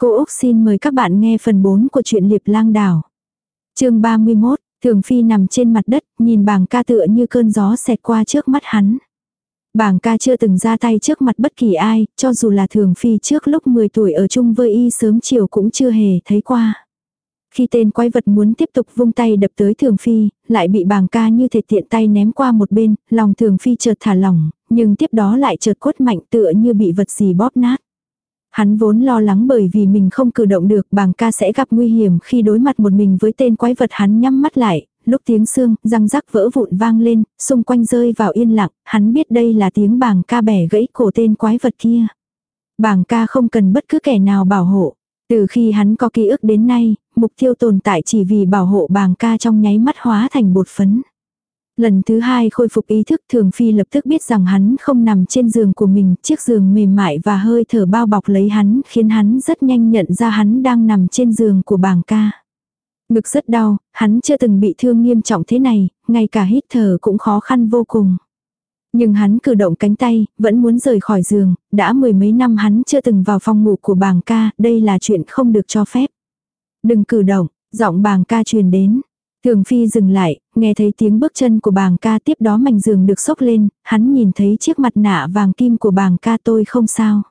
Cô Úc xin mời các bạn nghe phần 4 của truyện Liệp Lang Đảo. chương 31, Thường Phi nằm trên mặt đất, nhìn bàng ca tựa như cơn gió xẹt qua trước mắt hắn. Bàng ca chưa từng ra tay trước mặt bất kỳ ai, cho dù là Thường Phi trước lúc 10 tuổi ở chung với y sớm chiều cũng chưa hề thấy qua. Khi tên quái vật muốn tiếp tục vung tay đập tới Thường Phi, lại bị bàng ca như thể tiện tay ném qua một bên, lòng Thường Phi chợt thả lỏng, nhưng tiếp đó lại chợt cốt mạnh tựa như bị vật gì bóp nát. Hắn vốn lo lắng bởi vì mình không cử động được bàng ca sẽ gặp nguy hiểm khi đối mặt một mình với tên quái vật hắn nhắm mắt lại, lúc tiếng xương, răng rắc vỡ vụn vang lên, xung quanh rơi vào yên lặng, hắn biết đây là tiếng bàng ca bẻ gãy cổ tên quái vật kia. Bàng ca không cần bất cứ kẻ nào bảo hộ. Từ khi hắn có ký ức đến nay, mục tiêu tồn tại chỉ vì bảo hộ bàng ca trong nháy mắt hóa thành bột phấn. Lần thứ hai khôi phục ý thức thường phi lập tức biết rằng hắn không nằm trên giường của mình, chiếc giường mềm mại và hơi thở bao bọc lấy hắn khiến hắn rất nhanh nhận ra hắn đang nằm trên giường của bàng ca. Ngực rất đau, hắn chưa từng bị thương nghiêm trọng thế này, ngay cả hít thở cũng khó khăn vô cùng. Nhưng hắn cử động cánh tay, vẫn muốn rời khỏi giường, đã mười mấy năm hắn chưa từng vào phòng ngủ của bàng ca, đây là chuyện không được cho phép. Đừng cử động, giọng bàng ca truyền đến. Thường Phi dừng lại, nghe thấy tiếng bước chân của bàng ca tiếp đó mảnh giường được sốc lên, hắn nhìn thấy chiếc mặt nạ vàng kim của bàng ca tôi không sao.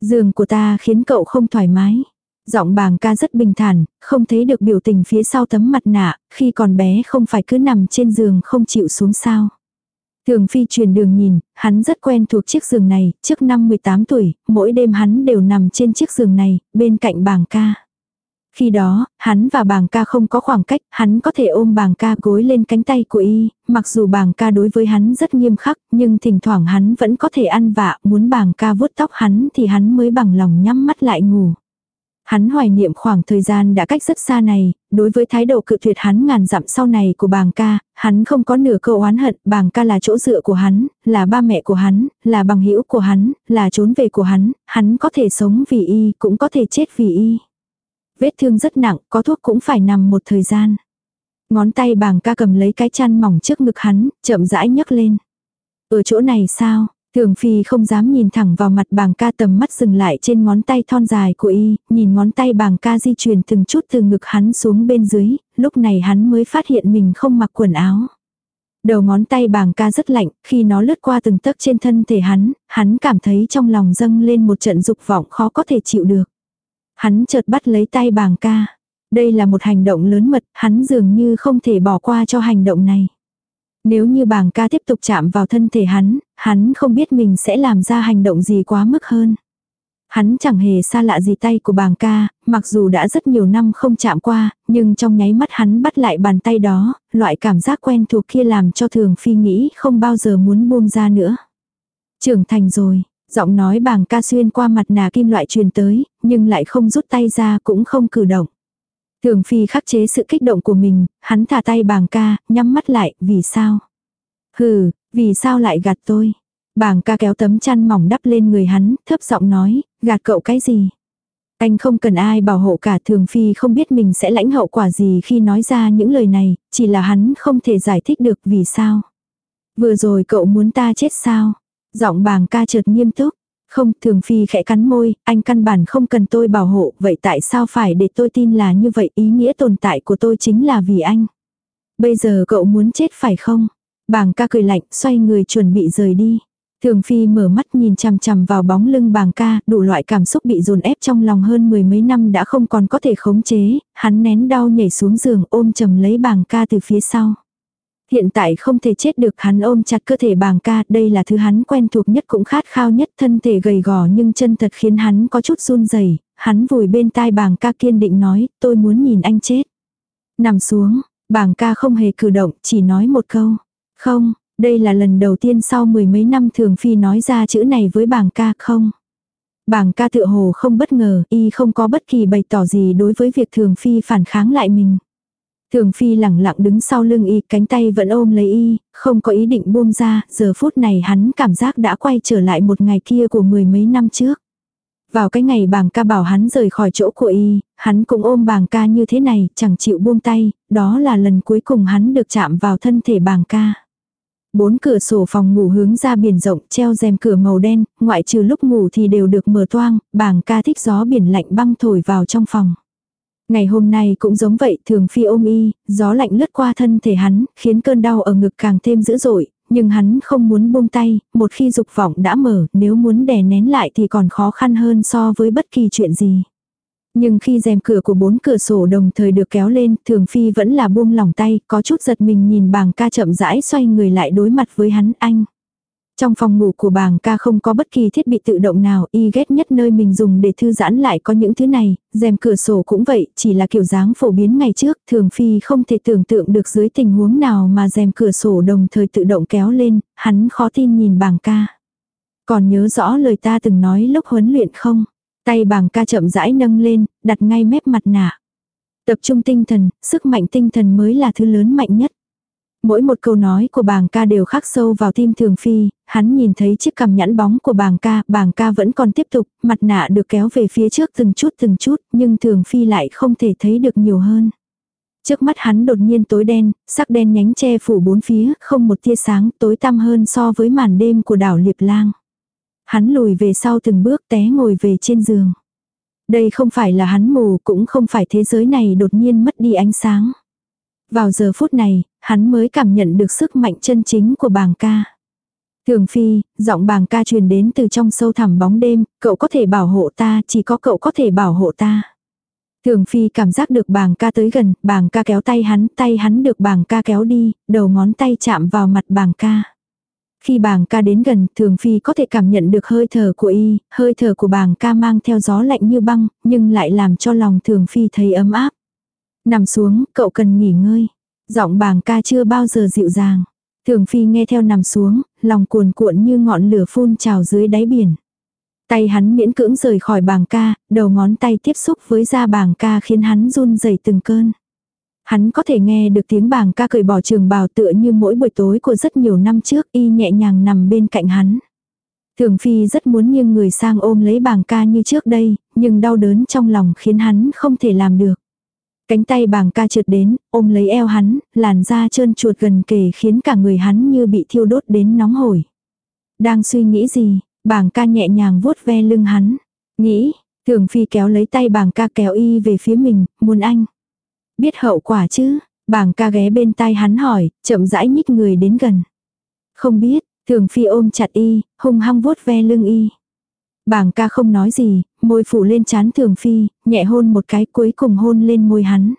Giường của ta khiến cậu không thoải mái. Giọng bàng ca rất bình thản, không thấy được biểu tình phía sau tấm mặt nạ, khi còn bé không phải cứ nằm trên giường không chịu xuống sao. Thường phi truyền đường nhìn, hắn rất quen thuộc chiếc giường này, trước năm 18 tuổi, mỗi đêm hắn đều nằm trên chiếc giường này, bên cạnh bàng ca. Khi đó, hắn và bàng ca không có khoảng cách, hắn có thể ôm bàng ca gối lên cánh tay của y, mặc dù bàng ca đối với hắn rất nghiêm khắc, nhưng thỉnh thoảng hắn vẫn có thể ăn vạ, muốn bàng ca vuốt tóc hắn thì hắn mới bằng lòng nhắm mắt lại ngủ. Hắn hoài niệm khoảng thời gian đã cách rất xa này, đối với thái độ cự tuyệt hắn ngàn dặm sau này của bàng ca, hắn không có nửa câu oán hận, bàng ca là chỗ dựa của hắn, là ba mẹ của hắn, là bằng hữu của hắn, là trốn về của hắn, hắn có thể sống vì y, cũng có thể chết vì y. Vết thương rất nặng, có thuốc cũng phải nằm một thời gian. Ngón tay bàng ca cầm lấy cái chăn mỏng trước ngực hắn, chậm rãi nhấc lên. Ở chỗ này sao? Thường Phi không dám nhìn thẳng vào mặt bàng ca tầm mắt dừng lại trên ngón tay thon dài của y, nhìn ngón tay bàng ca di chuyển từng chút từ ngực hắn xuống bên dưới, lúc này hắn mới phát hiện mình không mặc quần áo. Đầu ngón tay bàng ca rất lạnh, khi nó lướt qua từng tấc trên thân thể hắn, hắn cảm thấy trong lòng dâng lên một trận dục vọng khó có thể chịu được. Hắn chợt bắt lấy tay bàng ca. Đây là một hành động lớn mật, hắn dường như không thể bỏ qua cho hành động này. Nếu như bàng ca tiếp tục chạm vào thân thể hắn, hắn không biết mình sẽ làm ra hành động gì quá mức hơn. Hắn chẳng hề xa lạ gì tay của bàng ca, mặc dù đã rất nhiều năm không chạm qua, nhưng trong nháy mắt hắn bắt lại bàn tay đó, loại cảm giác quen thuộc kia làm cho thường phi nghĩ không bao giờ muốn buông ra nữa. Trưởng thành rồi, giọng nói bàng ca xuyên qua mặt nà kim loại truyền tới, nhưng lại không rút tay ra cũng không cử động. Thường phi khắc chế sự kích động của mình, hắn thả tay bàng ca, nhắm mắt lại, vì sao? Hừ, vì sao lại gạt tôi? Bàng ca kéo tấm chăn mỏng đắp lên người hắn, thấp giọng nói, gạt cậu cái gì? Anh không cần ai bảo hộ cả thường phi không biết mình sẽ lãnh hậu quả gì khi nói ra những lời này, chỉ là hắn không thể giải thích được vì sao. Vừa rồi cậu muốn ta chết sao? Giọng bàng ca chợt nghiêm túc. Không, thường phi khẽ cắn môi, anh căn bản không cần tôi bảo hộ, vậy tại sao phải để tôi tin là như vậy, ý nghĩa tồn tại của tôi chính là vì anh. Bây giờ cậu muốn chết phải không? Bàng ca cười lạnh, xoay người chuẩn bị rời đi. Thường Phi mở mắt nhìn chằm chằm vào bóng lưng bàng ca, đủ loại cảm xúc bị dồn ép trong lòng hơn mười mấy năm đã không còn có thể khống chế, hắn nén đau nhảy xuống giường ôm chầm lấy bàng ca từ phía sau. Hiện tại không thể chết được hắn ôm chặt cơ thể bàng ca, đây là thứ hắn quen thuộc nhất cũng khát khao nhất thân thể gầy gò nhưng chân thật khiến hắn có chút run rẩy hắn vùi bên tai bàng ca kiên định nói, tôi muốn nhìn anh chết. Nằm xuống, bàng ca không hề cử động, chỉ nói một câu. Không, đây là lần đầu tiên sau mười mấy năm thường phi nói ra chữ này với bàng ca không. Bàng ca tựa hồ không bất ngờ, y không có bất kỳ bày tỏ gì đối với việc thường phi phản kháng lại mình. Thường Phi lẳng lặng đứng sau lưng y, cánh tay vẫn ôm lấy y, không có ý định buông ra, giờ phút này hắn cảm giác đã quay trở lại một ngày kia của mười mấy năm trước. Vào cái ngày bàng ca bảo hắn rời khỏi chỗ của y, hắn cũng ôm bàng ca như thế này, chẳng chịu buông tay, đó là lần cuối cùng hắn được chạm vào thân thể bàng ca. Bốn cửa sổ phòng ngủ hướng ra biển rộng, treo rèm cửa màu đen, ngoại trừ lúc ngủ thì đều được mở toang, bàng ca thích gió biển lạnh băng thổi vào trong phòng. Ngày hôm nay cũng giống vậy, thường phi ôm y, gió lạnh lướt qua thân thể hắn, khiến cơn đau ở ngực càng thêm dữ dội, nhưng hắn không muốn buông tay, một khi dục vọng đã mở, nếu muốn đè nén lại thì còn khó khăn hơn so với bất kỳ chuyện gì. Nhưng khi rèm cửa của bốn cửa sổ đồng thời được kéo lên, thường phi vẫn là buông lỏng tay, có chút giật mình nhìn bàng ca chậm rãi xoay người lại đối mặt với hắn anh. Trong phòng ngủ của bàng ca không có bất kỳ thiết bị tự động nào, y ghét nhất nơi mình dùng để thư giãn lại có những thứ này, rèm cửa sổ cũng vậy, chỉ là kiểu dáng phổ biến ngày trước, thường phi không thể tưởng tượng được dưới tình huống nào mà rèm cửa sổ đồng thời tự động kéo lên, hắn khó tin nhìn bàng ca. Còn nhớ rõ lời ta từng nói lúc huấn luyện không? Tay bàng ca chậm rãi nâng lên, đặt ngay mép mặt nạ. Tập trung tinh thần, sức mạnh tinh thần mới là thứ lớn mạnh nhất. Mỗi một câu nói của bàng ca đều khắc sâu vào tim thường phi, hắn nhìn thấy chiếc cằm nhẵn bóng của bàng ca, bàng ca vẫn còn tiếp tục, mặt nạ được kéo về phía trước từng chút từng chút, nhưng thường phi lại không thể thấy được nhiều hơn. Trước mắt hắn đột nhiên tối đen, sắc đen nhánh che phủ bốn phía, không một tia sáng, tối tăm hơn so với màn đêm của đảo Liệp Lang. Hắn lùi về sau từng bước té ngồi về trên giường. Đây không phải là hắn mù, cũng không phải thế giới này đột nhiên mất đi ánh sáng. Vào giờ phút này, hắn mới cảm nhận được sức mạnh chân chính của bàng ca. Thường phi, giọng bàng ca truyền đến từ trong sâu thẳm bóng đêm, cậu có thể bảo hộ ta, chỉ có cậu có thể bảo hộ ta. Thường phi cảm giác được bàng ca tới gần, bàng ca kéo tay hắn, tay hắn được bàng ca kéo đi, đầu ngón tay chạm vào mặt bàng ca. Khi bàng ca đến gần, thường phi có thể cảm nhận được hơi thở của y, hơi thở của bàng ca mang theo gió lạnh như băng, nhưng lại làm cho lòng thường phi thấy ấm áp. Nằm xuống, cậu cần nghỉ ngơi. Giọng bàng ca chưa bao giờ dịu dàng. Thường phi nghe theo nằm xuống, lòng cuồn cuộn như ngọn lửa phun trào dưới đáy biển. Tay hắn miễn cưỡng rời khỏi bàng ca, đầu ngón tay tiếp xúc với da bàng ca khiến hắn run rẩy từng cơn. Hắn có thể nghe được tiếng bàng ca cởi bỏ trường bào tựa như mỗi buổi tối của rất nhiều năm trước y nhẹ nhàng nằm bên cạnh hắn. Thường Phi rất muốn nghiêng người sang ôm lấy bàng ca như trước đây, nhưng đau đớn trong lòng khiến hắn không thể làm được. Cánh tay bàng ca trượt đến, ôm lấy eo hắn, làn da trơn chuột gần kề khiến cả người hắn như bị thiêu đốt đến nóng hổi. Đang suy nghĩ gì, bàng ca nhẹ nhàng vuốt ve lưng hắn. Nghĩ, thường phi kéo lấy tay bàng ca kéo y về phía mình, muốn anh. Biết hậu quả chứ, bàng ca ghé bên tai hắn hỏi, chậm rãi nhích người đến gần. Không biết, thường phi ôm chặt y, hung hăng vuốt ve lưng y. Bàng ca không nói gì, môi phủ lên chán thường phi, nhẹ hôn một cái cuối cùng hôn lên môi hắn.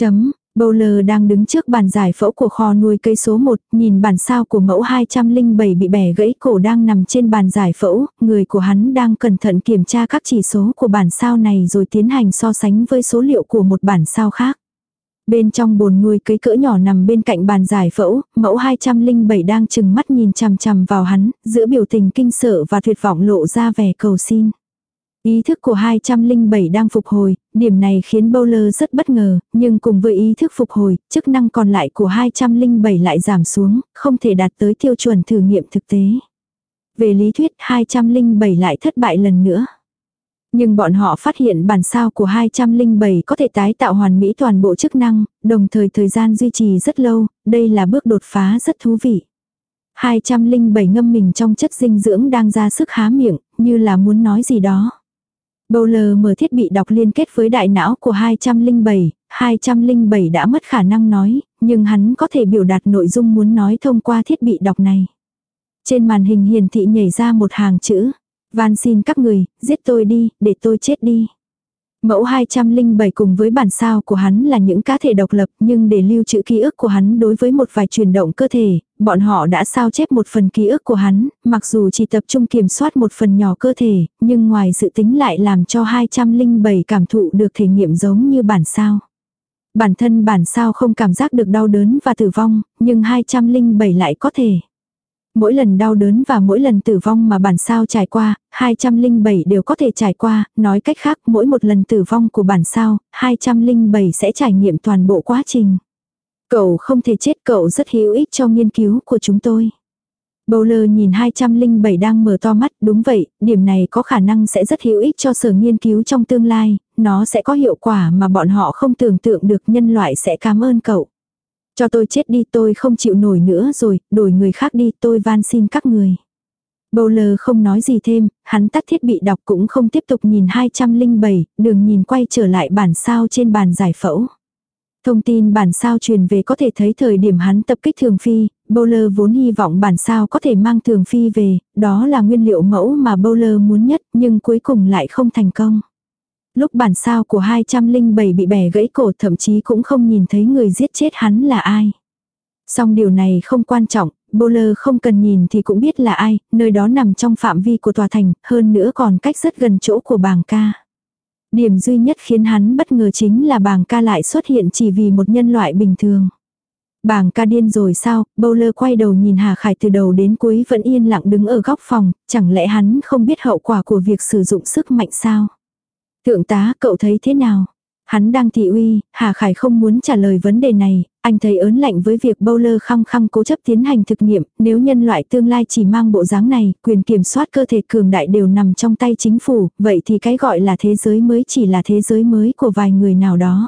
Chấm, Bowler đang đứng trước bàn giải phẫu của kho nuôi cây số 1, nhìn bản sao của mẫu 207 bị bẻ gãy cổ đang nằm trên bàn giải phẫu, người của hắn đang cẩn thận kiểm tra các chỉ số của bản sao này rồi tiến hành so sánh với số liệu của một bản sao khác. Bên trong bồn nuôi cấy cỡ nhỏ nằm bên cạnh bàn giải phẫu, mẫu 207 đang chừng mắt nhìn chằm chằm vào hắn, giữa biểu tình kinh sợ và tuyệt vọng lộ ra vẻ cầu xin. Ý thức của 207 đang phục hồi, điểm này khiến Bowler rất bất ngờ, nhưng cùng với ý thức phục hồi, chức năng còn lại của 207 lại giảm xuống, không thể đạt tới tiêu chuẩn thử nghiệm thực tế. Về lý thuyết 207 lại thất bại lần nữa. Nhưng bọn họ phát hiện bản sao của 207 có thể tái tạo hoàn mỹ toàn bộ chức năng, đồng thời thời gian duy trì rất lâu, đây là bước đột phá rất thú vị. 207 ngâm mình trong chất dinh dưỡng đang ra sức há miệng, như là muốn nói gì đó. Bowler mở thiết bị đọc liên kết với đại não của 207, 207 đã mất khả năng nói, nhưng hắn có thể biểu đạt nội dung muốn nói thông qua thiết bị đọc này. Trên màn hình hiển thị nhảy ra một hàng chữ, Van xin các người, giết tôi đi, để tôi chết đi. Mẫu 207 cùng với bản sao của hắn là những cá thể độc lập nhưng để lưu trữ ký ức của hắn đối với một vài chuyển động cơ thể, bọn họ đã sao chép một phần ký ức của hắn, mặc dù chỉ tập trung kiểm soát một phần nhỏ cơ thể, nhưng ngoài dự tính lại làm cho 207 cảm thụ được thể nghiệm giống như bản sao. Bản thân bản sao không cảm giác được đau đớn và tử vong, nhưng 207 lại có thể. Mỗi lần đau đớn và mỗi lần tử vong mà bản sao trải qua, 207 đều có thể trải qua, nói cách khác mỗi một lần tử vong của bản sao, 207 sẽ trải nghiệm toàn bộ quá trình. Cậu không thể chết cậu rất hữu ích cho nghiên cứu của chúng tôi. Bowler nhìn 207 đang mở to mắt, đúng vậy, điểm này có khả năng sẽ rất hữu ích cho sở nghiên cứu trong tương lai, nó sẽ có hiệu quả mà bọn họ không tưởng tượng được nhân loại sẽ cảm ơn cậu. Cho tôi chết đi tôi không chịu nổi nữa rồi, đổi người khác đi tôi van xin các người. Bowler không nói gì thêm, hắn tắt thiết bị đọc cũng không tiếp tục nhìn 207, đường nhìn quay trở lại bản sao trên bàn giải phẫu. Thông tin bản sao truyền về có thể thấy thời điểm hắn tập kích Thường Phi, Bowler vốn hy vọng bản sao có thể mang Thường Phi về, đó là nguyên liệu mẫu mà Bowler muốn nhất nhưng cuối cùng lại không thành công. Lúc bản sao của 207 bị bẻ gãy cổ thậm chí cũng không nhìn thấy người giết chết hắn là ai. Song điều này không quan trọng, Bowler không cần nhìn thì cũng biết là ai, nơi đó nằm trong phạm vi của tòa thành, hơn nữa còn cách rất gần chỗ của bàng ca. Điểm duy nhất khiến hắn bất ngờ chính là bàng ca lại xuất hiện chỉ vì một nhân loại bình thường. Bàng ca điên rồi sao, Bowler quay đầu nhìn Hà Khải từ đầu đến cuối vẫn yên lặng đứng ở góc phòng, chẳng lẽ hắn không biết hậu quả của việc sử dụng sức mạnh sao? Thượng tá, cậu thấy thế nào? Hắn đang thị uy, Hà Khải không muốn trả lời vấn đề này, anh thấy ớn lạnh với việc Bowler khăng khăng cố chấp tiến hành thực nghiệm, nếu nhân loại tương lai chỉ mang bộ dáng này, quyền kiểm soát cơ thể cường đại đều nằm trong tay chính phủ, vậy thì cái gọi là thế giới mới chỉ là thế giới mới của vài người nào đó.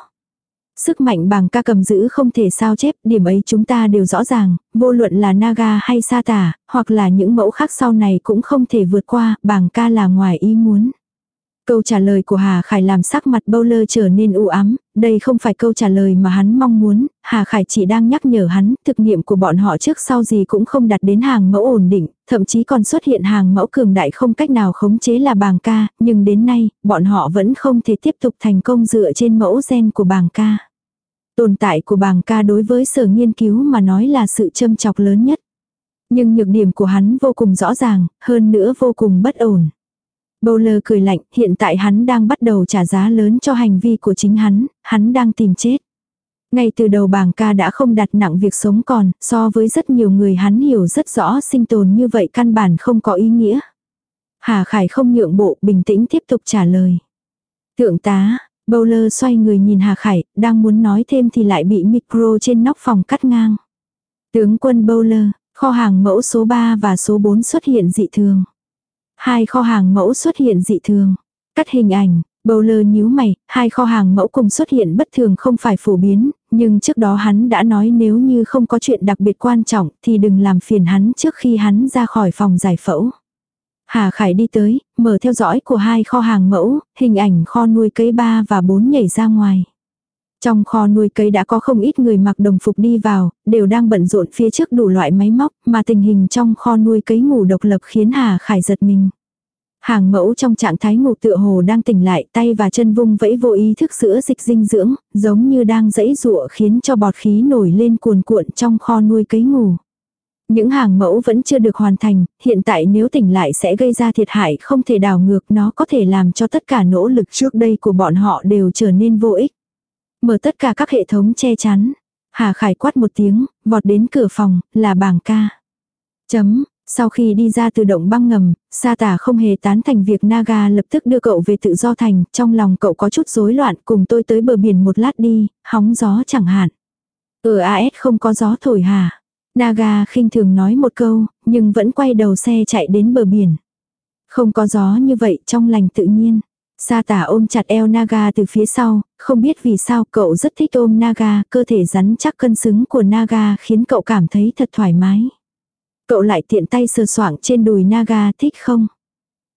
Sức mạnh bằng ca cầm giữ không thể sao chép, điểm ấy chúng ta đều rõ ràng, vô luận là Naga hay Sata, hoặc là những mẫu khác sau này cũng không thể vượt qua, bằng ca là ngoài ý muốn. Câu trả lời của Hà Khải làm sắc mặt Bowler trở nên u ám, đây không phải câu trả lời mà hắn mong muốn, Hà Khải chỉ đang nhắc nhở hắn, thực nghiệm của bọn họ trước sau gì cũng không đạt đến hàng mẫu ổn định, thậm chí còn xuất hiện hàng mẫu cường đại không cách nào khống chế là bàng ca, nhưng đến nay, bọn họ vẫn không thể tiếp tục thành công dựa trên mẫu gen của bàng ca. Tồn tại của bàng ca đối với sở nghiên cứu mà nói là sự châm chọc lớn nhất. Nhưng nhược điểm của hắn vô cùng rõ ràng, hơn nữa vô cùng bất ổn. Bowler cười lạnh, hiện tại hắn đang bắt đầu trả giá lớn cho hành vi của chính hắn, hắn đang tìm chết. Ngay từ đầu bảng ca đã không đặt nặng việc sống còn, so với rất nhiều người hắn hiểu rất rõ sinh tồn như vậy căn bản không có ý nghĩa. Hà Khải không nhượng bộ, bình tĩnh tiếp tục trả lời. Thượng tá, Bowler xoay người nhìn Hà Khải, đang muốn nói thêm thì lại bị micro trên nóc phòng cắt ngang. Tướng quân Bowler, kho hàng mẫu số 3 và số 4 xuất hiện dị thường. Hai kho hàng mẫu xuất hiện dị thường. Cắt hình ảnh, bầu lơ nhíu mày, hai kho hàng mẫu cùng xuất hiện bất thường không phải phổ biến, nhưng trước đó hắn đã nói nếu như không có chuyện đặc biệt quan trọng thì đừng làm phiền hắn trước khi hắn ra khỏi phòng giải phẫu. Hà Khải đi tới, mở theo dõi của hai kho hàng mẫu, hình ảnh kho nuôi cấy 3 và 4 nhảy ra ngoài. Trong kho nuôi cấy đã có không ít người mặc đồng phục đi vào, đều đang bận rộn phía trước đủ loại máy móc, mà tình hình trong kho nuôi cấy ngủ độc lập khiến Hà Khải giật mình. Hàng mẫu trong trạng thái ngủ tựa hồ đang tỉnh lại tay và chân vung vẫy vô ý thức sữa dịch dinh dưỡng, giống như đang dẫy dụa khiến cho bọt khí nổi lên cuồn cuộn trong kho nuôi cấy ngủ. Những hàng mẫu vẫn chưa được hoàn thành, hiện tại nếu tỉnh lại sẽ gây ra thiệt hại không thể đảo ngược nó có thể làm cho tất cả nỗ lực trước đây của bọn họ đều trở nên vô ích. Mở tất cả các hệ thống che chắn. Hà Khải quát một tiếng, vọt đến cửa phòng, là bảng ca. Chấm, sau khi đi ra từ động băng ngầm, Sa tả không hề tán thành việc Naga lập tức đưa cậu về tự do thành, trong lòng cậu có chút rối loạn cùng tôi tới bờ biển một lát đi, hóng gió chẳng hạn. Ừ, Ở AS không có gió thổi hả? Naga khinh thường nói một câu, nhưng vẫn quay đầu xe chạy đến bờ biển. Không có gió như vậy trong lành tự nhiên. Sa tả ôm chặt eo Naga từ phía sau, không biết vì sao cậu rất thích ôm Naga, cơ thể rắn chắc cân xứng của Naga khiến cậu cảm thấy thật thoải mái. Cậu lại tiện tay sờ soạng trên đùi Naga thích không?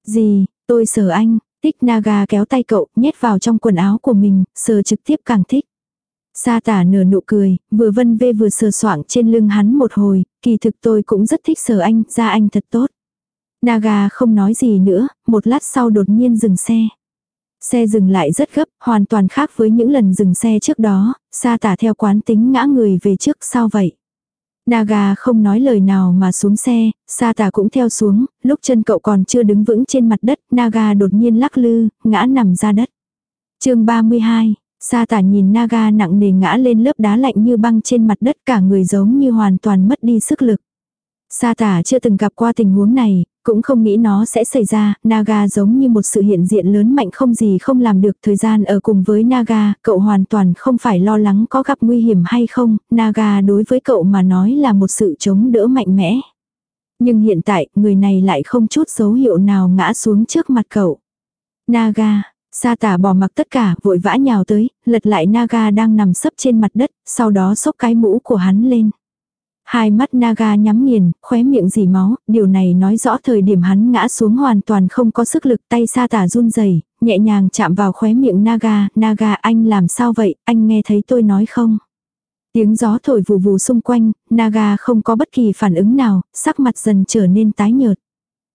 Gì, tôi sờ anh, thích Naga kéo tay cậu, nhét vào trong quần áo của mình, sờ trực tiếp càng thích. Sa tả nở nụ cười, vừa vân vê vừa sờ soạng trên lưng hắn một hồi, kỳ thực tôi cũng rất thích sờ anh, da anh thật tốt. Naga không nói gì nữa, một lát sau đột nhiên dừng xe. Xe dừng lại rất gấp, hoàn toàn khác với những lần dừng xe trước đó, sa tả theo quán tính ngã người về trước sao vậy. Naga không nói lời nào mà xuống xe, sa tả cũng theo xuống, lúc chân cậu còn chưa đứng vững trên mặt đất, Naga đột nhiên lắc lư, ngã nằm ra đất. chương 32, sa tả nhìn Naga nặng nề ngã lên lớp đá lạnh như băng trên mặt đất cả người giống như hoàn toàn mất đi sức lực. Sa tả chưa từng gặp qua tình huống này, cũng không nghĩ nó sẽ xảy ra, Naga giống như một sự hiện diện lớn mạnh không gì không làm được thời gian ở cùng với Naga, cậu hoàn toàn không phải lo lắng có gặp nguy hiểm hay không, Naga đối với cậu mà nói là một sự chống đỡ mạnh mẽ. Nhưng hiện tại, người này lại không chút dấu hiệu nào ngã xuống trước mặt cậu. Naga, Sa tả bỏ mặc tất cả, vội vã nhào tới, lật lại Naga đang nằm sấp trên mặt đất, sau đó xốc cái mũ của hắn lên. Hai mắt Naga nhắm nghiền, khóe miệng dì máu, điều này nói rõ thời điểm hắn ngã xuống hoàn toàn không có sức lực tay sa tả run rẩy nhẹ nhàng chạm vào khóe miệng Naga, Naga anh làm sao vậy, anh nghe thấy tôi nói không? Tiếng gió thổi vù vù xung quanh, Naga không có bất kỳ phản ứng nào, sắc mặt dần trở nên tái nhợt.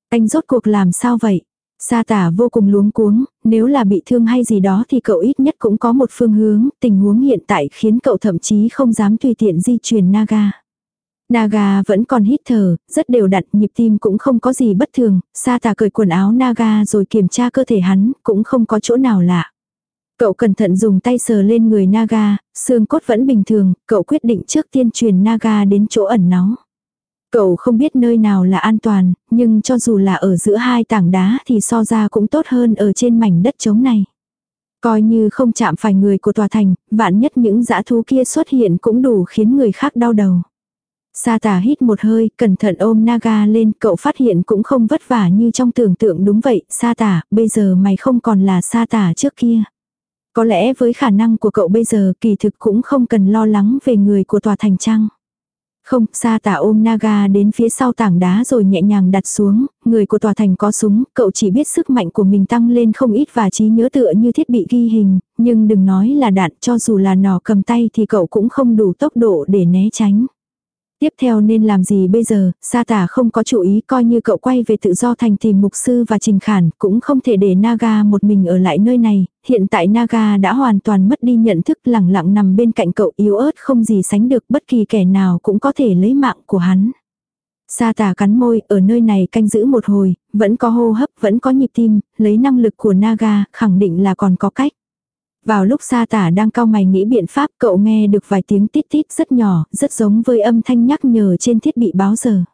Anh rốt cuộc làm sao vậy? Sa tả vô cùng luống cuống, nếu là bị thương hay gì đó thì cậu ít nhất cũng có một phương hướng, tình huống hiện tại khiến cậu thậm chí không dám tùy tiện di chuyển Naga. Naga vẫn còn hít thở, rất đều đặn, nhịp tim cũng không có gì bất thường, sa tà cởi quần áo Naga rồi kiểm tra cơ thể hắn, cũng không có chỗ nào lạ. Cậu cẩn thận dùng tay sờ lên người Naga, xương cốt vẫn bình thường, cậu quyết định trước tiên truyền Naga đến chỗ ẩn náu. Cậu không biết nơi nào là an toàn, nhưng cho dù là ở giữa hai tảng đá thì so ra cũng tốt hơn ở trên mảnh đất trống này. Coi như không chạm phải người của tòa thành, vạn nhất những dã thú kia xuất hiện cũng đủ khiến người khác đau đầu. Sa tả hít một hơi, cẩn thận ôm Naga lên, cậu phát hiện cũng không vất vả như trong tưởng tượng đúng vậy, sa tả, bây giờ mày không còn là sa tả trước kia. Có lẽ với khả năng của cậu bây giờ kỳ thực cũng không cần lo lắng về người của tòa thành trăng. Không, sa tả ôm Naga đến phía sau tảng đá rồi nhẹ nhàng đặt xuống, người của tòa thành có súng, cậu chỉ biết sức mạnh của mình tăng lên không ít và trí nhớ tựa như thiết bị ghi hình, nhưng đừng nói là đạn cho dù là nỏ cầm tay thì cậu cũng không đủ tốc độ để né tránh. Tiếp theo nên làm gì bây giờ, sa tả không có chủ ý coi như cậu quay về tự do thành tìm mục sư và trình khản, cũng không thể để Naga một mình ở lại nơi này, hiện tại Naga đã hoàn toàn mất đi nhận thức lẳng lặng nằm bên cạnh cậu yếu ớt không gì sánh được bất kỳ kẻ nào cũng có thể lấy mạng của hắn. Sa tả cắn môi, ở nơi này canh giữ một hồi, vẫn có hô hấp, vẫn có nhịp tim, lấy năng lực của Naga, khẳng định là còn có cách. Vào lúc sa tả đang cao mày nghĩ biện pháp cậu nghe được vài tiếng tít tít rất nhỏ, rất giống với âm thanh nhắc nhở trên thiết bị báo giờ.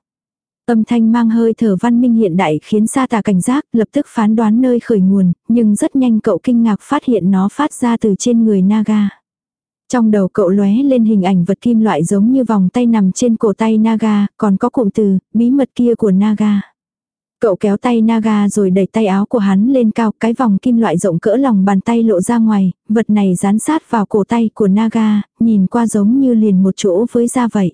Âm thanh mang hơi thở văn minh hiện đại khiến sa tả cảnh giác, lập tức phán đoán nơi khởi nguồn, nhưng rất nhanh cậu kinh ngạc phát hiện nó phát ra từ trên người Naga. Trong đầu cậu lóe lên hình ảnh vật kim loại giống như vòng tay nằm trên cổ tay Naga, còn có cụm từ, bí mật kia của Naga. Cậu kéo tay Naga rồi đẩy tay áo của hắn lên cao, cái vòng kim loại rộng cỡ lòng bàn tay lộ ra ngoài, vật này dán sát vào cổ tay của Naga, nhìn qua giống như liền một chỗ với da vậy.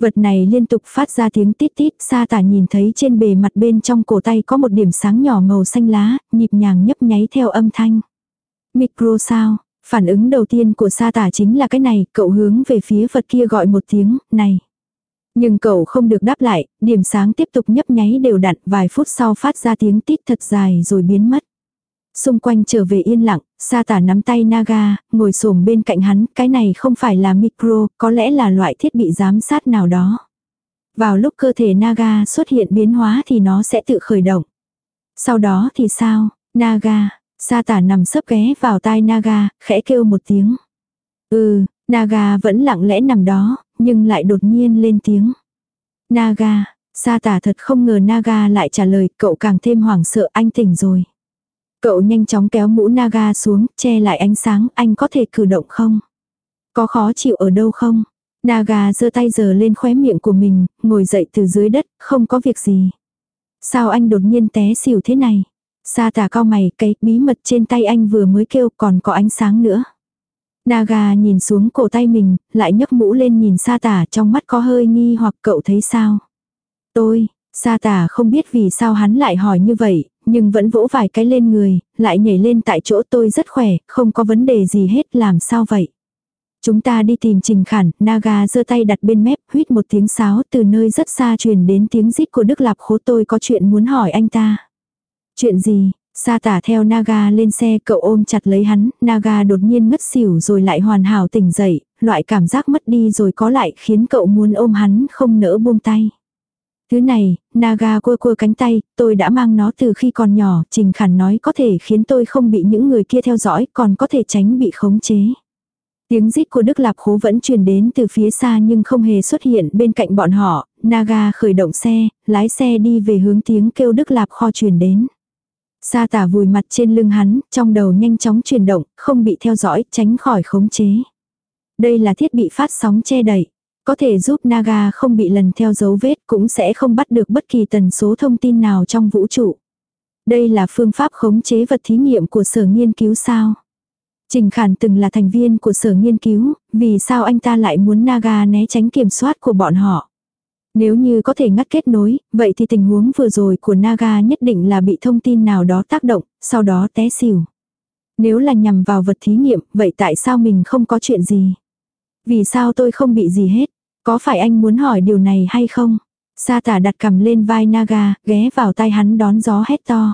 Vật này liên tục phát ra tiếng tít tít, sa tả nhìn thấy trên bề mặt bên trong cổ tay có một điểm sáng nhỏ màu xanh lá, nhịp nhàng nhấp nháy theo âm thanh. Micro sao? Phản ứng đầu tiên của sa tả chính là cái này, cậu hướng về phía vật kia gọi một tiếng, này. Nhưng cậu không được đáp lại, điểm sáng tiếp tục nhấp nháy đều đặn vài phút sau phát ra tiếng tít thật dài rồi biến mất. Xung quanh trở về yên lặng, sa tả nắm tay Naga, ngồi xổm bên cạnh hắn, cái này không phải là micro, có lẽ là loại thiết bị giám sát nào đó. Vào lúc cơ thể Naga xuất hiện biến hóa thì nó sẽ tự khởi động. Sau đó thì sao, Naga, sa tả nằm sấp ghé vào tai Naga, khẽ kêu một tiếng. Ừ, Naga vẫn lặng lẽ nằm đó, nhưng lại đột nhiên lên tiếng. Naga, sa tả thật không ngờ Naga lại trả lời, cậu càng thêm hoảng sợ anh tỉnh rồi. Cậu nhanh chóng kéo mũ Naga xuống, che lại ánh sáng, anh có thể cử động không? Có khó chịu ở đâu không? Naga giơ tay giờ lên khóe miệng của mình, ngồi dậy từ dưới đất, không có việc gì. Sao anh đột nhiên té xỉu thế này? Sa tả cao mày, cái bí mật trên tay anh vừa mới kêu còn có ánh sáng nữa. Naga nhìn xuống cổ tay mình, lại nhấc mũ lên nhìn sa tả trong mắt có hơi nghi hoặc cậu thấy sao. Tôi, sa tả không biết vì sao hắn lại hỏi như vậy, nhưng vẫn vỗ vài cái lên người, lại nhảy lên tại chỗ tôi rất khỏe, không có vấn đề gì hết làm sao vậy. Chúng ta đi tìm Trình Khản, Naga giơ tay đặt bên mép, huýt một tiếng sáo từ nơi rất xa truyền đến tiếng rít của Đức Lạp khố tôi có chuyện muốn hỏi anh ta. Chuyện gì, Sa tả theo Naga lên xe cậu ôm chặt lấy hắn, Naga đột nhiên ngất xỉu rồi lại hoàn hảo tỉnh dậy, loại cảm giác mất đi rồi có lại khiến cậu muốn ôm hắn không nỡ buông tay. Thứ này, Naga cua cua cánh tay, tôi đã mang nó từ khi còn nhỏ, Trình Khản nói có thể khiến tôi không bị những người kia theo dõi, còn có thể tránh bị khống chế. Tiếng rít của Đức Lạp Khố vẫn truyền đến từ phía xa nhưng không hề xuất hiện bên cạnh bọn họ, Naga khởi động xe, lái xe đi về hướng tiếng kêu Đức Lạp kho truyền đến. Sa tả vùi mặt trên lưng hắn, trong đầu nhanh chóng chuyển động, không bị theo dõi, tránh khỏi khống chế. Đây là thiết bị phát sóng che đậy. Có thể giúp Naga không bị lần theo dấu vết cũng sẽ không bắt được bất kỳ tần số thông tin nào trong vũ trụ. Đây là phương pháp khống chế vật thí nghiệm của sở nghiên cứu sao? Trình Khản từng là thành viên của sở nghiên cứu, vì sao anh ta lại muốn Naga né tránh kiểm soát của bọn họ? Nếu như có thể ngắt kết nối, vậy thì tình huống vừa rồi của Naga nhất định là bị thông tin nào đó tác động, sau đó té xỉu. Nếu là nhằm vào vật thí nghiệm, vậy tại sao mình không có chuyện gì? Vì sao tôi không bị gì hết? Có phải anh muốn hỏi điều này hay không? Sa tả đặt cầm lên vai Naga, ghé vào tai hắn đón gió hét to.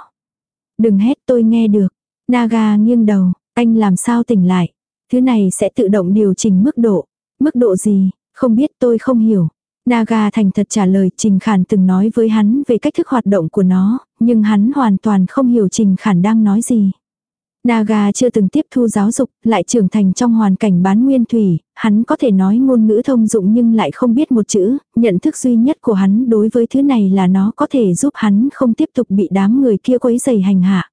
Đừng hét tôi nghe được. Naga nghiêng đầu, anh làm sao tỉnh lại. Thứ này sẽ tự động điều chỉnh mức độ. Mức độ gì, không biết tôi không hiểu. Naga thành thật trả lời Trình Khản từng nói với hắn về cách thức hoạt động của nó, nhưng hắn hoàn toàn không hiểu Trình Khản đang nói gì. Naga chưa từng tiếp thu giáo dục, lại trưởng thành trong hoàn cảnh bán nguyên thủy, hắn có thể nói ngôn ngữ thông dụng nhưng lại không biết một chữ, nhận thức duy nhất của hắn đối với thứ này là nó có thể giúp hắn không tiếp tục bị đám người kia quấy dày hành hạ.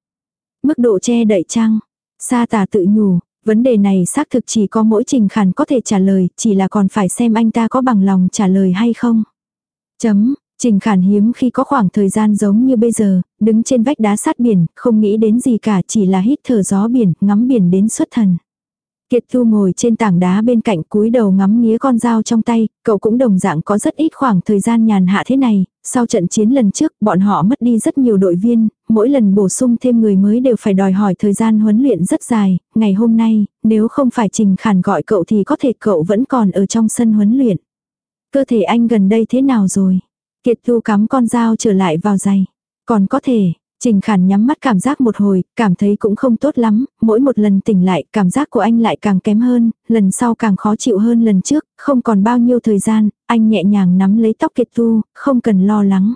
Mức độ che đậy trăng, sa tà tự nhủ, vấn đề này xác thực chỉ có mỗi trình khản có thể trả lời, chỉ là còn phải xem anh ta có bằng lòng trả lời hay không. Chấm, Trình Khản hiếm khi có khoảng thời gian giống như bây giờ, đứng trên vách đá sát biển, không nghĩ đến gì cả chỉ là hít thở gió biển, ngắm biển đến xuất thần. Kiệt Thu ngồi trên tảng đá bên cạnh cúi đầu ngắm nghía con dao trong tay, cậu cũng đồng dạng có rất ít khoảng thời gian nhàn hạ thế này, sau trận chiến lần trước bọn họ mất đi rất nhiều đội viên, mỗi lần bổ sung thêm người mới đều phải đòi hỏi thời gian huấn luyện rất dài, ngày hôm nay, nếu không phải Trình Khản gọi cậu thì có thể cậu vẫn còn ở trong sân huấn luyện. Cơ thể anh gần đây thế nào rồi? Kiệt Thu cắm con dao trở lại vào giày. Còn có thể, Trình Khản nhắm mắt cảm giác một hồi, cảm thấy cũng không tốt lắm, mỗi một lần tỉnh lại, cảm giác của anh lại càng kém hơn, lần sau càng khó chịu hơn lần trước, không còn bao nhiêu thời gian, anh nhẹ nhàng nắm lấy tóc Kiệt Thu, không cần lo lắng.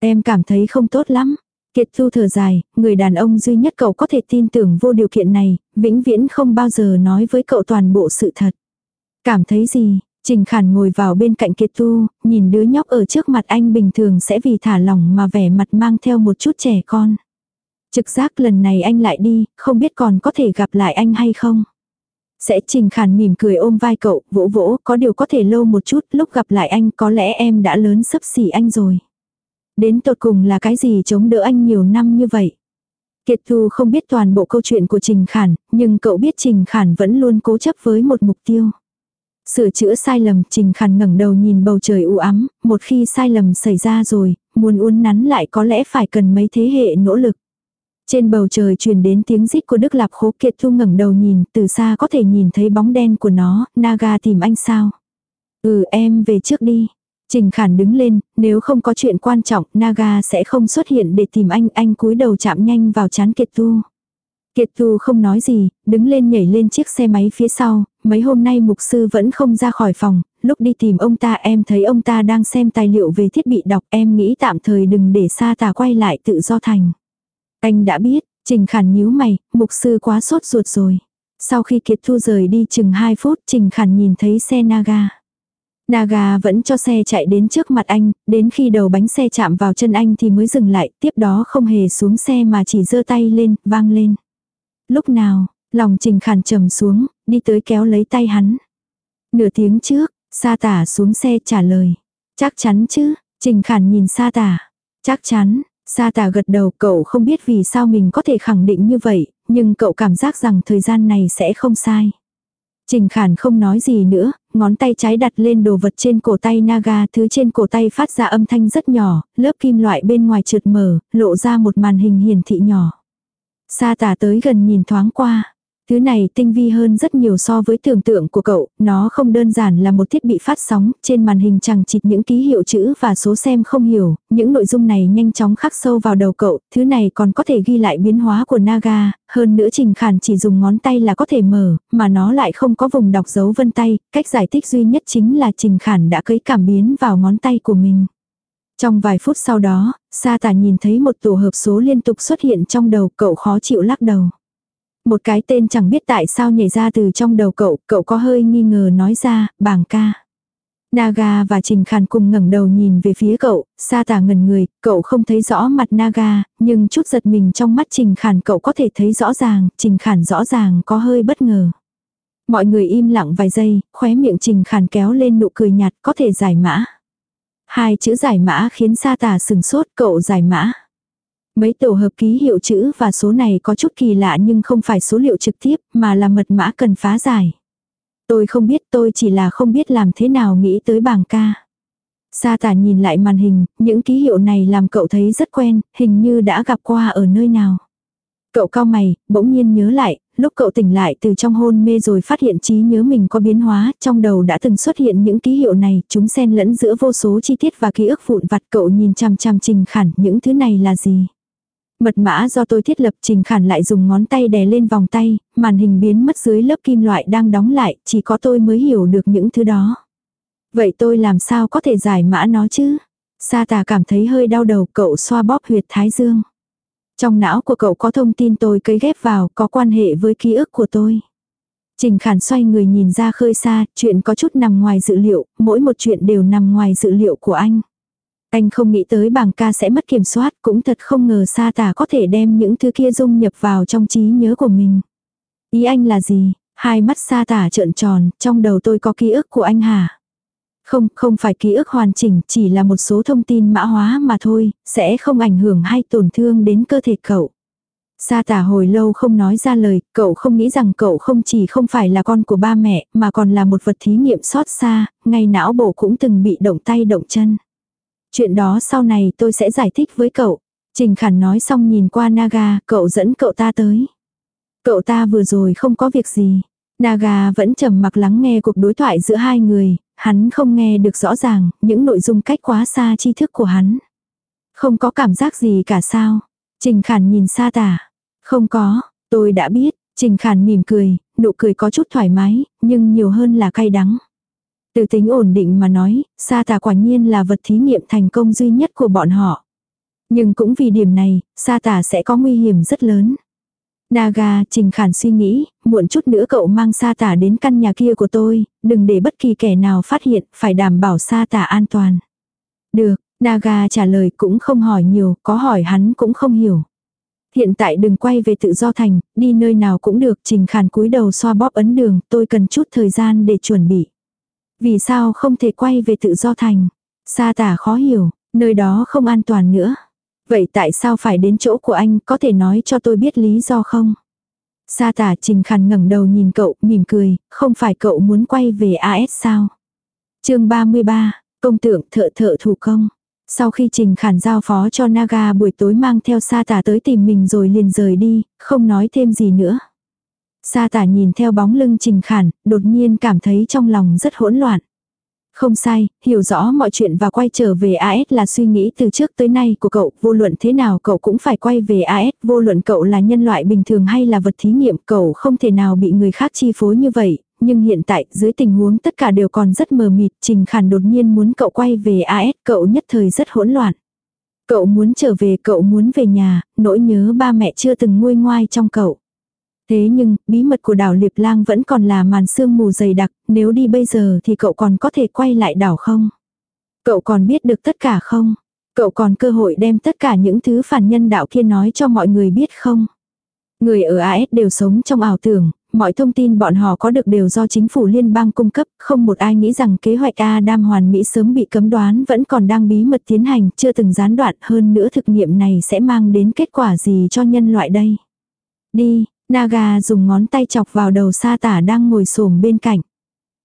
Em cảm thấy không tốt lắm. Kiệt Thu thở dài, người đàn ông duy nhất cậu có thể tin tưởng vô điều kiện này, vĩnh viễn không bao giờ nói với cậu toàn bộ sự thật. Cảm thấy gì, Trình Khản ngồi vào bên cạnh Kiệt Tu, nhìn đứa nhóc ở trước mặt anh bình thường sẽ vì thả lỏng mà vẻ mặt mang theo một chút trẻ con. Trực giác lần này anh lại đi, không biết còn có thể gặp lại anh hay không. Sẽ Trình Khản mỉm cười ôm vai cậu, vỗ vỗ, có điều có thể lâu một chút, lúc gặp lại anh có lẽ em đã lớn sấp xỉ anh rồi. Đến tột cùng là cái gì chống đỡ anh nhiều năm như vậy. Kiệt Tu không biết toàn bộ câu chuyện của Trình Khản, nhưng cậu biết Trình Khản vẫn luôn cố chấp với một mục tiêu. Sửa chữa sai lầm, Trình Khản ngẩng đầu nhìn bầu trời u ám, một khi sai lầm xảy ra rồi, muốn uốn nắn lại có lẽ phải cần mấy thế hệ nỗ lực. Trên bầu trời truyền đến tiếng rít của Đức Lạp Khố Kiệt Thu ngẩng đầu nhìn, từ xa có thể nhìn thấy bóng đen của nó, Naga tìm anh sao? Ừ em về trước đi. Trình Khản đứng lên, nếu không có chuyện quan trọng, Naga sẽ không xuất hiện để tìm anh, anh cúi đầu chạm nhanh vào chán Kiệt Thu. Kiệt Thu không nói gì, đứng lên nhảy lên chiếc xe máy phía sau, mấy hôm nay mục sư vẫn không ra khỏi phòng, lúc đi tìm ông ta em thấy ông ta đang xem tài liệu về thiết bị đọc em nghĩ tạm thời đừng để xa tà quay lại tự do thành. Anh đã biết, Trình Khản nhíu mày, mục sư quá sốt ruột rồi. Sau khi Kiệt Thu rời đi chừng 2 phút Trình Khản nhìn thấy xe Naga. Naga vẫn cho xe chạy đến trước mặt anh, đến khi đầu bánh xe chạm vào chân anh thì mới dừng lại, tiếp đó không hề xuống xe mà chỉ giơ tay lên, vang lên. Lúc nào, lòng Trình Khản trầm xuống, đi tới kéo lấy tay hắn. Nửa tiếng trước, sa tả xuống xe trả lời. Chắc chắn chứ, Trình Khản nhìn sa tả. Chắc chắn, sa tả gật đầu cậu không biết vì sao mình có thể khẳng định như vậy, nhưng cậu cảm giác rằng thời gian này sẽ không sai. Trình Khản không nói gì nữa, ngón tay trái đặt lên đồ vật trên cổ tay Naga, thứ trên cổ tay phát ra âm thanh rất nhỏ, lớp kim loại bên ngoài trượt mở, lộ ra một màn hình hiển thị nhỏ. Sa tả tới gần nhìn thoáng qua. Thứ này tinh vi hơn rất nhiều so với tưởng tượng của cậu, nó không đơn giản là một thiết bị phát sóng, trên màn hình chẳng chịt những ký hiệu chữ và số xem không hiểu, những nội dung này nhanh chóng khắc sâu vào đầu cậu, thứ này còn có thể ghi lại biến hóa của Naga, hơn nữa Trình Khản chỉ dùng ngón tay là có thể mở, mà nó lại không có vùng đọc dấu vân tay, cách giải thích duy nhất chính là Trình Khản đã cấy cảm biến vào ngón tay của mình. Trong vài phút sau đó, Sa tả nhìn thấy một tổ hợp số liên tục xuất hiện trong đầu cậu khó chịu lắc đầu. Một cái tên chẳng biết tại sao nhảy ra từ trong đầu cậu, cậu có hơi nghi ngờ nói ra, bảng ca. Naga và Trình Khàn cùng ngẩng đầu nhìn về phía cậu, sa tả ngần người, cậu không thấy rõ mặt Naga, nhưng chút giật mình trong mắt Trình Khàn cậu có thể thấy rõ ràng, Trình Khàn rõ ràng có hơi bất ngờ. Mọi người im lặng vài giây, khóe miệng Trình Khàn kéo lên nụ cười nhạt có thể giải mã. Hai chữ giải mã khiến sa tả sừng sốt cậu giải mã. Mấy tổ hợp ký hiệu chữ và số này có chút kỳ lạ nhưng không phải số liệu trực tiếp mà là mật mã cần phá giải. Tôi không biết tôi chỉ là không biết làm thế nào nghĩ tới bảng ca. Sa tả nhìn lại màn hình, những ký hiệu này làm cậu thấy rất quen, hình như đã gặp qua ở nơi nào. Cậu cao mày, bỗng nhiên nhớ lại, lúc cậu tỉnh lại từ trong hôn mê rồi phát hiện trí nhớ mình có biến hóa, trong đầu đã từng xuất hiện những ký hiệu này, chúng xen lẫn giữa vô số chi tiết và ký ức vụn vặt cậu nhìn chằm chằm trình khản, những thứ này là gì? Mật mã do tôi thiết lập trình khản lại dùng ngón tay đè lên vòng tay, màn hình biến mất dưới lớp kim loại đang đóng lại, chỉ có tôi mới hiểu được những thứ đó. Vậy tôi làm sao có thể giải mã nó chứ? Sa tà cảm thấy hơi đau đầu cậu xoa bóp huyệt thái dương. Trong não của cậu có thông tin tôi cấy ghép vào, có quan hệ với ký ức của tôi. Trình Khản xoay người nhìn ra khơi xa, chuyện có chút nằm ngoài dự liệu, mỗi một chuyện đều nằm ngoài dự liệu của anh. Anh không nghĩ tới bảng ca sẽ mất kiểm soát, cũng thật không ngờ sa tả có thể đem những thứ kia dung nhập vào trong trí nhớ của mình. Ý anh là gì? Hai mắt sa tả trợn tròn, trong đầu tôi có ký ức của anh hả? Không, không phải ký ức hoàn chỉnh, chỉ là một số thông tin mã hóa mà thôi, sẽ không ảnh hưởng hay tổn thương đến cơ thể cậu. Sa tả hồi lâu không nói ra lời, cậu không nghĩ rằng cậu không chỉ không phải là con của ba mẹ, mà còn là một vật thí nghiệm xót xa, ngay não bộ cũng từng bị động tay động chân. Chuyện đó sau này tôi sẽ giải thích với cậu. Trình Khản nói xong nhìn qua Naga, cậu dẫn cậu ta tới. Cậu ta vừa rồi không có việc gì. Naga vẫn trầm mặc lắng nghe cuộc đối thoại giữa hai người, hắn không nghe được rõ ràng, những nội dung cách quá xa tri thức của hắn. Không có cảm giác gì cả sao. Trình Khản nhìn xa tả. Không có, tôi đã biết, Trình Khản mỉm cười, nụ cười có chút thoải mái, nhưng nhiều hơn là cay đắng. Từ tính ổn định mà nói, sa tà quả nhiên là vật thí nghiệm thành công duy nhất của bọn họ. Nhưng cũng vì điểm này, sa tà sẽ có nguy hiểm rất lớn. Naga, Trình Khản suy nghĩ, muộn chút nữa cậu mang sa tả đến căn nhà kia của tôi, đừng để bất kỳ kẻ nào phát hiện, phải đảm bảo sa tả an toàn. Được, Naga trả lời cũng không hỏi nhiều, có hỏi hắn cũng không hiểu. Hiện tại đừng quay về tự do thành, đi nơi nào cũng được, Trình Khản cúi đầu xoa bóp ấn đường, tôi cần chút thời gian để chuẩn bị. Vì sao không thể quay về tự do thành? Sa tả khó hiểu, nơi đó không an toàn nữa. Vậy tại sao phải đến chỗ của anh, có thể nói cho tôi biết lý do không? Sa tả trình khăn ngẩng đầu nhìn cậu, mỉm cười, không phải cậu muốn quay về AS sao? chương 33, công tượng thợ thợ thủ công. Sau khi Trình Khản giao phó cho Naga buổi tối mang theo sa tả tới tìm mình rồi liền rời đi, không nói thêm gì nữa. Sa tả nhìn theo bóng lưng Trình Khản, đột nhiên cảm thấy trong lòng rất hỗn loạn. Không sai, hiểu rõ mọi chuyện và quay trở về AS là suy nghĩ từ trước tới nay của cậu, vô luận thế nào cậu cũng phải quay về AS, vô luận cậu là nhân loại bình thường hay là vật thí nghiệm, cậu không thể nào bị người khác chi phối như vậy, nhưng hiện tại, dưới tình huống tất cả đều còn rất mờ mịt, Trình Khản đột nhiên muốn cậu quay về AS, cậu nhất thời rất hỗn loạn. Cậu muốn trở về, cậu muốn về nhà, nỗi nhớ ba mẹ chưa từng nguôi ngoai trong cậu. Thế nhưng, bí mật của đảo Liệp Lang vẫn còn là màn sương mù dày đặc, nếu đi bây giờ thì cậu còn có thể quay lại đảo không? Cậu còn biết được tất cả không? Cậu còn cơ hội đem tất cả những thứ phản nhân đạo kia nói cho mọi người biết không? Người ở AS đều sống trong ảo tưởng, mọi thông tin bọn họ có được đều do chính phủ liên bang cung cấp, không một ai nghĩ rằng kế hoạch Adam hoàn mỹ sớm bị cấm đoán vẫn còn đang bí mật tiến hành, chưa từng gián đoạn hơn nữa thực nghiệm này sẽ mang đến kết quả gì cho nhân loại đây. Đi, Naga dùng ngón tay chọc vào đầu sa tả đang ngồi xổm bên cạnh.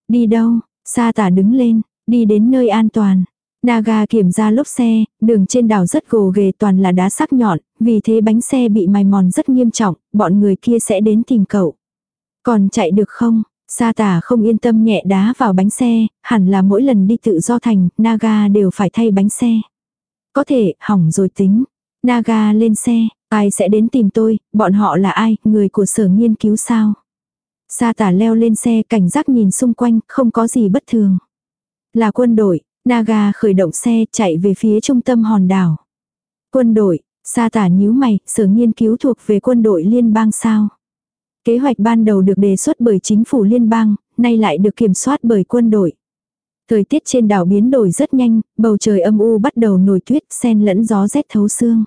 Đi đâu? Sa tả đứng lên, đi đến nơi an toàn. Naga kiểm ra lốp xe, đường trên đảo rất gồ ghề toàn là đá sắc nhọn, vì thế bánh xe bị mài mòn rất nghiêm trọng, bọn người kia sẽ đến tìm cậu. Còn chạy được không? Sa tả không yên tâm nhẹ đá vào bánh xe, hẳn là mỗi lần đi tự do thành, Naga đều phải thay bánh xe. Có thể, hỏng rồi tính. Naga lên xe, Ai sẽ đến tìm tôi, bọn họ là ai, người của sở nghiên cứu sao? Sa tả leo lên xe cảnh giác nhìn xung quanh, không có gì bất thường. Là quân đội, Naga khởi động xe chạy về phía trung tâm hòn đảo. Quân đội, sa tả nhíu mày, sở nghiên cứu thuộc về quân đội liên bang sao? Kế hoạch ban đầu được đề xuất bởi chính phủ liên bang, nay lại được kiểm soát bởi quân đội. Thời tiết trên đảo biến đổi rất nhanh, bầu trời âm u bắt đầu nổi tuyết, xen lẫn gió rét thấu xương.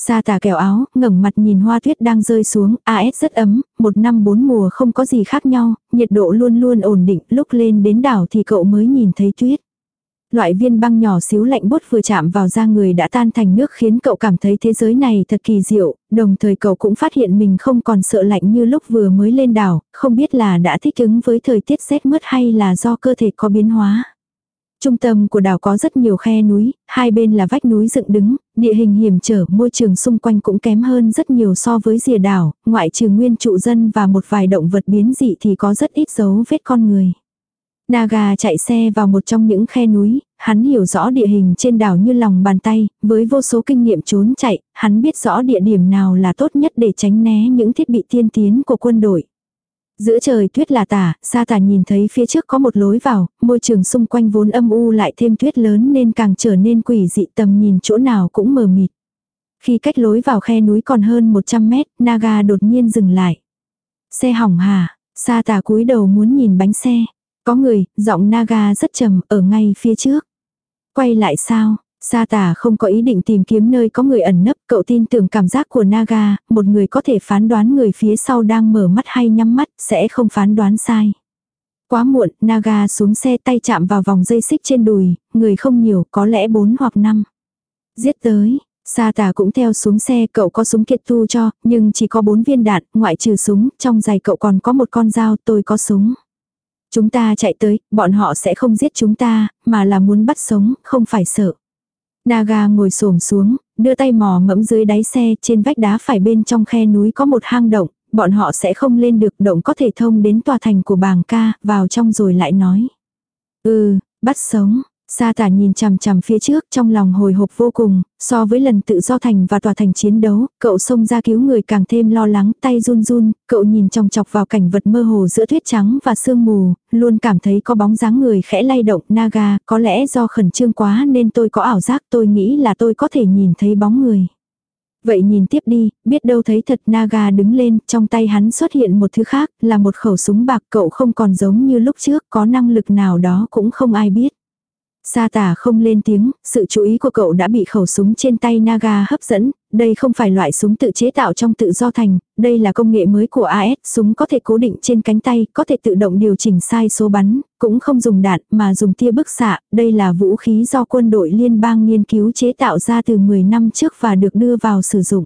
Sa tà kẹo áo, ngẩng mặt nhìn hoa tuyết đang rơi xuống, AS rất ấm, một năm bốn mùa không có gì khác nhau, nhiệt độ luôn luôn ổn định, lúc lên đến đảo thì cậu mới nhìn thấy tuyết. Loại viên băng nhỏ xíu lạnh bút vừa chạm vào da người đã tan thành nước khiến cậu cảm thấy thế giới này thật kỳ diệu, đồng thời cậu cũng phát hiện mình không còn sợ lạnh như lúc vừa mới lên đảo, không biết là đã thích ứng với thời tiết rét mướt hay là do cơ thể có biến hóa. Trung tâm của đảo có rất nhiều khe núi, hai bên là vách núi dựng đứng, địa hình hiểm trở, môi trường xung quanh cũng kém hơn rất nhiều so với rìa đảo, ngoại trừ nguyên trụ dân và một vài động vật biến dị thì có rất ít dấu vết con người. Naga chạy xe vào một trong những khe núi, hắn hiểu rõ địa hình trên đảo như lòng bàn tay, với vô số kinh nghiệm trốn chạy, hắn biết rõ địa điểm nào là tốt nhất để tránh né những thiết bị tiên tiến của quân đội. Giữa trời tuyết là tả, sa tả nhìn thấy phía trước có một lối vào, môi trường xung quanh vốn âm u lại thêm tuyết lớn nên càng trở nên quỷ dị tầm nhìn chỗ nào cũng mờ mịt. Khi cách lối vào khe núi còn hơn 100 mét, Naga đột nhiên dừng lại. Xe hỏng hả, sa tả cúi đầu muốn nhìn bánh xe. Có người, giọng Naga rất trầm, ở ngay phía trước. Quay lại sao? Sa tả không có ý định tìm kiếm nơi có người ẩn nấp, cậu tin tưởng cảm giác của Naga, một người có thể phán đoán người phía sau đang mở mắt hay nhắm mắt, sẽ không phán đoán sai. Quá muộn, Naga xuống xe tay chạm vào vòng dây xích trên đùi, người không nhiều, có lẽ bốn hoặc năm. Giết tới, Sa tà cũng theo xuống xe, cậu có súng kiệt tu cho, nhưng chỉ có bốn viên đạn, ngoại trừ súng, trong giày cậu còn có một con dao, tôi có súng. Chúng ta chạy tới, bọn họ sẽ không giết chúng ta, mà là muốn bắt sống, không phải sợ. Naga ngồi xổm xuống, đưa tay mò mẫm dưới đáy xe, trên vách đá phải bên trong khe núi có một hang động, bọn họ sẽ không lên được, động có thể thông đến tòa thành của bàng ca, vào trong rồi lại nói. Ừ, bắt sống, Sa tả nhìn chằm chằm phía trước trong lòng hồi hộp vô cùng, so với lần tự do thành và tòa thành chiến đấu, cậu xông ra cứu người càng thêm lo lắng, tay run run, cậu nhìn trong chọc vào cảnh vật mơ hồ giữa tuyết trắng và sương mù, luôn cảm thấy có bóng dáng người khẽ lay động, naga, có lẽ do khẩn trương quá nên tôi có ảo giác tôi nghĩ là tôi có thể nhìn thấy bóng người. Vậy nhìn tiếp đi, biết đâu thấy thật Naga đứng lên, trong tay hắn xuất hiện một thứ khác, là một khẩu súng bạc cậu không còn giống như lúc trước, có năng lực nào đó cũng không ai biết. Sa tả không lên tiếng, sự chú ý của cậu đã bị khẩu súng trên tay Naga hấp dẫn, đây không phải loại súng tự chế tạo trong tự do thành, đây là công nghệ mới của AS, súng có thể cố định trên cánh tay, có thể tự động điều chỉnh sai số bắn, cũng không dùng đạn mà dùng tia bức xạ, đây là vũ khí do quân đội liên bang nghiên cứu chế tạo ra từ 10 năm trước và được đưa vào sử dụng.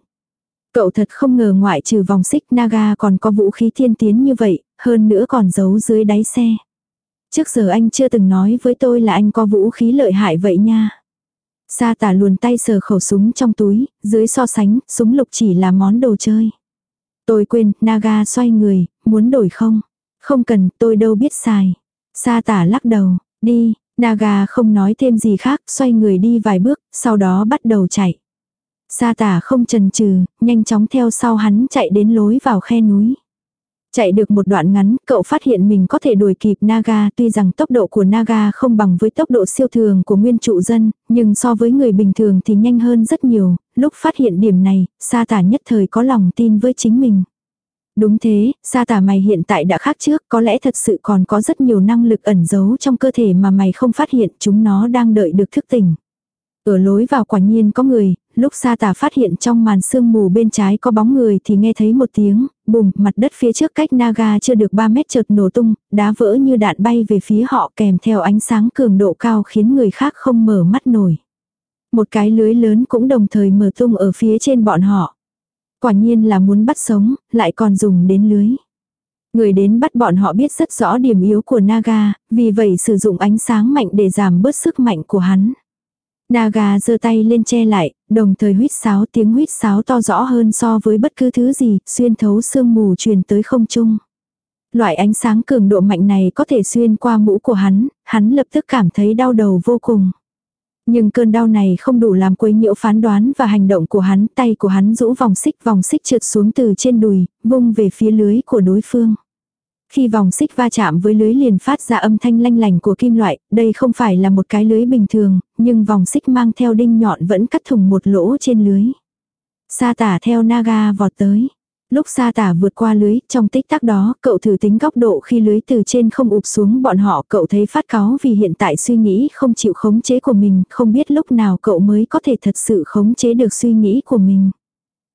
Cậu thật không ngờ ngoại trừ vòng xích Naga còn có vũ khí thiên tiến như vậy, hơn nữa còn giấu dưới đáy xe. Trước giờ anh chưa từng nói với tôi là anh có vũ khí lợi hại vậy nha. Sa tả luồn tay sờ khẩu súng trong túi, dưới so sánh, súng lục chỉ là món đồ chơi. Tôi quên, Naga xoay người, muốn đổi không? Không cần, tôi đâu biết xài. Sa tả lắc đầu, đi, Naga không nói thêm gì khác, xoay người đi vài bước, sau đó bắt đầu chạy. Sa tả không chần chừ, nhanh chóng theo sau hắn chạy đến lối vào khe núi. Chạy được một đoạn ngắn, cậu phát hiện mình có thể đuổi kịp Naga, tuy rằng tốc độ của Naga không bằng với tốc độ siêu thường của nguyên trụ dân, nhưng so với người bình thường thì nhanh hơn rất nhiều, lúc phát hiện điểm này, sa tả nhất thời có lòng tin với chính mình. Đúng thế, sa tả mày hiện tại đã khác trước, có lẽ thật sự còn có rất nhiều năng lực ẩn giấu trong cơ thể mà mày không phát hiện, chúng nó đang đợi được thức tỉnh. Ở lối vào quả nhiên có người, lúc sa tả phát hiện trong màn sương mù bên trái có bóng người thì nghe thấy một tiếng, bùm, mặt đất phía trước cách Naga chưa được 3 mét chợt nổ tung, đá vỡ như đạn bay về phía họ kèm theo ánh sáng cường độ cao khiến người khác không mở mắt nổi. Một cái lưới lớn cũng đồng thời mở tung ở phía trên bọn họ. Quả nhiên là muốn bắt sống, lại còn dùng đến lưới. Người đến bắt bọn họ biết rất rõ điểm yếu của Naga, vì vậy sử dụng ánh sáng mạnh để giảm bớt sức mạnh của hắn. Naga giơ tay lên che lại, đồng thời huýt sáo tiếng huýt sáo to rõ hơn so với bất cứ thứ gì, xuyên thấu sương mù truyền tới không trung. Loại ánh sáng cường độ mạnh này có thể xuyên qua mũ của hắn, hắn lập tức cảm thấy đau đầu vô cùng. Nhưng cơn đau này không đủ làm quấy nhiễu phán đoán và hành động của hắn, tay của hắn rũ vòng xích vòng xích trượt xuống từ trên đùi, vung về phía lưới của đối phương. Khi vòng xích va chạm với lưới liền phát ra âm thanh lanh lành của kim loại, đây không phải là một cái lưới bình thường, nhưng vòng xích mang theo đinh nhọn vẫn cắt thủng một lỗ trên lưới. Sa tả theo naga vọt tới. Lúc sa tả vượt qua lưới, trong tích tắc đó, cậu thử tính góc độ khi lưới từ trên không ụp xuống bọn họ, cậu thấy phát cáu vì hiện tại suy nghĩ không chịu khống chế của mình, không biết lúc nào cậu mới có thể thật sự khống chế được suy nghĩ của mình.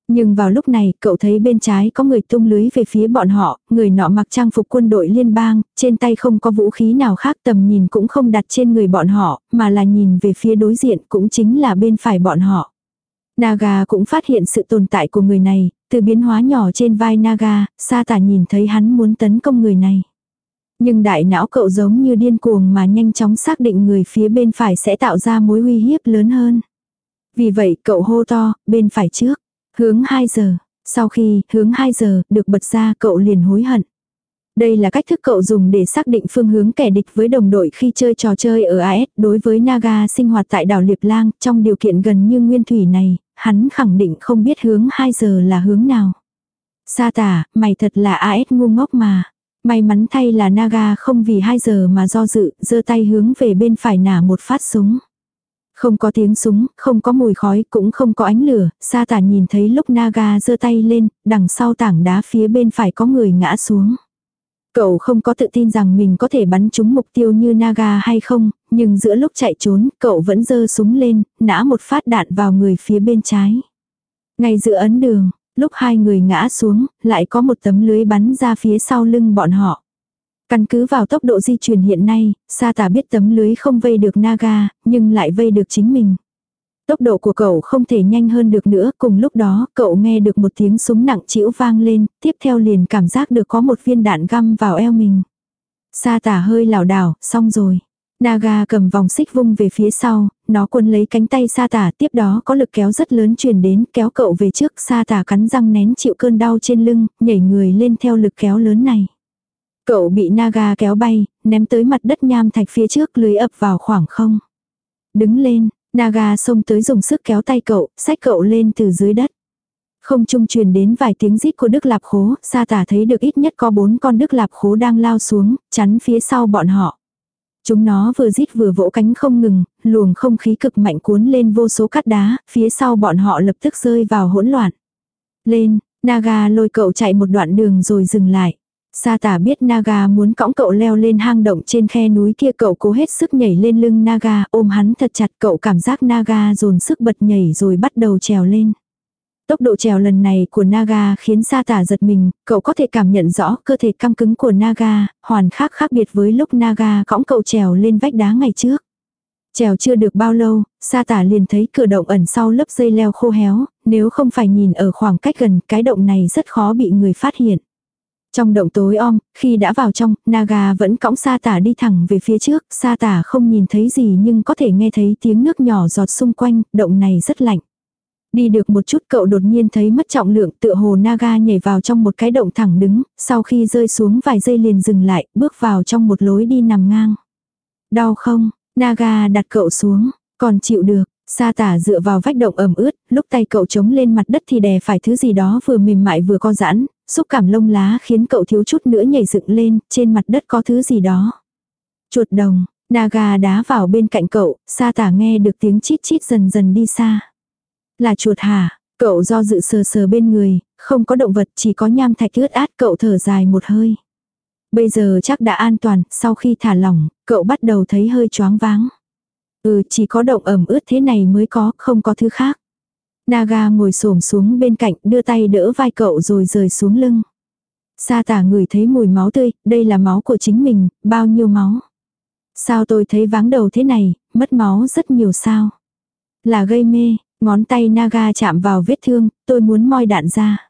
Nhưng vào lúc này, cậu thấy bên trái có người tung lưới về phía bọn họ, người nọ mặc trang phục quân đội liên bang, trên tay không có vũ khí nào khác tầm nhìn cũng không đặt trên người bọn họ, mà là nhìn về phía đối diện cũng chính là bên phải bọn họ. Naga cũng phát hiện sự tồn tại của người này, từ biến hóa nhỏ trên vai Naga, sa tả nhìn thấy hắn muốn tấn công người này. Nhưng đại não cậu giống như điên cuồng mà nhanh chóng xác định người phía bên phải sẽ tạo ra mối uy hiếp lớn hơn. Vì vậy cậu hô to, bên phải trước. Hướng 2 giờ. Sau khi hướng 2 giờ được bật ra cậu liền hối hận. Đây là cách thức cậu dùng để xác định phương hướng kẻ địch với đồng đội khi chơi trò chơi ở AS. Đối với Naga sinh hoạt tại đảo Liệp Lang, trong điều kiện gần như nguyên thủy này, hắn khẳng định không biết hướng 2 giờ là hướng nào. Sa tả, mày thật là AS ngu ngốc mà. May mắn thay là Naga không vì 2 giờ mà do dự, giơ tay hướng về bên phải nả một phát súng. Không có tiếng súng, không có mùi khói, cũng không có ánh lửa, sa tả nhìn thấy lúc Naga giơ tay lên, đằng sau tảng đá phía bên phải có người ngã xuống. Cậu không có tự tin rằng mình có thể bắn trúng mục tiêu như Naga hay không, nhưng giữa lúc chạy trốn, cậu vẫn giơ súng lên, nã một phát đạn vào người phía bên trái. Ngay giữa ấn đường, lúc hai người ngã xuống, lại có một tấm lưới bắn ra phía sau lưng bọn họ. Căn cứ vào tốc độ di chuyển hiện nay, Sa tả biết tấm lưới không vây được Naga, nhưng lại vây được chính mình. Tốc độ của cậu không thể nhanh hơn được nữa, cùng lúc đó cậu nghe được một tiếng súng nặng chĩu vang lên, tiếp theo liền cảm giác được có một viên đạn găm vào eo mình. Sa tả hơi lảo đảo, xong rồi. Naga cầm vòng xích vung về phía sau, nó quân lấy cánh tay sa tả tiếp đó có lực kéo rất lớn truyền đến kéo cậu về trước sa tả cắn răng nén chịu cơn đau trên lưng, nhảy người lên theo lực kéo lớn này. Cậu bị Naga kéo bay, ném tới mặt đất nham thạch phía trước lưới ập vào khoảng không. Đứng lên, Naga xông tới dùng sức kéo tay cậu, xách cậu lên từ dưới đất. Không trung truyền đến vài tiếng rít của Đức Lạp Khố, Sa tả thấy được ít nhất có bốn con Đức Lạp Khố đang lao xuống, chắn phía sau bọn họ. Chúng nó vừa rít vừa vỗ cánh không ngừng, luồng không khí cực mạnh cuốn lên vô số cát đá, phía sau bọn họ lập tức rơi vào hỗn loạn. Lên, Naga lôi cậu chạy một đoạn đường rồi dừng lại. Sa tả biết Naga muốn cõng cậu leo lên hang động trên khe núi kia cậu cố hết sức nhảy lên lưng Naga ôm hắn thật chặt cậu cảm giác Naga dồn sức bật nhảy rồi bắt đầu trèo lên. Tốc độ trèo lần này của Naga khiến sa tả giật mình, cậu có thể cảm nhận rõ cơ thể căng cứng của Naga, hoàn khác khác biệt với lúc Naga cõng cậu trèo lên vách đá ngày trước. Trèo chưa được bao lâu, sa tả liền thấy cửa động ẩn sau lớp dây leo khô héo, nếu không phải nhìn ở khoảng cách gần cái động này rất khó bị người phát hiện. Trong động tối om, khi đã vào trong, Naga vẫn cõng sa tả đi thẳng về phía trước, sa tả không nhìn thấy gì nhưng có thể nghe thấy tiếng nước nhỏ giọt xung quanh, động này rất lạnh. Đi được một chút cậu đột nhiên thấy mất trọng lượng tựa hồ Naga nhảy vào trong một cái động thẳng đứng, sau khi rơi xuống vài giây liền dừng lại, bước vào trong một lối đi nằm ngang. Đau không? Naga đặt cậu xuống, còn chịu được. Sa tả dựa vào vách động ẩm ướt, lúc tay cậu chống lên mặt đất thì đè phải thứ gì đó vừa mềm mại vừa co giãn, xúc cảm lông lá khiến cậu thiếu chút nữa nhảy dựng lên, trên mặt đất có thứ gì đó. Chuột đồng, Naga đá vào bên cạnh cậu, sa tả nghe được tiếng chít chít dần dần đi xa. Là chuột hả? Cậu do dự sờ sờ bên người, không có động vật chỉ có nham thạch ướt át cậu thở dài một hơi. Bây giờ chắc đã an toàn, sau khi thả lỏng, cậu bắt đầu thấy hơi choáng váng. Ừ chỉ có động ẩm ướt thế này mới có, không có thứ khác. Naga ngồi xổm xuống bên cạnh đưa tay đỡ vai cậu rồi rời xuống lưng. Sa tả người thấy mùi máu tươi, đây là máu của chính mình, bao nhiêu máu. Sao tôi thấy váng đầu thế này, mất máu rất nhiều sao. Là gây mê, ngón tay Naga chạm vào vết thương, tôi muốn moi đạn ra.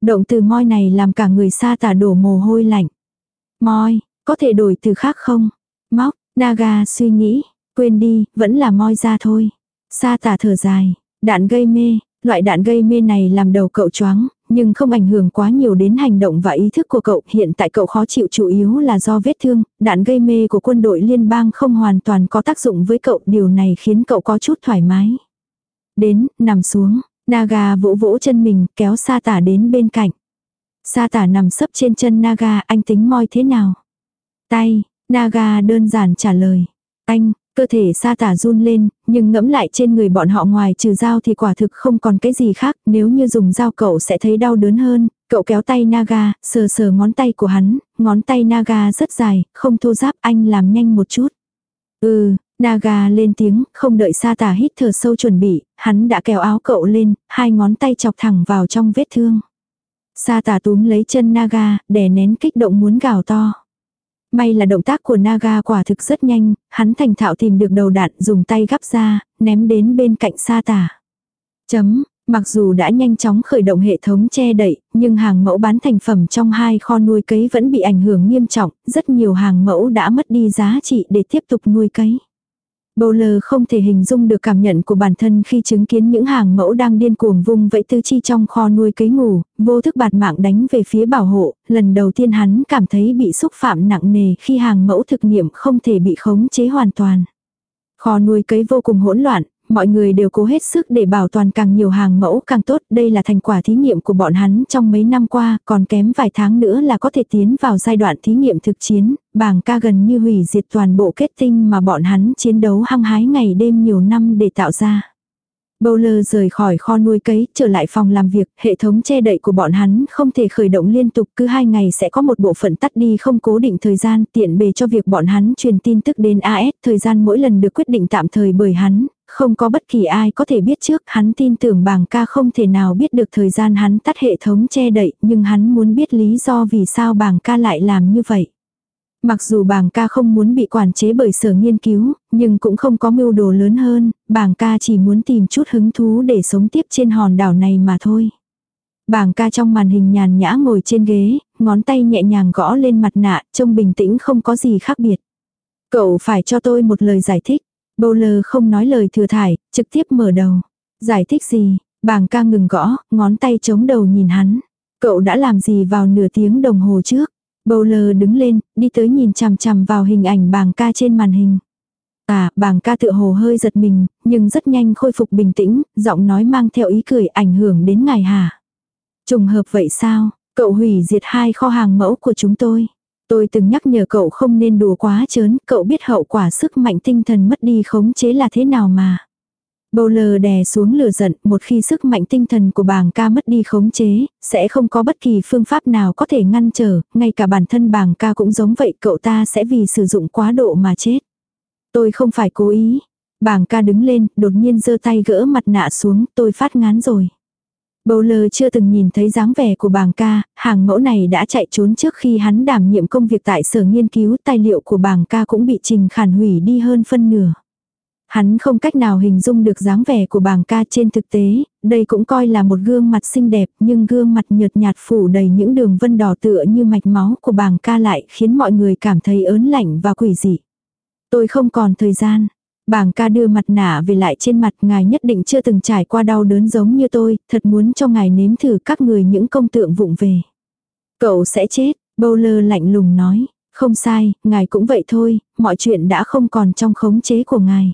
Động từ moi này làm cả người sa tả đổ mồ hôi lạnh. Moi, có thể đổi từ khác không? Móc, Naga suy nghĩ, quên đi, vẫn là moi ra thôi. Sa tả thở dài, Đạn gây mê, loại đạn gây mê này làm đầu cậu choáng, nhưng không ảnh hưởng quá nhiều đến hành động và ý thức của cậu. Hiện tại cậu khó chịu chủ yếu là do vết thương, đạn gây mê của quân đội liên bang không hoàn toàn có tác dụng với cậu. Điều này khiến cậu có chút thoải mái. Đến, nằm xuống, Naga vỗ vỗ chân mình, kéo sa tả đến bên cạnh. Sa tả nằm sấp trên chân Naga, anh tính moi thế nào? Tay, Naga đơn giản trả lời. Anh, Cơ thể sa tả run lên, nhưng ngẫm lại trên người bọn họ ngoài trừ dao thì quả thực không còn cái gì khác, nếu như dùng dao cậu sẽ thấy đau đớn hơn. Cậu kéo tay Naga, sờ sờ ngón tay của hắn, ngón tay Naga rất dài, không thô giáp anh làm nhanh một chút. Ừ, Naga lên tiếng, không đợi sa tả hít thở sâu chuẩn bị, hắn đã kéo áo cậu lên, hai ngón tay chọc thẳng vào trong vết thương. Sa tả túm lấy chân Naga, đè nén kích động muốn gào to. May là động tác của Naga quả thực rất nhanh, hắn thành thạo tìm được đầu đạn dùng tay gắp ra, ném đến bên cạnh sa tả. Chấm, mặc dù đã nhanh chóng khởi động hệ thống che đậy, nhưng hàng mẫu bán thành phẩm trong hai kho nuôi cấy vẫn bị ảnh hưởng nghiêm trọng, rất nhiều hàng mẫu đã mất đi giá trị để tiếp tục nuôi cấy. Bowler không thể hình dung được cảm nhận của bản thân khi chứng kiến những hàng mẫu đang điên cuồng vung vẫy tư chi trong kho nuôi cấy ngủ, vô thức bạt mạng đánh về phía bảo hộ, lần đầu tiên hắn cảm thấy bị xúc phạm nặng nề khi hàng mẫu thực nghiệm không thể bị khống chế hoàn toàn. Kho nuôi cấy vô cùng hỗn loạn, mọi người đều cố hết sức để bảo toàn càng nhiều hàng mẫu càng tốt. Đây là thành quả thí nghiệm của bọn hắn trong mấy năm qua, còn kém vài tháng nữa là có thể tiến vào giai đoạn thí nghiệm thực chiến. Bảng ca gần như hủy diệt toàn bộ kết tinh mà bọn hắn chiến đấu hăng hái ngày đêm nhiều năm để tạo ra. Bowler rời khỏi kho nuôi cấy, trở lại phòng làm việc, hệ thống che đậy của bọn hắn không thể khởi động liên tục, cứ hai ngày sẽ có một bộ phận tắt đi không cố định thời gian, tiện bề cho việc bọn hắn truyền tin tức đến AS, thời gian mỗi lần được quyết định tạm thời bởi hắn, không có bất kỳ ai có thể biết trước, hắn tin tưởng bảng ca không thể nào biết được thời gian hắn tắt hệ thống che đậy, nhưng hắn muốn biết lý do vì sao bảng ca lại làm như vậy. Mặc dù bảng ca không muốn bị quản chế bởi sở nghiên cứu, nhưng cũng không có mưu đồ lớn hơn, bảng ca chỉ muốn tìm chút hứng thú để sống tiếp trên hòn đảo này mà thôi. Bảng ca trong màn hình nhàn nhã ngồi trên ghế, ngón tay nhẹ nhàng gõ lên mặt nạ, trông bình tĩnh không có gì khác biệt. Cậu phải cho tôi một lời giải thích. Bowler không nói lời thừa thải, trực tiếp mở đầu. Giải thích gì? Bảng ca ngừng gõ, ngón tay chống đầu nhìn hắn. Cậu đã làm gì vào nửa tiếng đồng hồ trước? Bowler đứng lên, đi tới nhìn chằm chằm vào hình ảnh bảng ca trên màn hình. À, bảng ca tựa hồ hơi giật mình, nhưng rất nhanh khôi phục bình tĩnh, giọng nói mang theo ý cười ảnh hưởng đến ngài hả. Trùng hợp vậy sao, cậu hủy diệt hai kho hàng mẫu của chúng tôi. Tôi từng nhắc nhở cậu không nên đùa quá chớn, cậu biết hậu quả sức mạnh tinh thần mất đi khống chế là thế nào mà. Bowler đè xuống lửa giận, một khi sức mạnh tinh thần của bàng ca mất đi khống chế, sẽ không có bất kỳ phương pháp nào có thể ngăn trở, ngay cả bản thân bàng ca cũng giống vậy, cậu ta sẽ vì sử dụng quá độ mà chết. Tôi không phải cố ý. Bàng ca đứng lên, đột nhiên giơ tay gỡ mặt nạ xuống, tôi phát ngán rồi. Bầu lờ chưa từng nhìn thấy dáng vẻ của bàng ca, hàng mẫu này đã chạy trốn trước khi hắn đảm nhiệm công việc tại sở nghiên cứu tài liệu của bàng ca cũng bị trình khản hủy đi hơn phân nửa. Hắn không cách nào hình dung được dáng vẻ của bàng ca trên thực tế, đây cũng coi là một gương mặt xinh đẹp nhưng gương mặt nhợt nhạt phủ đầy những đường vân đỏ tựa như mạch máu của bàng ca lại khiến mọi người cảm thấy ớn lạnh và quỷ dị. Tôi không còn thời gian. Bàng ca đưa mặt nạ về lại trên mặt ngài nhất định chưa từng trải qua đau đớn giống như tôi, thật muốn cho ngài nếm thử các người những công tượng vụng về. Cậu sẽ chết, Bowler lạnh lùng nói. Không sai, ngài cũng vậy thôi, mọi chuyện đã không còn trong khống chế của ngài.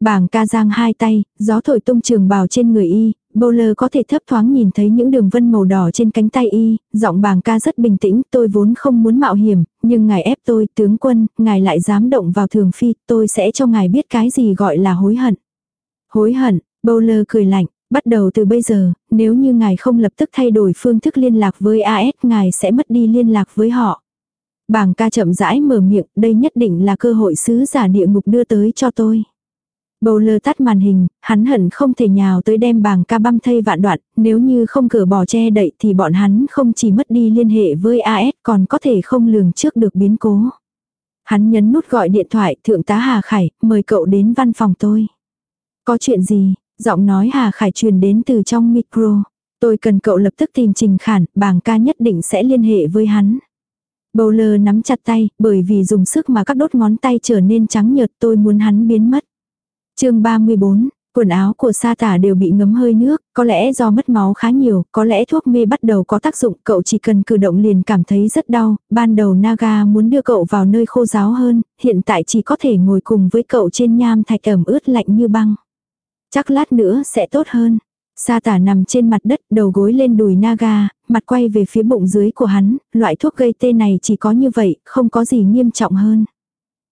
Bàng ca giang hai tay, gió thổi tung trường bào trên người y, Bowler có thể thấp thoáng nhìn thấy những đường vân màu đỏ trên cánh tay y, giọng bàng ca rất bình tĩnh, tôi vốn không muốn mạo hiểm, nhưng ngài ép tôi, tướng quân, ngài lại dám động vào thường phi, tôi sẽ cho ngài biết cái gì gọi là hối hận. Hối hận, Bowler cười lạnh, bắt đầu từ bây giờ, nếu như ngài không lập tức thay đổi phương thức liên lạc với AS, ngài sẽ mất đi liên lạc với họ. Bàng ca chậm rãi mở miệng, đây nhất định là cơ hội sứ giả địa ngục đưa tới cho tôi. Bầu lơ tắt màn hình, hắn hận không thể nhào tới đem bảng ca băm thây vạn đoạn, nếu như không cửa bỏ che đậy thì bọn hắn không chỉ mất đi liên hệ với AS còn có thể không lường trước được biến cố. Hắn nhấn nút gọi điện thoại thượng tá Hà Khải, mời cậu đến văn phòng tôi. Có chuyện gì? Giọng nói Hà Khải truyền đến từ trong micro. Tôi cần cậu lập tức tìm Trình Khản, bảng ca nhất định sẽ liên hệ với hắn. Bầu lơ nắm chặt tay, bởi vì dùng sức mà các đốt ngón tay trở nên trắng nhợt tôi muốn hắn biến mất chương 34, quần áo của sa tả đều bị ngấm hơi nước, có lẽ do mất máu khá nhiều, có lẽ thuốc mê bắt đầu có tác dụng, cậu chỉ cần cử động liền cảm thấy rất đau, ban đầu Naga muốn đưa cậu vào nơi khô giáo hơn, hiện tại chỉ có thể ngồi cùng với cậu trên nham thạch ẩm ướt lạnh như băng. Chắc lát nữa sẽ tốt hơn. Sa tả nằm trên mặt đất, đầu gối lên đùi Naga, mặt quay về phía bụng dưới của hắn, loại thuốc gây tê này chỉ có như vậy, không có gì nghiêm trọng hơn.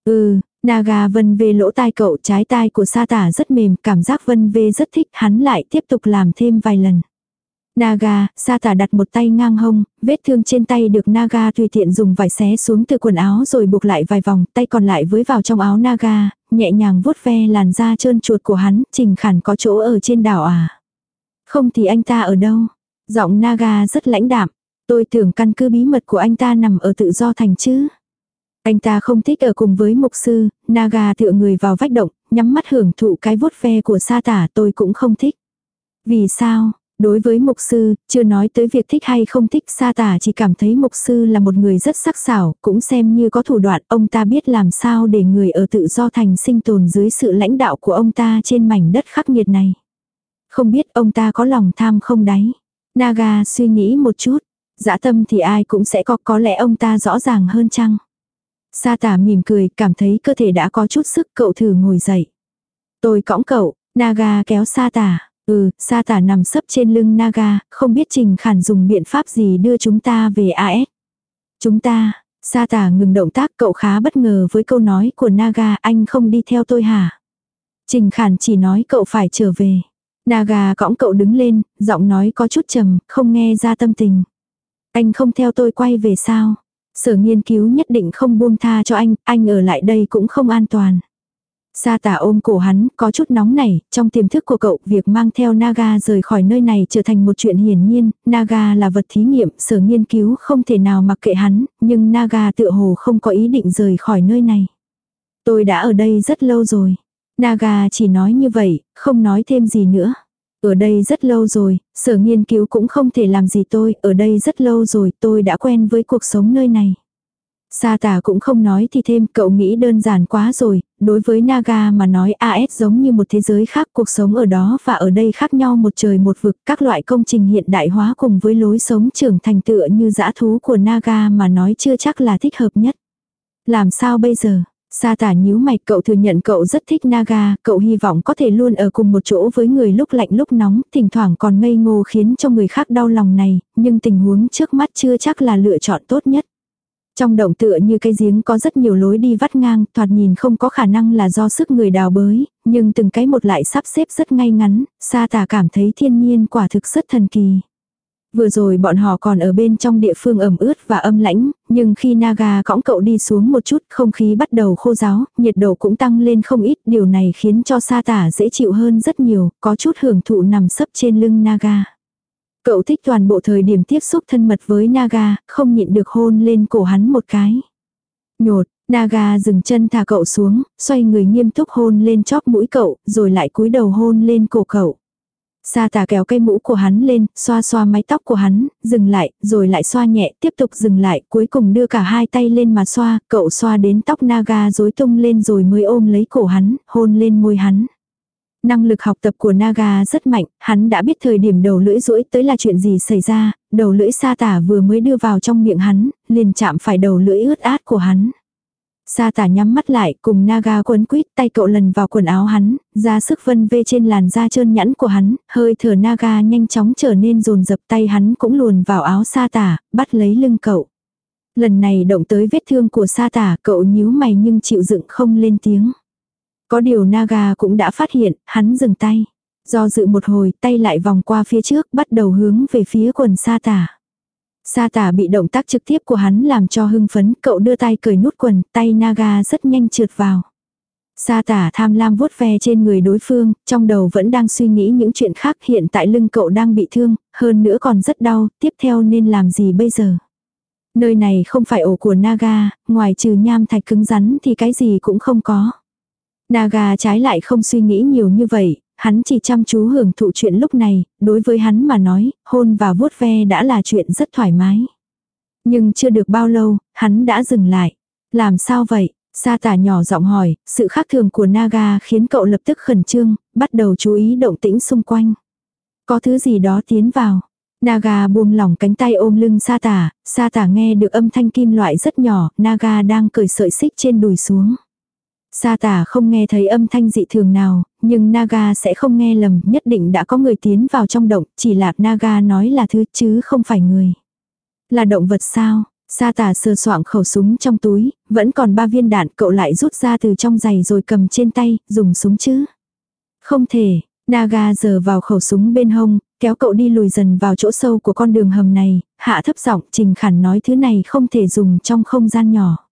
Ừ, Naga vân vê lỗ tai cậu trái tai của sa tả rất mềm, cảm giác vân vê rất thích, hắn lại tiếp tục làm thêm vài lần. Naga, sa tả đặt một tay ngang hông, vết thương trên tay được Naga tùy tiện dùng vải xé xuống từ quần áo rồi buộc lại vài vòng, tay còn lại với vào trong áo Naga, nhẹ nhàng vuốt ve làn da trơn chuột của hắn, Trình Khản có chỗ ở trên đảo à? Không thì anh ta ở đâu? Giọng Naga rất lãnh đạm. Tôi tưởng căn cứ bí mật của anh ta nằm ở tự do thành chứ. Anh ta không thích ở cùng với mục sư, Naga tựa người vào vách động, nhắm mắt hưởng thụ cái vuốt ve của sa tả tôi cũng không thích. Vì sao? Đối với mục sư, chưa nói tới việc thích hay không thích sa tả chỉ cảm thấy mục sư là một người rất sắc sảo, cũng xem như có thủ đoạn, ông ta biết làm sao để người ở tự do thành sinh tồn dưới sự lãnh đạo của ông ta trên mảnh đất khắc nghiệt này. Không biết ông ta có lòng tham không đấy. Naga suy nghĩ một chút, dã tâm thì ai cũng sẽ có, có lẽ ông ta rõ ràng hơn chăng. Sa tả mỉm cười, cảm thấy cơ thể đã có chút sức, cậu thử ngồi dậy. Tôi cõng cậu, Naga kéo sa tả. Ừ, sa tả nằm sấp trên lưng Naga, không biết Trình Khản dùng biện pháp gì đưa chúng ta về AS. Chúng ta, sa tả ngừng động tác cậu khá bất ngờ với câu nói của Naga anh không đi theo tôi hả? Trình Khản chỉ nói cậu phải trở về. Naga cõng cậu đứng lên, giọng nói có chút trầm, không nghe ra tâm tình. Anh không theo tôi quay về sao? Sở nghiên cứu nhất định không buông tha cho anh, anh ở lại đây cũng không an toàn. Sa tả ôm cổ hắn, có chút nóng nảy, trong tiềm thức của cậu, việc mang theo Naga rời khỏi nơi này trở thành một chuyện hiển nhiên, Naga là vật thí nghiệm, sở nghiên cứu không thể nào mặc kệ hắn, nhưng Naga tựa hồ không có ý định rời khỏi nơi này. Tôi đã ở đây rất lâu rồi. Naga chỉ nói như vậy, không nói thêm gì nữa. Ở đây rất lâu rồi, sở nghiên cứu cũng không thể làm gì tôi, ở đây rất lâu rồi, tôi đã quen với cuộc sống nơi này. Sa tả cũng không nói thì thêm, cậu nghĩ đơn giản quá rồi, đối với Naga mà nói AS giống như một thế giới khác, cuộc sống ở đó và ở đây khác nhau một trời một vực, các loại công trình hiện đại hóa cùng với lối sống trưởng thành tựa như dã thú của Naga mà nói chưa chắc là thích hợp nhất. Làm sao bây giờ? Sa tả nhíu mày cậu thừa nhận cậu rất thích Naga, cậu hy vọng có thể luôn ở cùng một chỗ với người lúc lạnh lúc nóng, thỉnh thoảng còn ngây ngô khiến cho người khác đau lòng này, nhưng tình huống trước mắt chưa chắc là lựa chọn tốt nhất. Trong động tựa như cái giếng có rất nhiều lối đi vắt ngang, thoạt nhìn không có khả năng là do sức người đào bới, nhưng từng cái một lại sắp xếp rất ngay ngắn, sa tả cảm thấy thiên nhiên quả thực rất thần kỳ. Vừa rồi bọn họ còn ở bên trong địa phương ẩm ướt và âm lãnh, nhưng khi Naga cõng cậu đi xuống một chút, không khí bắt đầu khô ráo nhiệt độ cũng tăng lên không ít, điều này khiến cho sa tả dễ chịu hơn rất nhiều, có chút hưởng thụ nằm sấp trên lưng Naga. Cậu thích toàn bộ thời điểm tiếp xúc thân mật với Naga, không nhịn được hôn lên cổ hắn một cái. Nhột, Naga dừng chân thả cậu xuống, xoay người nghiêm túc hôn lên chóp mũi cậu, rồi lại cúi đầu hôn lên cổ cậu. Sa tà kéo cây mũ của hắn lên, xoa xoa mái tóc của hắn, dừng lại, rồi lại xoa nhẹ, tiếp tục dừng lại, cuối cùng đưa cả hai tay lên mà xoa, cậu xoa đến tóc Naga rối tung lên rồi mới ôm lấy cổ hắn, hôn lên môi hắn. Năng lực học tập của Naga rất mạnh, hắn đã biết thời điểm đầu lưỡi rũi tới là chuyện gì xảy ra, đầu lưỡi sa tả vừa mới đưa vào trong miệng hắn, liền chạm phải đầu lưỡi ướt át của hắn. Sa tả nhắm mắt lại cùng Naga quấn quýt tay cậu lần vào quần áo hắn, ra sức vân vê trên làn da trơn nhẵn của hắn, hơi thở Naga nhanh chóng trở nên rồn dập tay hắn cũng luồn vào áo sa tả, bắt lấy lưng cậu. Lần này động tới vết thương của sa tả cậu nhíu mày nhưng chịu dựng không lên tiếng. Có điều Naga cũng đã phát hiện, hắn dừng tay. Do dự một hồi, tay lại vòng qua phía trước, bắt đầu hướng về phía quần sa tả. Sa tả bị động tác trực tiếp của hắn làm cho hưng phấn, cậu đưa tay cởi nút quần, tay Naga rất nhanh trượt vào. Sa tả tham lam vuốt ve trên người đối phương, trong đầu vẫn đang suy nghĩ những chuyện khác hiện tại lưng cậu đang bị thương, hơn nữa còn rất đau, tiếp theo nên làm gì bây giờ. Nơi này không phải ổ của Naga, ngoài trừ nham thạch cứng rắn thì cái gì cũng không có. Naga trái lại không suy nghĩ nhiều như vậy, hắn chỉ chăm chú hưởng thụ chuyện lúc này, đối với hắn mà nói, hôn và vuốt ve đã là chuyện rất thoải mái. Nhưng chưa được bao lâu, hắn đã dừng lại. Làm sao vậy? Sa tả nhỏ giọng hỏi, sự khác thường của Naga khiến cậu lập tức khẩn trương, bắt đầu chú ý động tĩnh xung quanh. Có thứ gì đó tiến vào. Naga buông lỏng cánh tay ôm lưng sa tả, sa tả nghe được âm thanh kim loại rất nhỏ, Naga đang cởi sợi xích trên đùi xuống. Sa tả không nghe thấy âm thanh dị thường nào, nhưng Naga sẽ không nghe lầm, nhất định đã có người tiến vào trong động, chỉ là Naga nói là thứ chứ không phải người. Là động vật sao? Sa tả sờ soạng khẩu súng trong túi, vẫn còn ba viên đạn cậu lại rút ra từ trong giày rồi cầm trên tay, dùng súng chứ. Không thể, Naga giờ vào khẩu súng bên hông, kéo cậu đi lùi dần vào chỗ sâu của con đường hầm này, hạ thấp giọng trình khản nói thứ này không thể dùng trong không gian nhỏ.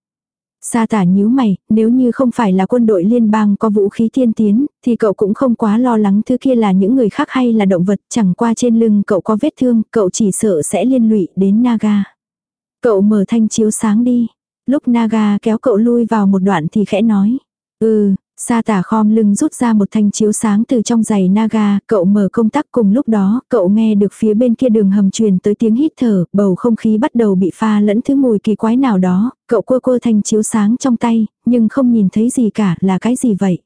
Sa tả nhíu mày, nếu như không phải là quân đội liên bang có vũ khí tiên tiến, thì cậu cũng không quá lo lắng thứ kia là những người khác hay là động vật, chẳng qua trên lưng cậu có vết thương, cậu chỉ sợ sẽ liên lụy đến Naga. Cậu mở thanh chiếu sáng đi. Lúc Naga kéo cậu lui vào một đoạn thì khẽ nói. Ừ, Sa tả khom lưng rút ra một thanh chiếu sáng từ trong giày naga, cậu mở công tắc cùng lúc đó, cậu nghe được phía bên kia đường hầm truyền tới tiếng hít thở, bầu không khí bắt đầu bị pha lẫn thứ mùi kỳ quái nào đó, cậu quơ quơ thanh chiếu sáng trong tay, nhưng không nhìn thấy gì cả, là cái gì vậy?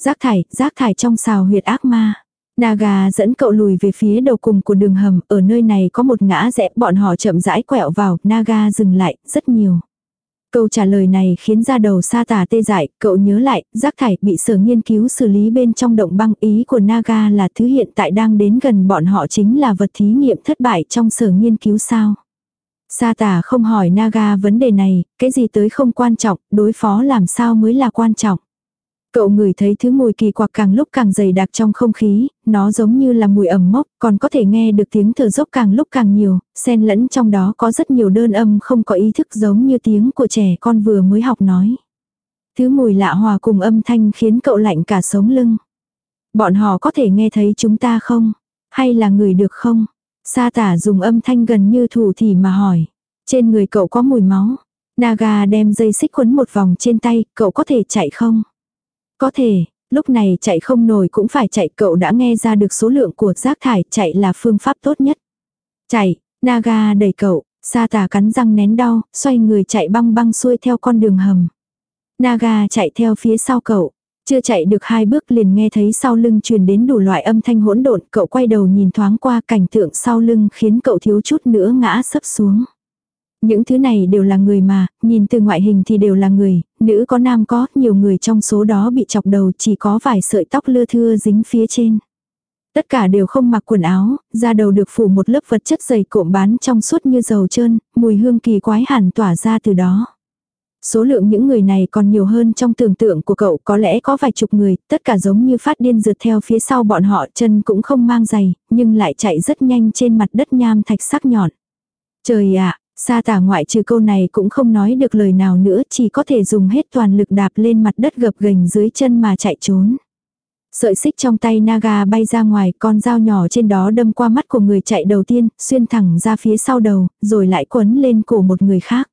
Rác thải, rác thải trong xào huyệt ác ma. Naga dẫn cậu lùi về phía đầu cùng của đường hầm, ở nơi này có một ngã rẽ, bọn họ chậm rãi quẹo vào, Naga dừng lại, rất nhiều. Câu trả lời này khiến ra đầu sa tà tê dại, cậu nhớ lại, rác thải bị sở nghiên cứu xử lý bên trong động băng ý của Naga là thứ hiện tại đang đến gần bọn họ chính là vật thí nghiệm thất bại trong sở nghiên cứu sao. Sa tà không hỏi Naga vấn đề này, cái gì tới không quan trọng, đối phó làm sao mới là quan trọng. Cậu ngửi thấy thứ mùi kỳ quặc càng lúc càng dày đặc trong không khí, nó giống như là mùi ẩm mốc, còn có thể nghe được tiếng thở dốc càng lúc càng nhiều, xen lẫn trong đó có rất nhiều đơn âm không có ý thức giống như tiếng của trẻ con vừa mới học nói. Thứ mùi lạ hòa cùng âm thanh khiến cậu lạnh cả sống lưng. Bọn họ có thể nghe thấy chúng ta không? Hay là người được không? Sa tả dùng âm thanh gần như thủ thỉ mà hỏi. Trên người cậu có mùi máu. Naga đem dây xích quấn một vòng trên tay, cậu có thể chạy không? Có thể, lúc này chạy không nổi cũng phải chạy cậu đã nghe ra được số lượng của rác thải chạy là phương pháp tốt nhất. Chạy, Naga đẩy cậu, sa tà cắn răng nén đau, xoay người chạy băng băng xuôi theo con đường hầm. Naga chạy theo phía sau cậu. Chưa chạy được hai bước liền nghe thấy sau lưng truyền đến đủ loại âm thanh hỗn độn, cậu quay đầu nhìn thoáng qua cảnh tượng sau lưng khiến cậu thiếu chút nữa ngã sấp xuống. Những thứ này đều là người mà, nhìn từ ngoại hình thì đều là người, nữ có nam có, nhiều người trong số đó bị chọc đầu chỉ có vài sợi tóc lưa thưa dính phía trên. Tất cả đều không mặc quần áo, da đầu được phủ một lớp vật chất dày cộm bán trong suốt như dầu trơn, mùi hương kỳ quái hẳn tỏa ra từ đó. Số lượng những người này còn nhiều hơn trong tưởng tượng của cậu có lẽ có vài chục người, tất cả giống như phát điên rượt theo phía sau bọn họ chân cũng không mang giày, nhưng lại chạy rất nhanh trên mặt đất nham thạch sắc nhọn. Trời ạ, Sa tả ngoại trừ câu này cũng không nói được lời nào nữa, chỉ có thể dùng hết toàn lực đạp lên mặt đất gập gành dưới chân mà chạy trốn. Sợi xích trong tay Naga bay ra ngoài, con dao nhỏ trên đó đâm qua mắt của người chạy đầu tiên, xuyên thẳng ra phía sau đầu, rồi lại quấn lên cổ một người khác.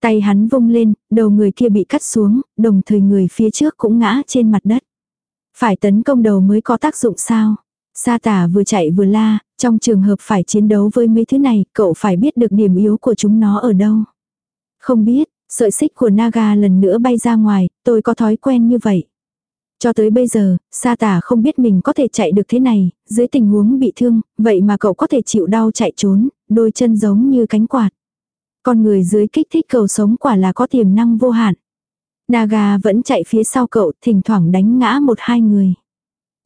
Tay hắn vung lên, đầu người kia bị cắt xuống, đồng thời người phía trước cũng ngã trên mặt đất. Phải tấn công đầu mới có tác dụng sao? Sa tả vừa chạy vừa la, trong trường hợp phải chiến đấu với mấy thứ này, cậu phải biết được điểm yếu của chúng nó ở đâu. Không biết, sợi xích của Naga lần nữa bay ra ngoài, tôi có thói quen như vậy. Cho tới bây giờ, sa tả không biết mình có thể chạy được thế này, dưới tình huống bị thương, vậy mà cậu có thể chịu đau chạy trốn, đôi chân giống như cánh quạt. Con người dưới kích thích cầu sống quả là có tiềm năng vô hạn. Naga vẫn chạy phía sau cậu, thỉnh thoảng đánh ngã một hai người.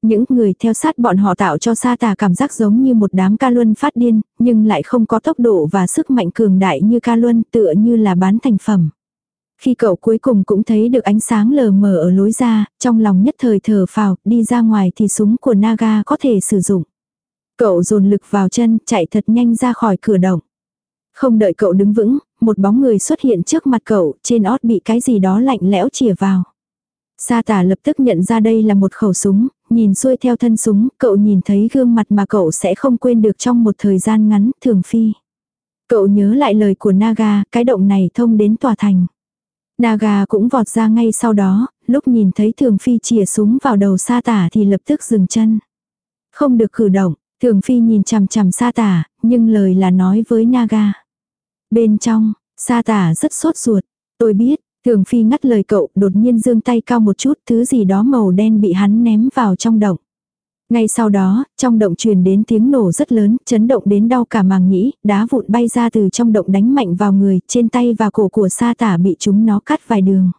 Những người theo sát bọn họ tạo cho sa tà cảm giác giống như một đám ca luân phát điên, nhưng lại không có tốc độ và sức mạnh cường đại như ca luân tựa như là bán thành phẩm. Khi cậu cuối cùng cũng thấy được ánh sáng lờ mờ ở lối ra, trong lòng nhất thời thở phào, đi ra ngoài thì súng của Naga có thể sử dụng. Cậu dồn lực vào chân, chạy thật nhanh ra khỏi cửa động. Không đợi cậu đứng vững, một bóng người xuất hiện trước mặt cậu, trên ót bị cái gì đó lạnh lẽo chìa vào. Sa tả lập tức nhận ra đây là một khẩu súng, nhìn xuôi theo thân súng, cậu nhìn thấy gương mặt mà cậu sẽ không quên được trong một thời gian ngắn, thường phi. Cậu nhớ lại lời của Naga, cái động này thông đến tòa thành. Naga cũng vọt ra ngay sau đó, lúc nhìn thấy thường phi chìa súng vào đầu sa tả thì lập tức dừng chân. Không được cử động, thường phi nhìn chằm chằm sa tả, nhưng lời là nói với Naga. Bên trong, sa tả rất sốt ruột. Tôi biết, Thường Phi ngắt lời cậu, đột nhiên dương tay cao một chút, thứ gì đó màu đen bị hắn ném vào trong động. Ngay sau đó, trong động truyền đến tiếng nổ rất lớn, chấn động đến đau cả màng nhĩ, đá vụn bay ra từ trong động đánh mạnh vào người, trên tay và cổ của sa tả bị chúng nó cắt vài đường.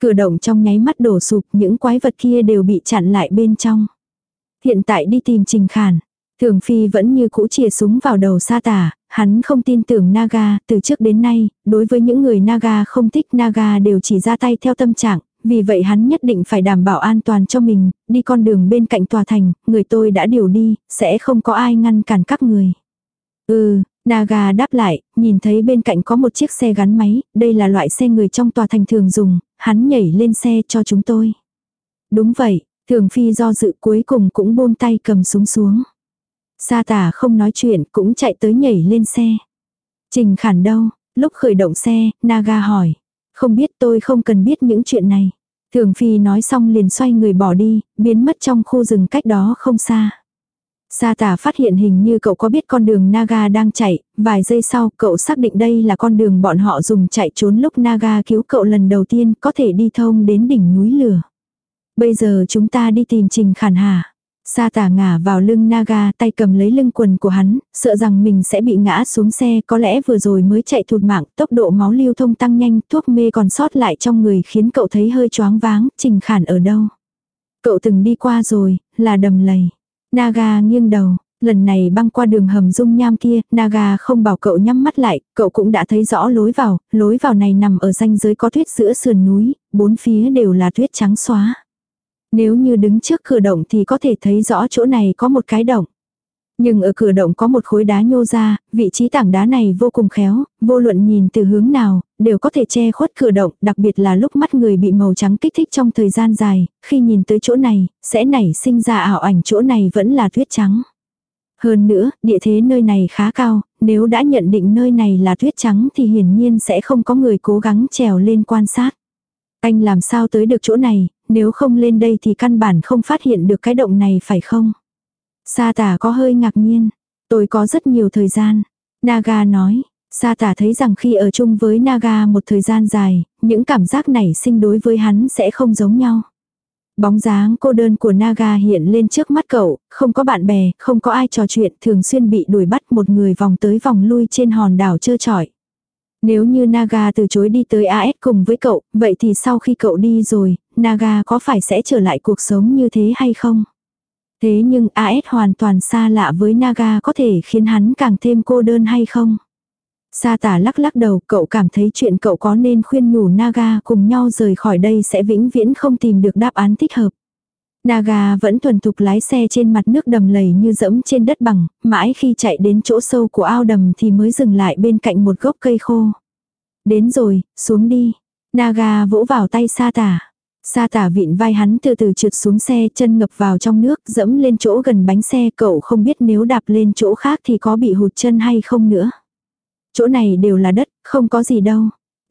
Cửa động trong nháy mắt đổ sụp, những quái vật kia đều bị chặn lại bên trong. Hiện tại đi tìm Trình Khản. Thường Phi vẫn như cũ chìa súng vào đầu sa tả, hắn không tin tưởng Naga, từ trước đến nay, đối với những người Naga không thích Naga đều chỉ ra tay theo tâm trạng, vì vậy hắn nhất định phải đảm bảo an toàn cho mình, đi con đường bên cạnh tòa thành, người tôi đã điều đi, sẽ không có ai ngăn cản các người. Ừ, Naga đáp lại, nhìn thấy bên cạnh có một chiếc xe gắn máy, đây là loại xe người trong tòa thành thường dùng, hắn nhảy lên xe cho chúng tôi. Đúng vậy, thường phi do dự cuối cùng cũng buông tay cầm súng xuống. Sa tả không nói chuyện cũng chạy tới nhảy lên xe. Trình khản đâu, lúc khởi động xe, Naga hỏi. Không biết tôi không cần biết những chuyện này. Thường phi nói xong liền xoay người bỏ đi, biến mất trong khu rừng cách đó không xa. Sa tả phát hiện hình như cậu có biết con đường Naga đang chạy, vài giây sau cậu xác định đây là con đường bọn họ dùng chạy trốn lúc Naga cứu cậu lần đầu tiên có thể đi thông đến đỉnh núi lửa. Bây giờ chúng ta đi tìm Trình Khản Hà. Sa tả ngả vào lưng Naga tay cầm lấy lưng quần của hắn, sợ rằng mình sẽ bị ngã xuống xe có lẽ vừa rồi mới chạy thụt mạng, tốc độ máu lưu thông tăng nhanh, thuốc mê còn sót lại trong người khiến cậu thấy hơi choáng váng, Trình Khản ở đâu. Cậu từng đi qua rồi, là đầm lầy. Naga nghiêng đầu, lần này băng qua đường hầm dung nham kia, Naga không bảo cậu nhắm mắt lại, cậu cũng đã thấy rõ lối vào, lối vào này nằm ở ranh giới có tuyết giữa sườn núi, bốn phía đều là tuyết trắng xóa. Nếu như đứng trước cửa động thì có thể thấy rõ chỗ này có một cái động. Nhưng ở cửa động có một khối đá nhô ra, vị trí tảng đá này vô cùng khéo, vô luận nhìn từ hướng nào, đều có thể che khuất cửa động, đặc biệt là lúc mắt người bị màu trắng kích thích trong thời gian dài, khi nhìn tới chỗ này, sẽ nảy sinh ra ảo ảnh chỗ này vẫn là tuyết trắng. Hơn nữa, địa thế nơi này khá cao, nếu đã nhận định nơi này là tuyết trắng thì hiển nhiên sẽ không có người cố gắng trèo lên quan sát. Anh làm sao tới được chỗ này, nếu không lên đây thì căn bản không phát hiện được cái động này phải không? Sa tả có hơi ngạc nhiên. Tôi có rất nhiều thời gian. Naga nói. Sa tả thấy rằng khi ở chung với Naga một thời gian dài, những cảm giác này sinh đối với hắn sẽ không giống nhau. Bóng dáng cô đơn của Naga hiện lên trước mắt cậu, không có bạn bè, không có ai trò chuyện, thường xuyên bị đuổi bắt một người vòng tới vòng lui trên hòn đảo trơ trọi. Nếu như Naga từ chối đi tới AS cùng với cậu, vậy thì sau khi cậu đi rồi, Naga có phải sẽ trở lại cuộc sống như thế hay không? Thế nhưng AS hoàn toàn xa lạ với Naga có thể khiến hắn càng thêm cô đơn hay không? Sa tả lắc lắc đầu, cậu cảm thấy chuyện cậu có nên khuyên nhủ Naga cùng nhau rời khỏi đây sẽ vĩnh viễn không tìm được đáp án thích hợp. Naga vẫn thuần thục lái xe trên mặt nước đầm lầy như dẫm trên đất bằng, mãi khi chạy đến chỗ sâu của ao đầm thì mới dừng lại bên cạnh một gốc cây khô. Đến rồi, xuống đi. Naga vỗ vào tay sa tả. Sa tả vịn vai hắn từ từ trượt xuống xe chân ngập vào trong nước dẫm lên chỗ gần bánh xe cậu không biết nếu đạp lên chỗ khác thì có bị hụt chân hay không nữa. Chỗ này đều là đất, không có gì đâu.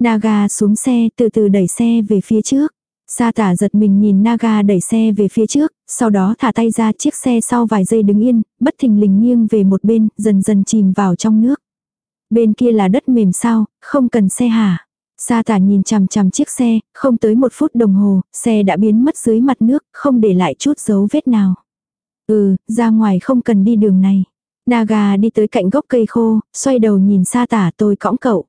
Naga xuống xe từ từ đẩy xe về phía trước. Sa tả giật mình nhìn Naga đẩy xe về phía trước, sau đó thả tay ra chiếc xe sau vài giây đứng yên, bất thình lình nghiêng về một bên, dần dần chìm vào trong nước. Bên kia là đất mềm sao, không cần xe hả? Sa tả nhìn chằm chằm chiếc xe, không tới một phút đồng hồ, xe đã biến mất dưới mặt nước, không để lại chút dấu vết nào. Ừ, ra ngoài không cần đi đường này. Naga đi tới cạnh gốc cây khô, xoay đầu nhìn sa tả tôi cõng cậu.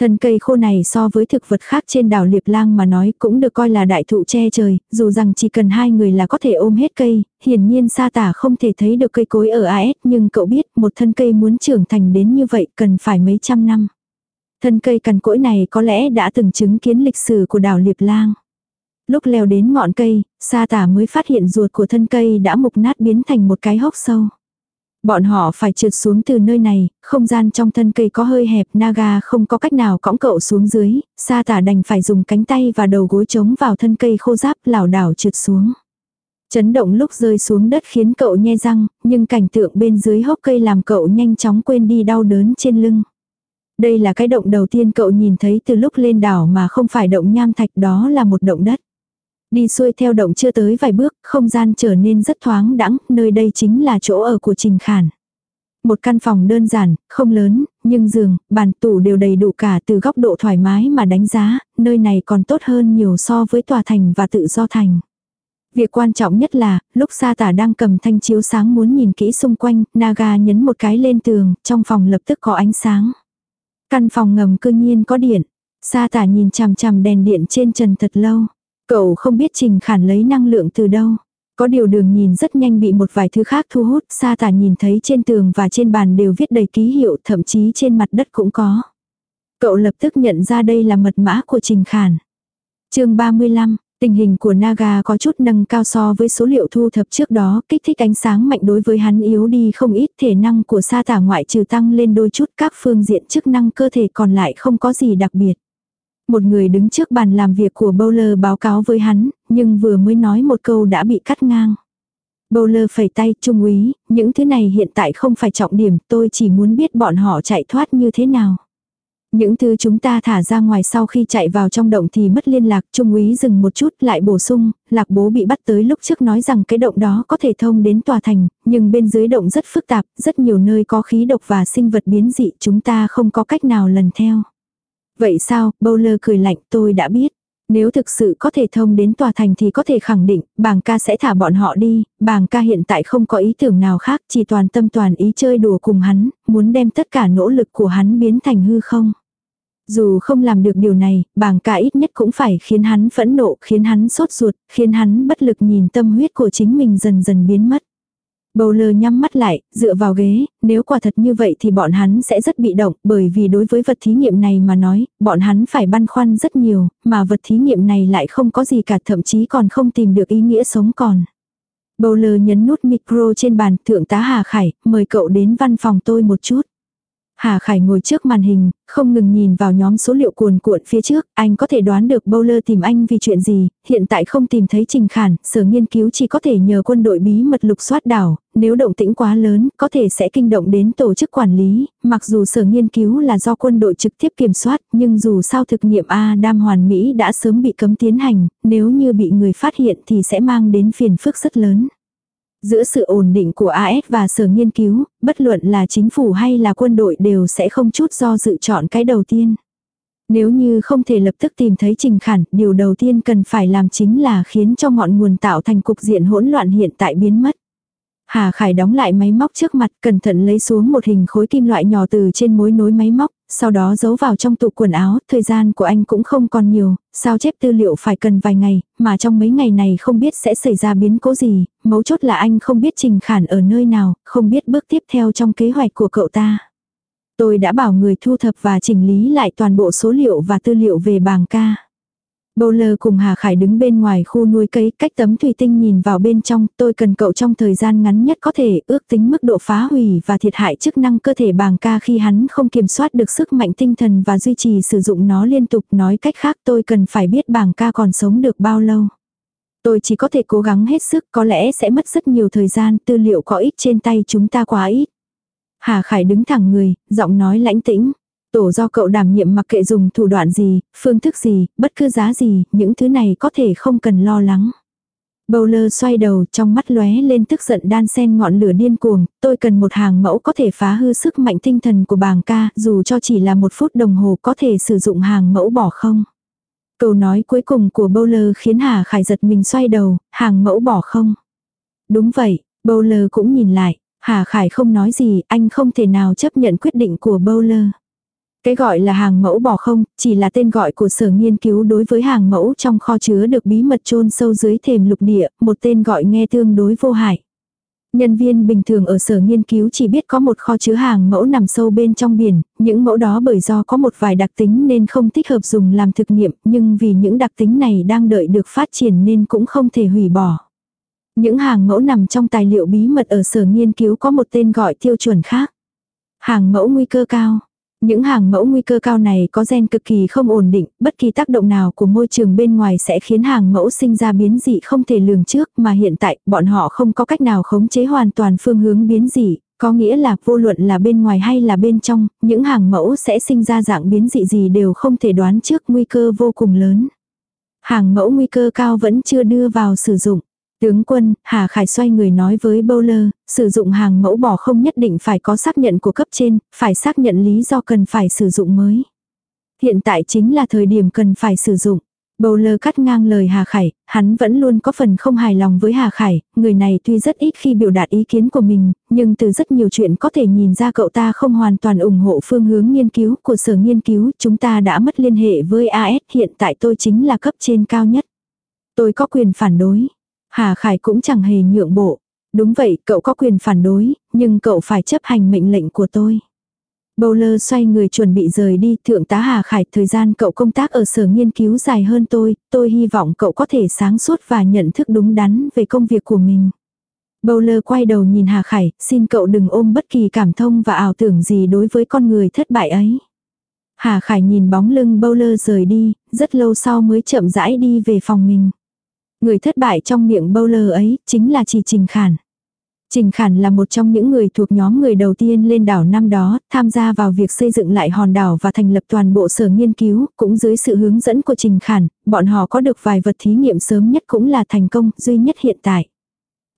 Thân cây khô này so với thực vật khác trên đảo Liệp Lang mà nói cũng được coi là đại thụ che trời, dù rằng chỉ cần hai người là có thể ôm hết cây, hiển nhiên sa tả không thể thấy được cây cối ở AS nhưng cậu biết một thân cây muốn trưởng thành đến như vậy cần phải mấy trăm năm. Thân cây cằn cỗi này có lẽ đã từng chứng kiến lịch sử của đảo Liệp Lang. Lúc leo đến ngọn cây, sa tả mới phát hiện ruột của thân cây đã mục nát biến thành một cái hốc sâu. Bọn họ phải trượt xuống từ nơi này, không gian trong thân cây có hơi hẹp, Naga không có cách nào cõng cậu xuống dưới, sa tả đành phải dùng cánh tay và đầu gối chống vào thân cây khô giáp lảo đảo trượt xuống. Chấn động lúc rơi xuống đất khiến cậu nhe răng, nhưng cảnh tượng bên dưới hốc cây làm cậu nhanh chóng quên đi đau đớn trên lưng. Đây là cái động đầu tiên cậu nhìn thấy từ lúc lên đảo mà không phải động nham thạch đó là một động đất. Đi xuôi theo động chưa tới vài bước, không gian trở nên rất thoáng đãng, nơi đây chính là chỗ ở của Trình Khản. Một căn phòng đơn giản, không lớn, nhưng giường, bàn tủ đều đầy đủ cả từ góc độ thoải mái mà đánh giá, nơi này còn tốt hơn nhiều so với tòa thành và tự do thành. Việc quan trọng nhất là, lúc sa tả đang cầm thanh chiếu sáng muốn nhìn kỹ xung quanh, Naga nhấn một cái lên tường, trong phòng lập tức có ánh sáng. Căn phòng ngầm cư nhiên có điện. Sa tả nhìn chằm chằm đèn điện trên trần thật lâu. Cậu không biết Trình Khản lấy năng lượng từ đâu. Có điều đường nhìn rất nhanh bị một vài thứ khác thu hút, sa tả nhìn thấy trên tường và trên bàn đều viết đầy ký hiệu, thậm chí trên mặt đất cũng có. Cậu lập tức nhận ra đây là mật mã của Trình Khản. chương 35, Tình hình của Naga có chút nâng cao so với số liệu thu thập trước đó, kích thích ánh sáng mạnh đối với hắn yếu đi không ít thể năng của sa tả ngoại trừ tăng lên đôi chút các phương diện chức năng cơ thể còn lại không có gì đặc biệt. Một người đứng trước bàn làm việc của Bowler báo cáo với hắn, nhưng vừa mới nói một câu đã bị cắt ngang. Bowler phẩy tay, trung úy, những thứ này hiện tại không phải trọng điểm, tôi chỉ muốn biết bọn họ chạy thoát như thế nào. Những thứ chúng ta thả ra ngoài sau khi chạy vào trong động thì mất liên lạc, trung úy dừng một chút lại bổ sung, lạc bố bị bắt tới lúc trước nói rằng cái động đó có thể thông đến tòa thành, nhưng bên dưới động rất phức tạp, rất nhiều nơi có khí độc và sinh vật biến dị chúng ta không có cách nào lần theo. Vậy sao, Bowler cười lạnh tôi đã biết. Nếu thực sự có thể thông đến tòa thành thì có thể khẳng định, bàng ca sẽ thả bọn họ đi, bàng ca hiện tại không có ý tưởng nào khác, chỉ toàn tâm toàn ý chơi đùa cùng hắn, muốn đem tất cả nỗ lực của hắn biến thành hư không. Dù không làm được điều này, bảng cả ít nhất cũng phải khiến hắn phẫn nộ, khiến hắn sốt ruột, khiến hắn bất lực nhìn tâm huyết của chính mình dần dần biến mất. Bowler nhắm mắt lại, dựa vào ghế, nếu quả thật như vậy thì bọn hắn sẽ rất bị động, bởi vì đối với vật thí nghiệm này mà nói, bọn hắn phải băn khoăn rất nhiều, mà vật thí nghiệm này lại không có gì cả thậm chí còn không tìm được ý nghĩa sống còn. Bowler nhấn nút micro trên bàn, thượng tá Hà Khải, mời cậu đến văn phòng tôi một chút. Hà Khải ngồi trước màn hình, không ngừng nhìn vào nhóm số liệu cuồn cuộn phía trước, anh có thể đoán được Bowler tìm anh vì chuyện gì, hiện tại không tìm thấy Trình Khản, sở nghiên cứu chỉ có thể nhờ quân đội bí mật lục soát đảo, nếu động tĩnh quá lớn, có thể sẽ kinh động đến tổ chức quản lý, mặc dù sở nghiên cứu là do quân đội trực tiếp kiểm soát, nhưng dù sao thực nghiệm A đam hoàn Mỹ đã sớm bị cấm tiến hành, nếu như bị người phát hiện thì sẽ mang đến phiền phức rất lớn. Giữa sự ổn định của AS và sở nghiên cứu, bất luận là chính phủ hay là quân đội đều sẽ không chút do dự chọn cái đầu tiên. Nếu như không thể lập tức tìm thấy trình khản, điều đầu tiên cần phải làm chính là khiến cho ngọn nguồn tạo thành cục diện hỗn loạn hiện tại biến mất. Hà Khải đóng lại máy móc trước mặt, cẩn thận lấy xuống một hình khối kim loại nhỏ từ trên mối nối máy móc, sau đó giấu vào trong tủ quần áo, thời gian của anh cũng không còn nhiều, sao chép tư liệu phải cần vài ngày, mà trong mấy ngày này không biết sẽ xảy ra biến cố gì, mấu chốt là anh không biết Trình Khản ở nơi nào, không biết bước tiếp theo trong kế hoạch của cậu ta. Tôi đã bảo người thu thập và chỉnh lý lại toàn bộ số liệu và tư liệu về bàng ca. Bowler cùng Hà Khải đứng bên ngoài khu nuôi cấy, cách tấm thủy tinh nhìn vào bên trong, tôi cần cậu trong thời gian ngắn nhất có thể ước tính mức độ phá hủy và thiệt hại chức năng cơ thể bàng ca khi hắn không kiểm soát được sức mạnh tinh thần và duy trì sử dụng nó liên tục. Nói cách khác tôi cần phải biết bàng ca còn sống được bao lâu. Tôi chỉ có thể cố gắng hết sức, có lẽ sẽ mất rất nhiều thời gian, tư liệu có ít trên tay chúng ta quá ít. Hà Khải đứng thẳng người, giọng nói lãnh tĩnh. Tổ do cậu đảm nhiệm mặc kệ dùng thủ đoạn gì, phương thức gì, bất cứ giá gì, những thứ này có thể không cần lo lắng. Bowler xoay đầu trong mắt lóe lên tức giận đan sen ngọn lửa điên cuồng, tôi cần một hàng mẫu có thể phá hư sức mạnh tinh thần của bàng ca, dù cho chỉ là một phút đồng hồ có thể sử dụng hàng mẫu bỏ không. Câu nói cuối cùng của Bowler khiến Hà Khải giật mình xoay đầu, hàng mẫu bỏ không. Đúng vậy, Bowler cũng nhìn lại, Hà Khải không nói gì, anh không thể nào chấp nhận quyết định của Bowler. Cái gọi là hàng mẫu bỏ không, chỉ là tên gọi của sở nghiên cứu đối với hàng mẫu trong kho chứa được bí mật chôn sâu dưới thềm lục địa, một tên gọi nghe tương đối vô hại. Nhân viên bình thường ở sở nghiên cứu chỉ biết có một kho chứa hàng mẫu nằm sâu bên trong biển, những mẫu đó bởi do có một vài đặc tính nên không thích hợp dùng làm thực nghiệm, nhưng vì những đặc tính này đang đợi được phát triển nên cũng không thể hủy bỏ. Những hàng mẫu nằm trong tài liệu bí mật ở sở nghiên cứu có một tên gọi tiêu chuẩn khác. Hàng mẫu nguy cơ cao. Những hàng mẫu nguy cơ cao này có gen cực kỳ không ổn định, bất kỳ tác động nào của môi trường bên ngoài sẽ khiến hàng mẫu sinh ra biến dị không thể lường trước mà hiện tại bọn họ không có cách nào khống chế hoàn toàn phương hướng biến dị, có nghĩa là vô luận là bên ngoài hay là bên trong, những hàng mẫu sẽ sinh ra dạng biến dị gì đều không thể đoán trước nguy cơ vô cùng lớn. Hàng mẫu nguy cơ cao vẫn chưa đưa vào sử dụng. Tướng quân, Hà Khải xoay người nói với Bowler, sử dụng hàng mẫu bỏ không nhất định phải có xác nhận của cấp trên, phải xác nhận lý do cần phải sử dụng mới. Hiện tại chính là thời điểm cần phải sử dụng. Bowler cắt ngang lời Hà Khải, hắn vẫn luôn có phần không hài lòng với Hà Khải, người này tuy rất ít khi biểu đạt ý kiến của mình, nhưng từ rất nhiều chuyện có thể nhìn ra cậu ta không hoàn toàn ủng hộ phương hướng nghiên cứu của sở nghiên cứu, chúng ta đã mất liên hệ với AS, hiện tại tôi chính là cấp trên cao nhất. Tôi có quyền phản đối. Hà Khải cũng chẳng hề nhượng bộ. Đúng vậy, cậu có quyền phản đối, nhưng cậu phải chấp hành mệnh lệnh của tôi. Bowler xoay người chuẩn bị rời đi, thượng tá Hà Khải, thời gian cậu công tác ở sở nghiên cứu dài hơn tôi, tôi hy vọng cậu có thể sáng suốt và nhận thức đúng đắn về công việc của mình. Bowler quay đầu nhìn Hà Khải, xin cậu đừng ôm bất kỳ cảm thông và ảo tưởng gì đối với con người thất bại ấy. Hà Khải nhìn bóng lưng Bowler rời đi, rất lâu sau mới chậm rãi đi về phòng mình. Người thất bại trong miệng Bowler ấy, chính là chỉ Trình Khản. Trình Khản là một trong những người thuộc nhóm người đầu tiên lên đảo năm đó, tham gia vào việc xây dựng lại hòn đảo và thành lập toàn bộ sở nghiên cứu, cũng dưới sự hướng dẫn của Trình Khản, bọn họ có được vài vật thí nghiệm sớm nhất cũng là thành công, duy nhất hiện tại.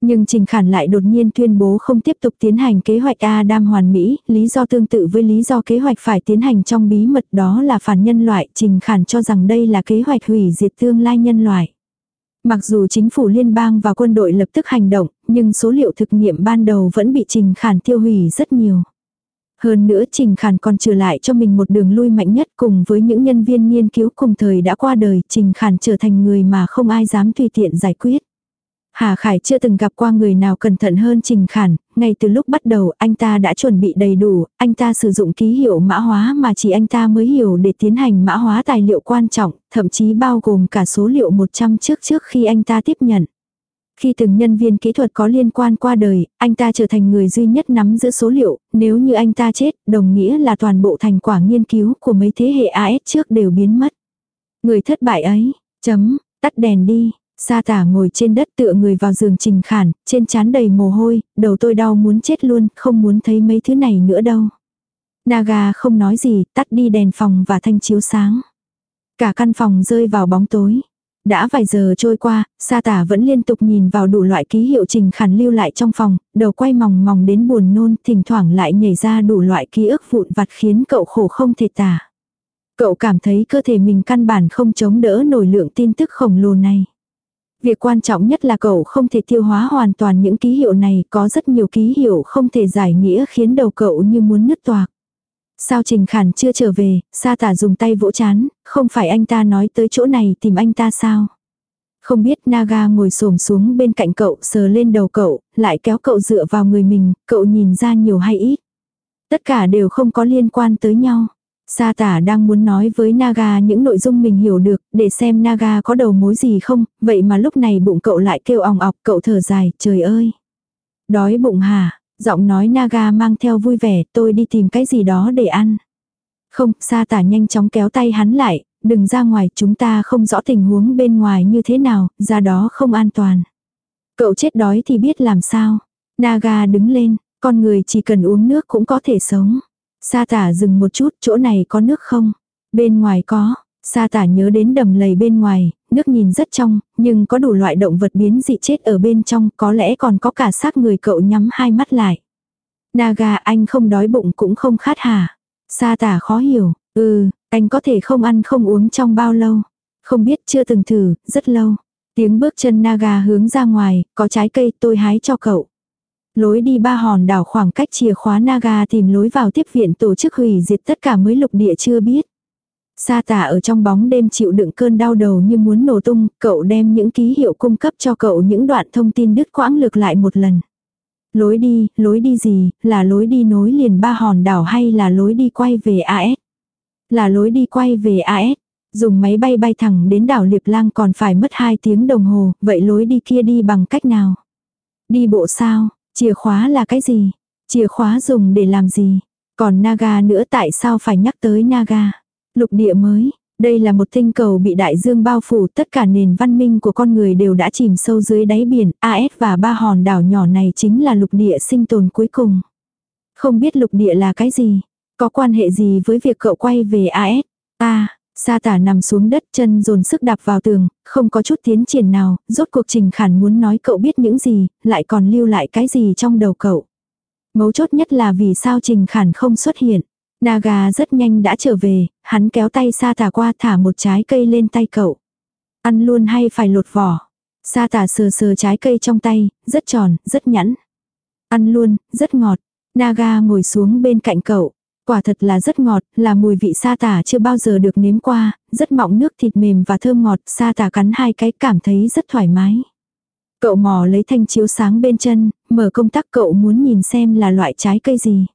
Nhưng Trình Khản lại đột nhiên tuyên bố không tiếp tục tiến hành kế hoạch Adam hoàn mỹ, lý do tương tự với lý do kế hoạch phải tiến hành trong bí mật đó là phản nhân loại, Trình Khản cho rằng đây là kế hoạch hủy diệt tương lai nhân loại. Mặc dù chính phủ liên bang và quân đội lập tức hành động, nhưng số liệu thực nghiệm ban đầu vẫn bị Trình Khản tiêu hủy rất nhiều. Hơn nữa Trình Khản còn trừ lại cho mình một đường lui mạnh nhất cùng với những nhân viên nghiên cứu cùng thời đã qua đời, Trình Khản trở thành người mà không ai dám tùy tiện giải quyết. Hà Khải chưa từng gặp qua người nào cẩn thận hơn Trình Khản, ngay từ lúc bắt đầu anh ta đã chuẩn bị đầy đủ, anh ta sử dụng ký hiệu mã hóa mà chỉ anh ta mới hiểu để tiến hành mã hóa tài liệu quan trọng, thậm chí bao gồm cả số liệu 100 trước trước khi anh ta tiếp nhận. Khi từng nhân viên kỹ thuật có liên quan qua đời, anh ta trở thành người duy nhất nắm giữ số liệu, nếu như anh ta chết, đồng nghĩa là toàn bộ thành quả nghiên cứu của mấy thế hệ AS trước đều biến mất. Người thất bại ấy, chấm, tắt đèn đi, Sa tả ngồi trên đất tựa người vào giường trình khản, trên chán đầy mồ hôi, đầu tôi đau muốn chết luôn, không muốn thấy mấy thứ này nữa đâu. Naga không nói gì, tắt đi đèn phòng và thanh chiếu sáng. Cả căn phòng rơi vào bóng tối. Đã vài giờ trôi qua, sa tả vẫn liên tục nhìn vào đủ loại ký hiệu trình khản lưu lại trong phòng, đầu quay mòng mòng đến buồn nôn, thỉnh thoảng lại nhảy ra đủ loại ký ức vụn vặt khiến cậu khổ không thể tả. Cậu cảm thấy cơ thể mình căn bản không chống đỡ nổi lượng tin tức khổng lồ này. Việc quan trọng nhất là cậu không thể tiêu hóa hoàn toàn những ký hiệu này, có rất nhiều ký hiệu không thể giải nghĩa khiến đầu cậu như muốn nứt toạc. Sao Trình Khản chưa trở về, sa tả dùng tay vỗ chán, không phải anh ta nói tới chỗ này tìm anh ta sao? Không biết Naga ngồi xổm xuống bên cạnh cậu sờ lên đầu cậu, lại kéo cậu dựa vào người mình, cậu nhìn ra nhiều hay ít. Tất cả đều không có liên quan tới nhau. Sa tả đang muốn nói với Naga những nội dung mình hiểu được, để xem Naga có đầu mối gì không, vậy mà lúc này bụng cậu lại kêu ong ọc, cậu thở dài, trời ơi. Đói bụng hả, giọng nói Naga mang theo vui vẻ, tôi đi tìm cái gì đó để ăn. Không, sa tả nhanh chóng kéo tay hắn lại, đừng ra ngoài, chúng ta không rõ tình huống bên ngoài như thế nào, ra đó không an toàn. Cậu chết đói thì biết làm sao. Naga đứng lên, con người chỉ cần uống nước cũng có thể sống. Sa tả dừng một chút, chỗ này có nước không? Bên ngoài có. Sa tả nhớ đến đầm lầy bên ngoài, nước nhìn rất trong, nhưng có đủ loại động vật biến dị chết ở bên trong, có lẽ còn có cả xác người cậu nhắm hai mắt lại. Naga anh không đói bụng cũng không khát hả? Sa tả khó hiểu, ừ, anh có thể không ăn không uống trong bao lâu? Không biết chưa từng thử, rất lâu. Tiếng bước chân Naga hướng ra ngoài, có trái cây tôi hái cho cậu. Lối đi ba hòn đảo khoảng cách chìa khóa Naga tìm lối vào tiếp viện tổ chức hủy diệt tất cả mới lục địa chưa biết. Sa tả ở trong bóng đêm chịu đựng cơn đau đầu như muốn nổ tung, cậu đem những ký hiệu cung cấp cho cậu những đoạn thông tin đứt quãng lược lại một lần. Lối đi, lối đi gì, là lối đi nối liền ba hòn đảo hay là lối đi quay về AS? Là lối đi quay về AS. Dùng máy bay bay thẳng đến đảo Liệp Lang còn phải mất 2 tiếng đồng hồ, vậy lối đi kia đi bằng cách nào? Đi bộ sao? Chìa khóa là cái gì? Chìa khóa dùng để làm gì? Còn Naga nữa tại sao phải nhắc tới Naga? Lục địa mới, đây là một tinh cầu bị đại dương bao phủ, tất cả nền văn minh của con người đều đã chìm sâu dưới đáy biển, AS và ba hòn đảo nhỏ này chính là lục địa sinh tồn cuối cùng. Không biết lục địa là cái gì? Có quan hệ gì với việc cậu quay về AS? À, Sa tả nằm xuống đất chân dồn sức đạp vào tường, không có chút tiến triển nào, rốt cuộc trình khản muốn nói cậu biết những gì, lại còn lưu lại cái gì trong đầu cậu. Mấu chốt nhất là vì sao trình khản không xuất hiện. Naga rất nhanh đã trở về, hắn kéo tay sa tả qua thả một trái cây lên tay cậu. Ăn luôn hay phải lột vỏ. Sa tả sờ sờ trái cây trong tay, rất tròn, rất nhẵn. Ăn luôn, rất ngọt. Naga ngồi xuống bên cạnh cậu. Quả thật là rất ngọt, là mùi vị sa tả chưa bao giờ được nếm qua, rất mọng nước thịt mềm và thơm ngọt, sa tả cắn hai cái cảm thấy rất thoải mái. Cậu mò lấy thanh chiếu sáng bên chân, mở công tắc cậu muốn nhìn xem là loại trái cây gì.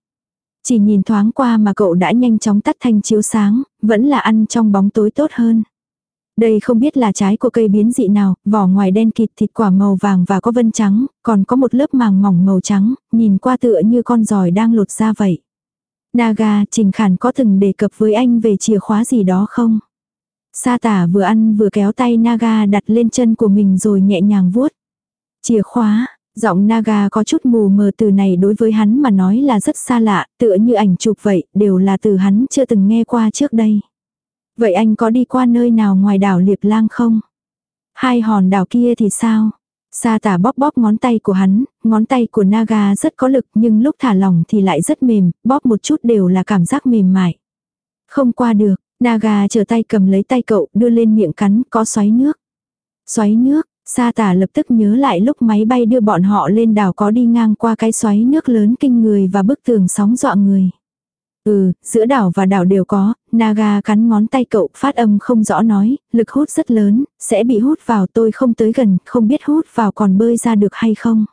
Chỉ nhìn thoáng qua mà cậu đã nhanh chóng tắt thanh chiếu sáng, vẫn là ăn trong bóng tối tốt hơn. Đây không biết là trái của cây biến dị nào, vỏ ngoài đen kịt thịt quả màu vàng và có vân trắng, còn có một lớp màng mỏng màu trắng, nhìn qua tựa như con giòi đang lột ra vậy. Naga, Trình Khản có từng đề cập với anh về chìa khóa gì đó không? Sa tả vừa ăn vừa kéo tay Naga đặt lên chân của mình rồi nhẹ nhàng vuốt. Chìa khóa, giọng Naga có chút mù mờ từ này đối với hắn mà nói là rất xa lạ, tựa như ảnh chụp vậy, đều là từ hắn chưa từng nghe qua trước đây. Vậy anh có đi qua nơi nào ngoài đảo Liệp Lang không? Hai hòn đảo kia thì sao? Sa tả bóp bóp ngón tay của hắn, ngón tay của Naga rất có lực nhưng lúc thả lỏng thì lại rất mềm, bóp một chút đều là cảm giác mềm mại. Không qua được, Naga chờ tay cầm lấy tay cậu đưa lên miệng cắn có xoáy nước. Xoáy nước, Sa tả lập tức nhớ lại lúc máy bay đưa bọn họ lên đảo có đi ngang qua cái xoáy nước lớn kinh người và bức tường sóng dọa người. Ừ, giữa đảo và đảo đều có, Naga cắn ngón tay cậu phát âm không rõ nói, lực hút rất lớn, sẽ bị hút vào tôi không tới gần, không biết hút vào còn bơi ra được hay không.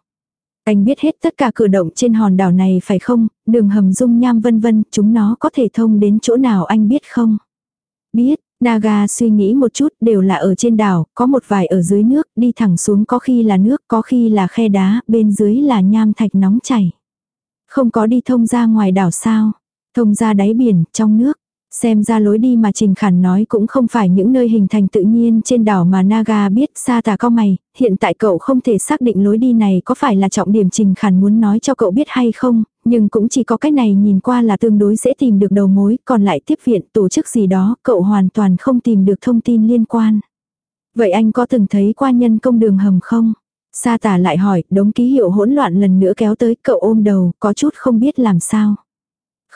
Anh biết hết tất cả cử động trên hòn đảo này phải không, đường hầm dung nham vân vân, chúng nó có thể thông đến chỗ nào anh biết không? Biết, Naga suy nghĩ một chút đều là ở trên đảo, có một vài ở dưới nước, đi thẳng xuống có khi là nước, có khi là khe đá, bên dưới là nham thạch nóng chảy. Không có đi thông ra ngoài đảo sao? Thông ra đáy biển, trong nước. Xem ra lối đi mà Trình Khản nói cũng không phải những nơi hình thành tự nhiên trên đảo mà Naga biết xa tà cao mày, hiện tại cậu không thể xác định lối đi này có phải là trọng điểm Trình Khản muốn nói cho cậu biết hay không, nhưng cũng chỉ có cái này nhìn qua là tương đối dễ tìm được đầu mối, còn lại tiếp viện tổ chức gì đó cậu hoàn toàn không tìm được thông tin liên quan. Vậy anh có từng thấy qua nhân công đường hầm không? Sa tả lại hỏi, đống ký hiệu hỗn loạn lần nữa kéo tới, cậu ôm đầu, có chút không biết làm sao.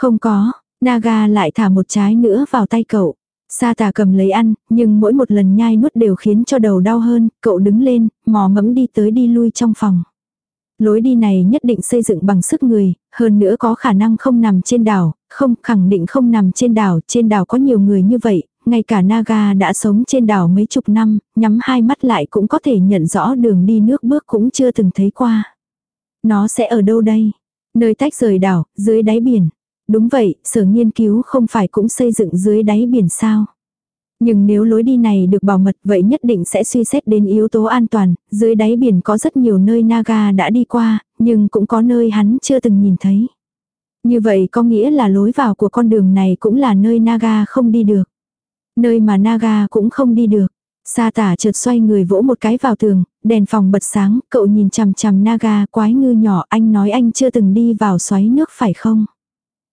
Không có, Naga lại thả một trái nữa vào tay cậu. Sa tà cầm lấy ăn, nhưng mỗi một lần nhai nuốt đều khiến cho đầu đau hơn, cậu đứng lên, mò mẫm đi tới đi lui trong phòng. Lối đi này nhất định xây dựng bằng sức người, hơn nữa có khả năng không nằm trên đảo, không khẳng định không nằm trên đảo, trên đảo có nhiều người như vậy, ngay cả Naga đã sống trên đảo mấy chục năm, nhắm hai mắt lại cũng có thể nhận rõ đường đi nước bước cũng chưa từng thấy qua. Nó sẽ ở đâu đây? Nơi tách rời đảo, dưới đáy biển. Đúng vậy, sở nghiên cứu không phải cũng xây dựng dưới đáy biển sao. Nhưng nếu lối đi này được bảo mật vậy nhất định sẽ suy xét đến yếu tố an toàn, dưới đáy biển có rất nhiều nơi Naga đã đi qua, nhưng cũng có nơi hắn chưa từng nhìn thấy. Như vậy có nghĩa là lối vào của con đường này cũng là nơi Naga không đi được. Nơi mà Naga cũng không đi được. Sa tả chợt xoay người vỗ một cái vào tường, đèn phòng bật sáng, cậu nhìn chằm chằm Naga quái ngư nhỏ anh nói anh chưa từng đi vào xoáy nước phải không?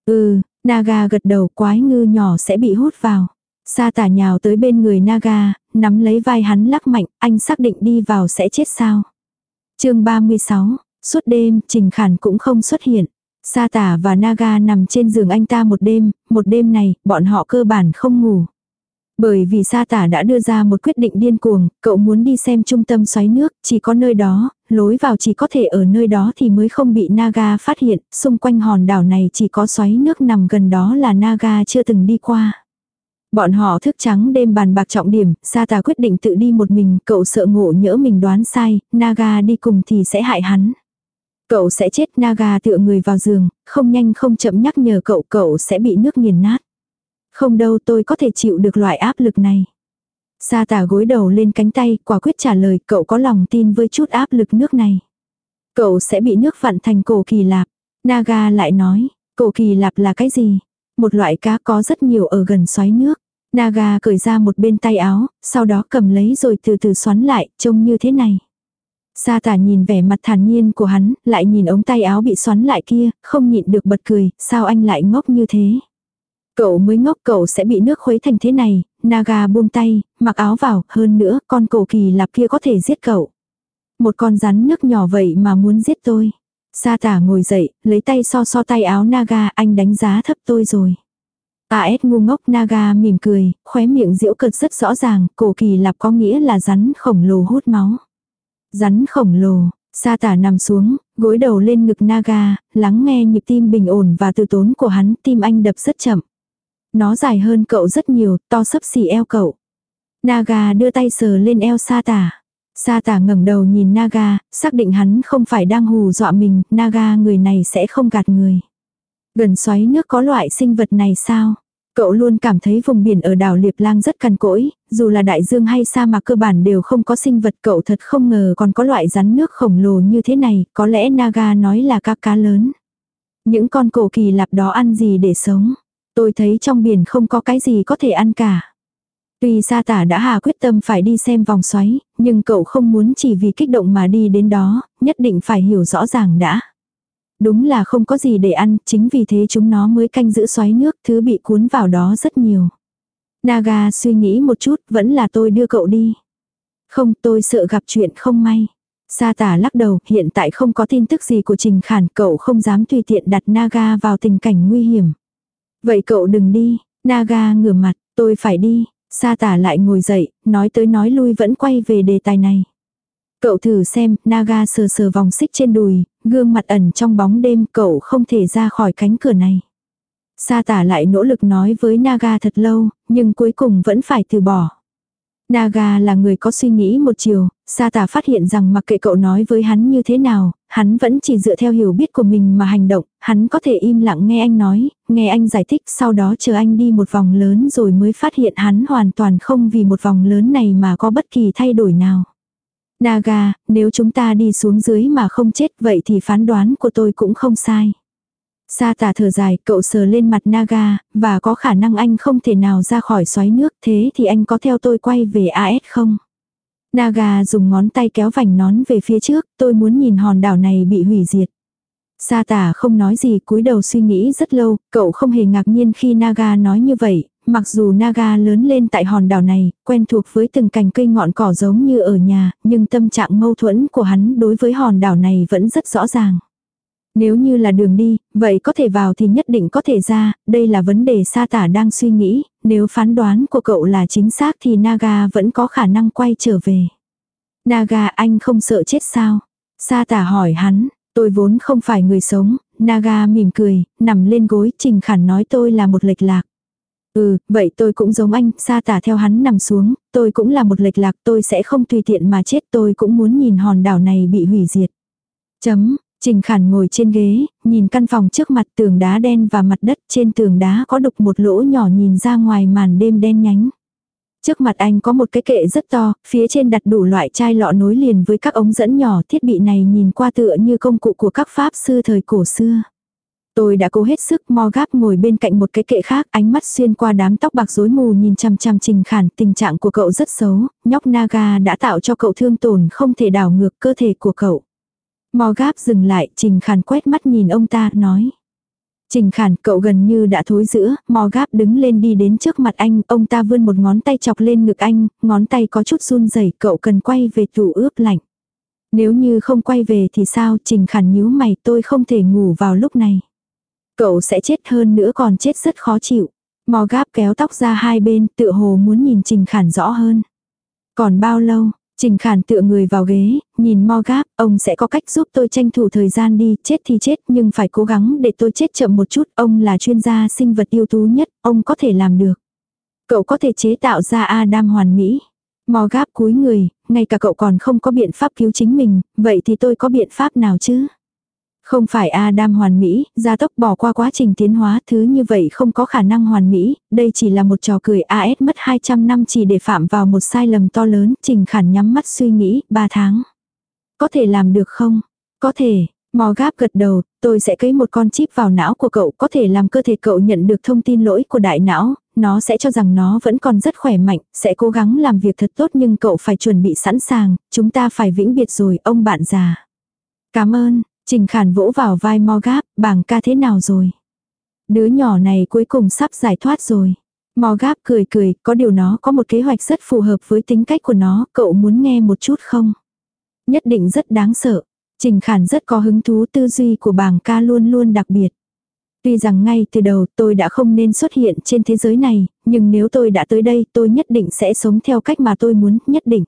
Ừ, Naga gật đầu quái ngư nhỏ sẽ bị hút vào. Sa tả nhào tới bên người Naga, nắm lấy vai hắn lắc mạnh, anh xác định đi vào sẽ chết sao. chương 36, suốt đêm Trình Khản cũng không xuất hiện. Sa tả và Naga nằm trên giường anh ta một đêm, một đêm này, bọn họ cơ bản không ngủ. Bởi vì sa tả đã đưa ra một quyết định điên cuồng, cậu muốn đi xem trung tâm xoáy nước, chỉ có nơi đó, lối vào chỉ có thể ở nơi đó thì mới không bị Naga phát hiện, xung quanh hòn đảo này chỉ có xoáy nước nằm gần đó là Naga chưa từng đi qua. Bọn họ thức trắng đêm bàn bạc trọng điểm, sa tà quyết định tự đi một mình, cậu sợ ngộ nhỡ mình đoán sai, Naga đi cùng thì sẽ hại hắn. Cậu sẽ chết Naga tựa người vào giường, không nhanh không chậm nhắc nhở cậu cậu sẽ bị nước nghiền nát. Không đâu tôi có thể chịu được loại áp lực này. Sa tả gối đầu lên cánh tay, quả quyết trả lời cậu có lòng tin với chút áp lực nước này. Cậu sẽ bị nước vặn thành cổ kỳ lạp. Naga lại nói, cổ kỳ lạp là cái gì? Một loại cá có rất nhiều ở gần xoáy nước. Naga cởi ra một bên tay áo, sau đó cầm lấy rồi từ từ xoắn lại, trông như thế này. Sa tả nhìn vẻ mặt thản nhiên của hắn, lại nhìn ống tay áo bị xoắn lại kia, không nhịn được bật cười, sao anh lại ngốc như thế. Cậu mới ngốc cậu sẽ bị nước khuấy thành thế này, Naga buông tay, mặc áo vào, hơn nữa con cổ kỳ lạp kia có thể giết cậu. Một con rắn nước nhỏ vậy mà muốn giết tôi. Sa tả ngồi dậy, lấy tay so so tay áo Naga, anh đánh giá thấp tôi rồi. A.S ngu ngốc Naga mỉm cười, khóe miệng diễu cợt rất rõ ràng, cổ kỳ lạp có nghĩa là rắn khổng lồ hút máu. Rắn khổng lồ, sa tả nằm xuống, gối đầu lên ngực Naga, lắng nghe nhịp tim bình ổn và từ tốn của hắn, tim anh đập rất chậm. Nó dài hơn cậu rất nhiều, to sấp xỉ eo cậu. Naga đưa tay sờ lên eo sa tả. Sa tả ngẩng đầu nhìn Naga, xác định hắn không phải đang hù dọa mình, Naga người này sẽ không gạt người. Gần xoáy nước có loại sinh vật này sao? Cậu luôn cảm thấy vùng biển ở đảo Liệp Lang rất cằn cỗi, dù là đại dương hay sa mạc cơ bản đều không có sinh vật cậu thật không ngờ còn có loại rắn nước khổng lồ như thế này, có lẽ Naga nói là các cá lớn. Những con cổ kỳ lạp đó ăn gì để sống? Tôi thấy trong biển không có cái gì có thể ăn cả. Tuy sa tả đã hà quyết tâm phải đi xem vòng xoáy, nhưng cậu không muốn chỉ vì kích động mà đi đến đó, nhất định phải hiểu rõ ràng đã. Đúng là không có gì để ăn, chính vì thế chúng nó mới canh giữ xoáy nước, thứ bị cuốn vào đó rất nhiều. Naga suy nghĩ một chút, vẫn là tôi đưa cậu đi. Không, tôi sợ gặp chuyện không may. Sa tả lắc đầu, hiện tại không có tin tức gì của Trình Khản, cậu không dám tùy tiện đặt Naga vào tình cảnh nguy hiểm. Vậy cậu đừng đi, Naga ngửa mặt, tôi phải đi. Sa tả lại ngồi dậy, nói tới nói lui vẫn quay về đề tài này. Cậu thử xem, Naga sờ sờ vòng xích trên đùi, gương mặt ẩn trong bóng đêm cậu không thể ra khỏi cánh cửa này. Sa tả lại nỗ lực nói với Naga thật lâu, nhưng cuối cùng vẫn phải từ bỏ. Naga là người có suy nghĩ một chiều, Sa tả phát hiện rằng mặc kệ cậu nói với hắn như thế nào, hắn vẫn chỉ dựa theo hiểu biết của mình mà hành động, hắn có thể im lặng nghe anh nói, nghe anh giải thích, sau đó chờ anh đi một vòng lớn rồi mới phát hiện hắn hoàn toàn không vì một vòng lớn này mà có bất kỳ thay đổi nào. Naga, nếu chúng ta đi xuống dưới mà không chết vậy thì phán đoán của tôi cũng không sai. Sa tả thở dài, cậu sờ lên mặt Naga, và có khả năng anh không thể nào ra khỏi xoáy nước, thế thì anh có theo tôi quay về AS không? Naga dùng ngón tay kéo vành nón về phía trước, tôi muốn nhìn hòn đảo này bị hủy diệt. Sa tả không nói gì cúi đầu suy nghĩ rất lâu, cậu không hề ngạc nhiên khi Naga nói như vậy, mặc dù Naga lớn lên tại hòn đảo này, quen thuộc với từng cành cây ngọn cỏ giống như ở nhà, nhưng tâm trạng mâu thuẫn của hắn đối với hòn đảo này vẫn rất rõ ràng. Nếu như là đường đi, vậy có thể vào thì nhất định có thể ra, đây là vấn đề sa tả đang suy nghĩ, nếu phán đoán của cậu là chính xác thì Naga vẫn có khả năng quay trở về. Naga anh không sợ chết sao? Sa tả hỏi hắn, tôi vốn không phải người sống, Naga mỉm cười, nằm lên gối, Trình Khản nói tôi là một lệch lạc. Ừ, vậy tôi cũng giống anh, sa tả theo hắn nằm xuống, tôi cũng là một lệch lạc, tôi sẽ không tùy tiện mà chết, tôi cũng muốn nhìn hòn đảo này bị hủy diệt. Chấm, Trình Khản ngồi trên ghế, nhìn căn phòng trước mặt tường đá đen và mặt đất trên tường đá có đục một lỗ nhỏ nhìn ra ngoài màn đêm đen nhánh. Trước mặt anh có một cái kệ rất to, phía trên đặt đủ loại chai lọ nối liền với các ống dẫn nhỏ thiết bị này nhìn qua tựa như công cụ của các pháp sư thời cổ xưa. Tôi đã cố hết sức mo gáp ngồi bên cạnh một cái kệ khác, ánh mắt xuyên qua đám tóc bạc rối mù nhìn chăm chăm trình khản, tình trạng của cậu rất xấu, nhóc Naga đã tạo cho cậu thương tổn không thể đảo ngược cơ thể của cậu. Mò gáp dừng lại, Trình Khản quét mắt nhìn ông ta, nói. Trình Khản, cậu gần như đã thối giữa, mò gáp đứng lên đi đến trước mặt anh, ông ta vươn một ngón tay chọc lên ngực anh, ngón tay có chút run rẩy, cậu cần quay về tủ ướp lạnh. Nếu như không quay về thì sao, Trình Khản nhíu mày, tôi không thể ngủ vào lúc này. Cậu sẽ chết hơn nữa còn chết rất khó chịu. Mò gáp kéo tóc ra hai bên, tựa hồ muốn nhìn Trình Khản rõ hơn. Còn bao lâu, Trình Khản tựa người vào ghế, nhìn mo gáp, ông sẽ có cách giúp tôi tranh thủ thời gian đi, chết thì chết nhưng phải cố gắng để tôi chết chậm một chút, ông là chuyên gia sinh vật ưu tú nhất, ông có thể làm được. Cậu có thể chế tạo ra Adam hoàn mỹ. Mò gáp cúi người, ngay cả cậu còn không có biện pháp cứu chính mình, vậy thì tôi có biện pháp nào chứ? Không phải Adam hoàn mỹ, gia tốc bỏ qua quá trình tiến hóa, thứ như vậy không có khả năng hoàn mỹ, đây chỉ là một trò cười AS mất 200 năm chỉ để phạm vào một sai lầm to lớn, trình khản nhắm mắt suy nghĩ, 3 tháng. Có thể làm được không? Có thể, Mò gáp gật đầu, tôi sẽ cấy một con chip vào não của cậu, có thể làm cơ thể cậu nhận được thông tin lỗi của đại não, nó sẽ cho rằng nó vẫn còn rất khỏe mạnh, sẽ cố gắng làm việc thật tốt nhưng cậu phải chuẩn bị sẵn sàng, chúng ta phải vĩnh biệt rồi, ông bạn già. Cảm ơn, Trình Khản vỗ vào vai Morgap, bảng ca thế nào rồi? Đứa nhỏ này cuối cùng sắp giải thoát rồi. Morgap cười cười, có điều nó có một kế hoạch rất phù hợp với tính cách của nó, cậu muốn nghe một chút không? Nhất định rất đáng sợ. Trình Khản rất có hứng thú tư duy của bảng ca luôn luôn đặc biệt. Tuy rằng ngay từ đầu tôi đã không nên xuất hiện trên thế giới này, nhưng nếu tôi đã tới đây tôi nhất định sẽ sống theo cách mà tôi muốn, nhất định.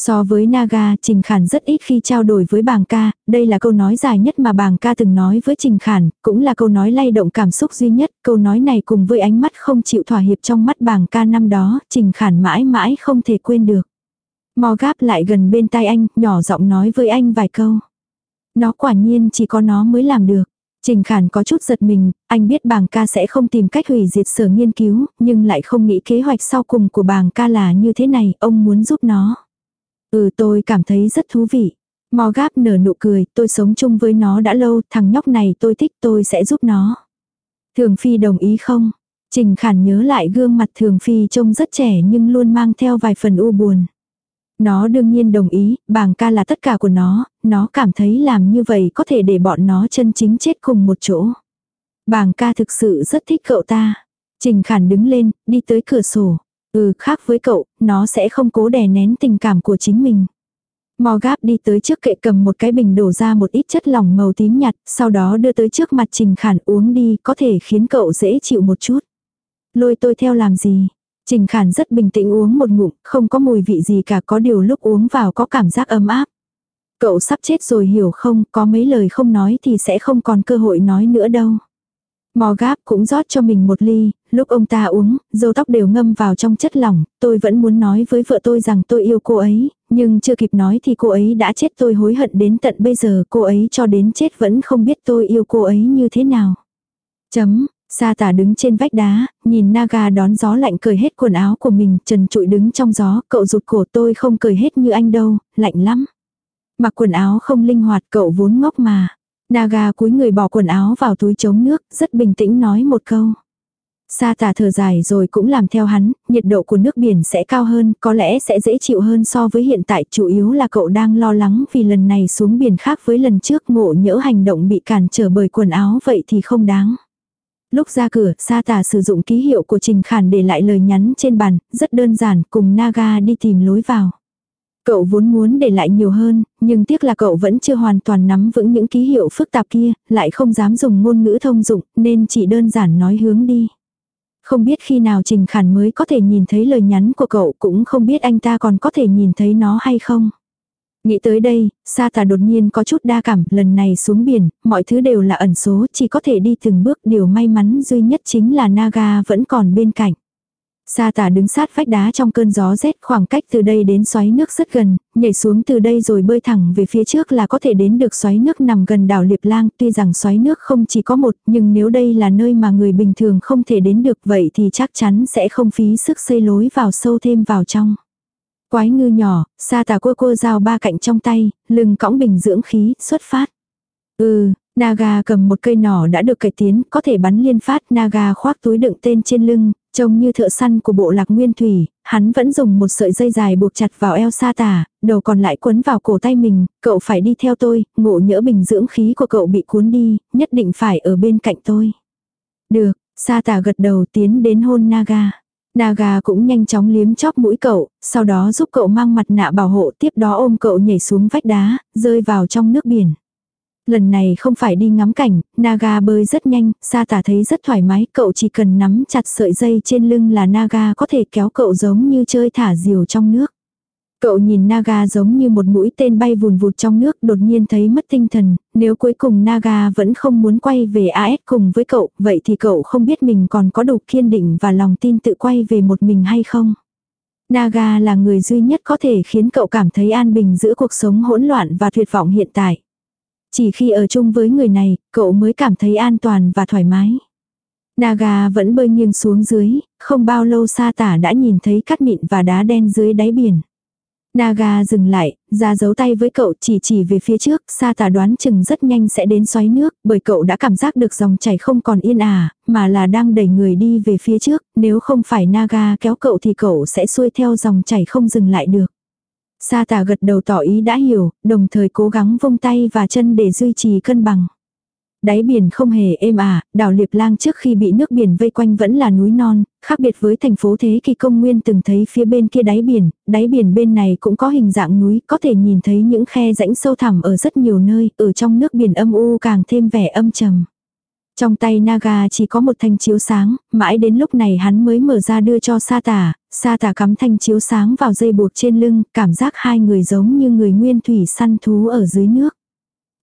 So với Naga, Trình Khản rất ít khi trao đổi với bàng ca, đây là câu nói dài nhất mà bàng ca từng nói với Trình Khản, cũng là câu nói lay động cảm xúc duy nhất, câu nói này cùng với ánh mắt không chịu thỏa hiệp trong mắt bàng ca năm đó, Trình Khản mãi mãi không thể quên được. Mò gáp lại gần bên tai anh, nhỏ giọng nói với anh vài câu. Nó quả nhiên chỉ có nó mới làm được. Trình Khản có chút giật mình, anh biết bàng ca sẽ không tìm cách hủy diệt sở nghiên cứu, nhưng lại không nghĩ kế hoạch sau cùng của bàng ca là như thế này, ông muốn giúp nó. Ừ tôi cảm thấy rất thú vị. Morgap nở nụ cười, tôi sống chung với nó đã lâu, thằng nhóc này tôi thích tôi sẽ giúp nó. Thường Phi đồng ý không? Trình Khản nhớ lại gương mặt Thường Phi trông rất trẻ nhưng luôn mang theo vài phần u buồn. Nó đương nhiên đồng ý, bàng ca là tất cả của nó, nó cảm thấy làm như vậy có thể để bọn nó chân chính chết cùng một chỗ. Bàng ca thực sự rất thích cậu ta. Trình Khản đứng lên, đi tới cửa sổ. Ừ, khác với cậu, nó sẽ không cố đè nén tình cảm của chính mình. Morgap đi tới trước kệ cầm một cái bình đổ ra một ít chất lỏng màu tím nhạt, sau đó đưa tới trước mặt Trình Khản uống đi, có thể khiến cậu dễ chịu một chút. Lôi tôi theo làm gì? Trình Khản rất bình tĩnh uống một ngụm, không có mùi vị gì cả có điều lúc uống vào có cảm giác ấm áp. Cậu sắp chết rồi hiểu không, có mấy lời không nói thì sẽ không còn cơ hội nói nữa đâu. Mò gáp cũng rót cho mình một ly, lúc ông ta uống, dâu tóc đều ngâm vào trong chất lỏng, tôi vẫn muốn nói với vợ tôi rằng tôi yêu cô ấy, nhưng chưa kịp nói thì cô ấy đã chết tôi hối hận đến tận bây giờ cô ấy cho đến chết vẫn không biết tôi yêu cô ấy như thế nào. Chấm, Sa tả đứng trên vách đá, nhìn Naga đón gió lạnh cởi hết quần áo của mình, trần trụi đứng trong gió, cậu rụt cổ tôi không cởi hết như anh đâu, lạnh lắm. Mặc quần áo không linh hoạt cậu vốn ngốc mà. Naga cúi người bỏ quần áo vào túi chống nước, rất bình tĩnh nói một câu. Sa tả thở dài rồi cũng làm theo hắn, nhiệt độ của nước biển sẽ cao hơn, có lẽ sẽ dễ chịu hơn so với hiện tại, chủ yếu là cậu đang lo lắng vì lần này xuống biển khác với lần trước ngộ nhỡ hành động bị cản trở bởi quần áo vậy thì không đáng. Lúc ra cửa, Sa tả sử dụng ký hiệu của Trình Khản để lại lời nhắn trên bàn, rất đơn giản, cùng Naga đi tìm lối vào. Cậu vốn muốn để lại nhiều hơn, nhưng tiếc là cậu vẫn chưa hoàn toàn nắm vững những ký hiệu phức tạp kia, lại không dám dùng ngôn ngữ thông dụng, nên chỉ đơn giản nói hướng đi. Không biết khi nào Trình Khản mới có thể nhìn thấy lời nhắn của cậu cũng không biết anh ta còn có thể nhìn thấy nó hay không. Nghĩ tới đây, sa tà đột nhiên có chút đa cảm, lần này xuống biển, mọi thứ đều là ẩn số, chỉ có thể đi từng bước, điều may mắn duy nhất chính là Naga vẫn còn bên cạnh. Sa tả đứng sát vách đá trong cơn gió rét khoảng cách từ đây đến xoáy nước rất gần, nhảy xuống từ đây rồi bơi thẳng về phía trước là có thể đến được xoáy nước nằm gần đảo Liệp Lang. Tuy rằng xoáy nước không chỉ có một, nhưng nếu đây là nơi mà người bình thường không thể đến được vậy thì chắc chắn sẽ không phí sức xây lối vào sâu thêm vào trong. Quái ngư nhỏ, sa Tả cua cua dao ba cạnh trong tay, lưng cõng bình dưỡng khí, xuất phát. Ừ, Naga cầm một cây nỏ đã được cải tiến, có thể bắn liên phát. Naga khoác túi đựng tên trên lưng, trông như thợ săn của bộ lạc nguyên thủy, hắn vẫn dùng một sợi dây dài buộc chặt vào eo sa tà, đầu còn lại quấn vào cổ tay mình, cậu phải đi theo tôi, ngộ nhỡ bình dưỡng khí của cậu bị cuốn đi, nhất định phải ở bên cạnh tôi. Được, sa tà gật đầu tiến đến hôn Naga. Naga cũng nhanh chóng liếm chóp mũi cậu, sau đó giúp cậu mang mặt nạ bảo hộ tiếp đó ôm cậu nhảy xuống vách đá, rơi vào trong nước biển. Lần này không phải đi ngắm cảnh, Naga bơi rất nhanh, Sa tả thấy rất thoải mái, cậu chỉ cần nắm chặt sợi dây trên lưng là Naga có thể kéo cậu giống như chơi thả diều trong nước. Cậu nhìn Naga giống như một mũi tên bay vùn vụt trong nước đột nhiên thấy mất tinh thần, nếu cuối cùng Naga vẫn không muốn quay về AS cùng với cậu, vậy thì cậu không biết mình còn có đủ kiên định và lòng tin tự quay về một mình hay không. Naga là người duy nhất có thể khiến cậu cảm thấy an bình giữa cuộc sống hỗn loạn và tuyệt vọng hiện tại. Chỉ khi ở chung với người này, cậu mới cảm thấy an toàn và thoải mái. Naga vẫn bơi nghiêng xuống dưới, không bao lâu sa tả đã nhìn thấy cát mịn và đá đen dưới đáy biển. Naga dừng lại, ra giấu tay với cậu chỉ chỉ về phía trước, sa tả đoán chừng rất nhanh sẽ đến xoáy nước, bởi cậu đã cảm giác được dòng chảy không còn yên ả, mà là đang đẩy người đi về phía trước, nếu không phải Naga kéo cậu thì cậu sẽ xuôi theo dòng chảy không dừng lại được. Sa tả gật đầu tỏ ý đã hiểu, đồng thời cố gắng vung tay và chân để duy trì cân bằng. Đáy biển không hề êm ả, đảo Liệp Lang trước khi bị nước biển vây quanh vẫn là núi non, khác biệt với thành phố thế kỷ công nguyên từng thấy phía bên kia đáy biển, đáy biển bên này cũng có hình dạng núi, có thể nhìn thấy những khe rãnh sâu thẳm ở rất nhiều nơi, ở trong nước biển âm u càng thêm vẻ âm trầm. Trong tay Naga chỉ có một thanh chiếu sáng, mãi đến lúc này hắn mới mở ra đưa cho sa tả, sa tả cắm thanh chiếu sáng vào dây buộc trên lưng, cảm giác hai người giống như người nguyên thủy săn thú ở dưới nước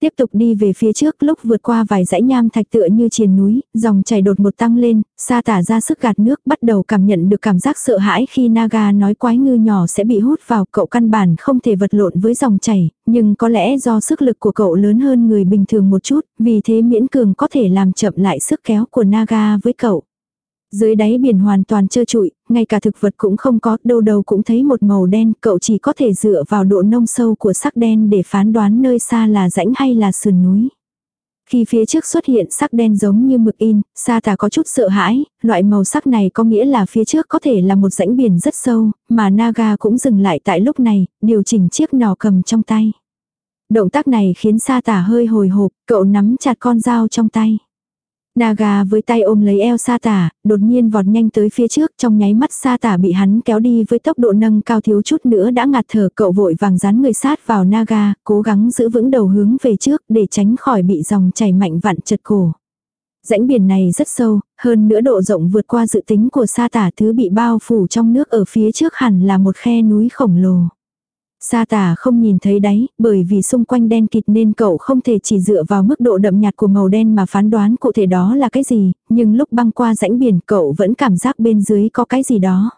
tiếp tục đi về phía trước lúc vượt qua vài dãy nham thạch tựa như triền núi, dòng chảy đột một tăng lên, sa tả ra sức gạt nước bắt đầu cảm nhận được cảm giác sợ hãi khi Naga nói quái ngư nhỏ sẽ bị hút vào cậu căn bản không thể vật lộn với dòng chảy, nhưng có lẽ do sức lực của cậu lớn hơn người bình thường một chút, vì thế miễn cường có thể làm chậm lại sức kéo của Naga với cậu. Dưới đáy biển hoàn toàn trơ trụi, ngay cả thực vật cũng không có, đâu đâu cũng thấy một màu đen, cậu chỉ có thể dựa vào độ nông sâu của sắc đen để phán đoán nơi xa là rãnh hay là sườn núi. Khi phía trước xuất hiện sắc đen giống như mực in, Sa tà có chút sợ hãi, loại màu sắc này có nghĩa là phía trước có thể là một rãnh biển rất sâu, mà Naga cũng dừng lại tại lúc này, điều chỉnh chiếc nỏ cầm trong tay. Động tác này khiến Sa tà hơi hồi hộp, cậu nắm chặt con dao trong tay. Naga với tay ôm lấy eo sa tả, đột nhiên vọt nhanh tới phía trước trong nháy mắt sa tả bị hắn kéo đi với tốc độ nâng cao thiếu chút nữa đã ngạt thở cậu vội vàng dán người sát vào Naga, cố gắng giữ vững đầu hướng về trước để tránh khỏi bị dòng chảy mạnh vặn chật cổ. Rãnh biển này rất sâu, hơn nữa độ rộng vượt qua dự tính của sa tả thứ bị bao phủ trong nước ở phía trước hẳn là một khe núi khổng lồ. Sa tả không nhìn thấy đáy, bởi vì xung quanh đen kịt nên cậu không thể chỉ dựa vào mức độ đậm nhạt của màu đen mà phán đoán cụ thể đó là cái gì, nhưng lúc băng qua rãnh biển cậu vẫn cảm giác bên dưới có cái gì đó.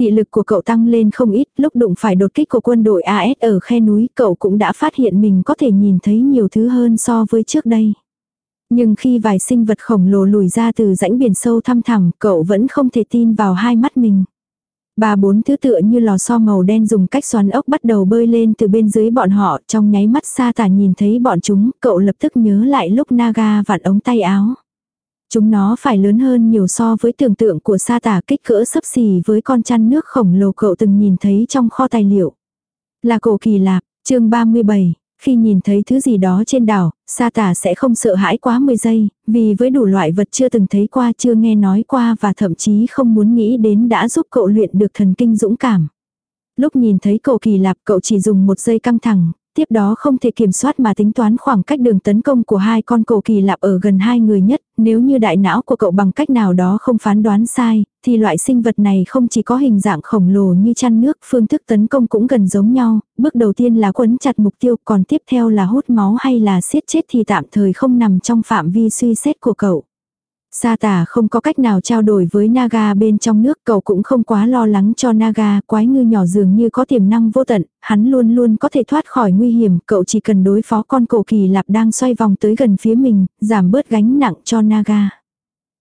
Thị lực của cậu tăng lên không ít, lúc đụng phải đột kích của quân đội AS ở khe núi cậu cũng đã phát hiện mình có thể nhìn thấy nhiều thứ hơn so với trước đây. Nhưng khi vài sinh vật khổng lồ lùi ra từ rãnh biển sâu thăm thẳm, cậu vẫn không thể tin vào hai mắt mình. Ba bốn thứ tựa như lò xo màu đen dùng cách xoắn ốc bắt đầu bơi lên từ bên dưới bọn họ trong nháy mắt sa tả nhìn thấy bọn chúng, cậu lập tức nhớ lại lúc Naga vặn ống tay áo. Chúng nó phải lớn hơn nhiều so với tưởng tượng của sa tả kích cỡ sấp xỉ với con chăn nước khổng lồ cậu từng nhìn thấy trong kho tài liệu. Là cổ kỳ lạp, chương 37, khi nhìn thấy thứ gì đó trên đảo, sa tả sẽ không sợ hãi quá 10 giây, vì với đủ loại vật chưa từng thấy qua chưa nghe nói qua và thậm chí không muốn nghĩ đến đã giúp cậu luyện được thần kinh dũng cảm. Lúc nhìn thấy cậu kỳ lạp cậu chỉ dùng một giây căng thẳng, tiếp đó không thể kiểm soát mà tính toán khoảng cách đường tấn công của hai con cổ kỳ lạp ở gần hai người nhất, nếu như đại não của cậu bằng cách nào đó không phán đoán sai, thì loại sinh vật này không chỉ có hình dạng khổng lồ như chăn nước, phương thức tấn công cũng gần giống nhau, bước đầu tiên là quấn chặt mục tiêu, còn tiếp theo là hút máu hay là siết chết thì tạm thời không nằm trong phạm vi suy xét của cậu. Sa tả không có cách nào trao đổi với Naga bên trong nước, cậu cũng không quá lo lắng cho Naga, quái ngư nhỏ dường như có tiềm năng vô tận, hắn luôn luôn có thể thoát khỏi nguy hiểm, cậu chỉ cần đối phó con cổ kỳ lạp đang xoay vòng tới gần phía mình, giảm bớt gánh nặng cho Naga.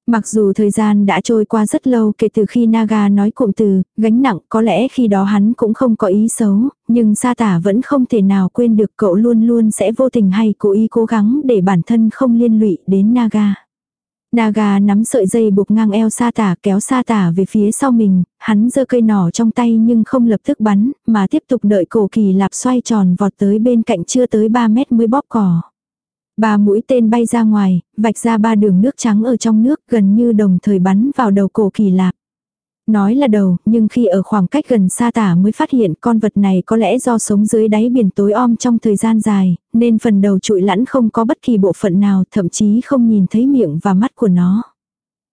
Mặc dù thời gian đã trôi qua rất lâu kể từ khi Naga nói cụm từ, gánh nặng có lẽ khi đó hắn cũng không có ý xấu, nhưng sa tả vẫn không thể nào quên được cậu luôn luôn sẽ vô tình hay cố ý cố gắng để bản thân không liên lụy đến Naga. Naga nắm sợi dây buộc ngang eo sa tả kéo sa tả về phía sau mình, hắn giơ cây nỏ trong tay nhưng không lập tức bắn, mà tiếp tục đợi cổ kỳ lạp xoay tròn vọt tới bên cạnh chưa tới 3 mét mới bóp cò. Ba mũi tên bay ra ngoài, vạch ra ba đường nước trắng ở trong nước gần như đồng thời bắn vào đầu cổ kỳ lạp. Nói là đầu, nhưng khi ở khoảng cách gần xa tả mới phát hiện con vật này có lẽ do sống dưới đáy biển tối om trong thời gian dài, nên phần đầu trụi lẫn không có bất kỳ bộ phận nào, thậm chí không nhìn thấy miệng và mắt của nó.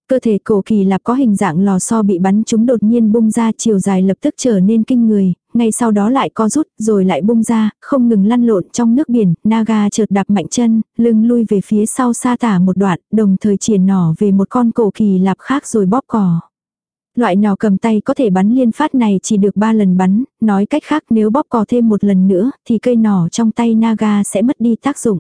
Cơ thể cổ kỳ lạp có hình dạng lò xo bị bắn chúng đột nhiên bung ra chiều dài lập tức trở nên kinh người, ngay sau đó lại co rút rồi lại bung ra, không ngừng lăn lộn trong nước biển, Naga chợt đạp mạnh chân, lưng lui về phía sau xa tả một đoạn, đồng thời triển nỏ về một con cổ kỳ lạp khác rồi bóp cò. Loại nỏ cầm tay có thể bắn liên phát này chỉ được 3 lần bắn, nói cách khác nếu bóp cò thêm một lần nữa thì cây nỏ trong tay Naga sẽ mất đi tác dụng.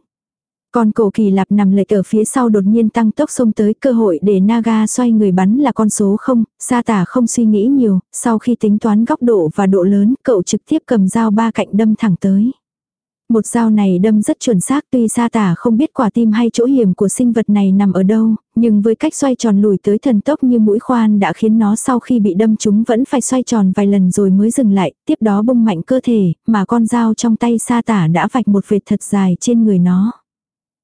Con cổ kỳ lạp nằm lệch ở phía sau đột nhiên tăng tốc xông tới cơ hội để Naga xoay người bắn là con số không, sa tả không suy nghĩ nhiều, sau khi tính toán góc độ và độ lớn cậu trực tiếp cầm dao ba cạnh đâm thẳng tới. Một dao này đâm rất chuẩn xác tuy sa tả không biết quả tim hay chỗ hiểm của sinh vật này nằm ở đâu, nhưng với cách xoay tròn lùi tới thần tốc như mũi khoan đã khiến nó sau khi bị đâm chúng vẫn phải xoay tròn vài lần rồi mới dừng lại, tiếp đó bung mạnh cơ thể, mà con dao trong tay sa tả đã vạch một vệt thật dài trên người nó.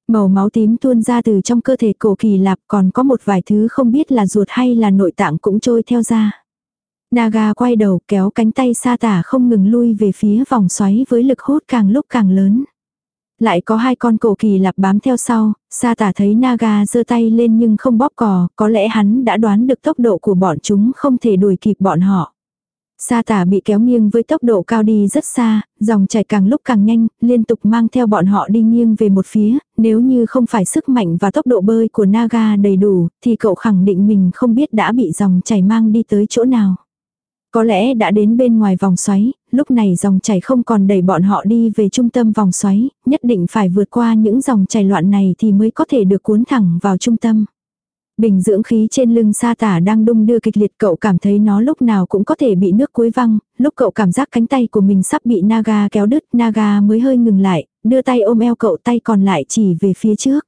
Màu máu tím tuôn ra từ trong cơ thể cổ kỳ lạp còn có một vài thứ không biết là ruột hay là nội tạng cũng trôi theo ra. Naga quay đầu kéo cánh tay sa tả không ngừng lui về phía vòng xoáy với lực hút càng lúc càng lớn. Lại có hai con cổ kỳ lạp bám theo sau, sa tả thấy Naga giơ tay lên nhưng không bóp cò, có lẽ hắn đã đoán được tốc độ của bọn chúng không thể đuổi kịp bọn họ. Sa tả bị kéo nghiêng với tốc độ cao đi rất xa, dòng chảy càng lúc càng nhanh, liên tục mang theo bọn họ đi nghiêng về một phía, nếu như không phải sức mạnh và tốc độ bơi của Naga đầy đủ, thì cậu khẳng định mình không biết đã bị dòng chảy mang đi tới chỗ nào. Có lẽ đã đến bên ngoài vòng xoáy, lúc này dòng chảy không còn đẩy bọn họ đi về trung tâm vòng xoáy, nhất định phải vượt qua những dòng chảy loạn này thì mới có thể được cuốn thẳng vào trung tâm. Bình dưỡng khí trên lưng sa tả đang đung đưa kịch liệt cậu cảm thấy nó lúc nào cũng có thể bị nước cuối văng, lúc cậu cảm giác cánh tay của mình sắp bị Naga kéo đứt, Naga mới hơi ngừng lại, đưa tay ôm eo cậu tay còn lại chỉ về phía trước.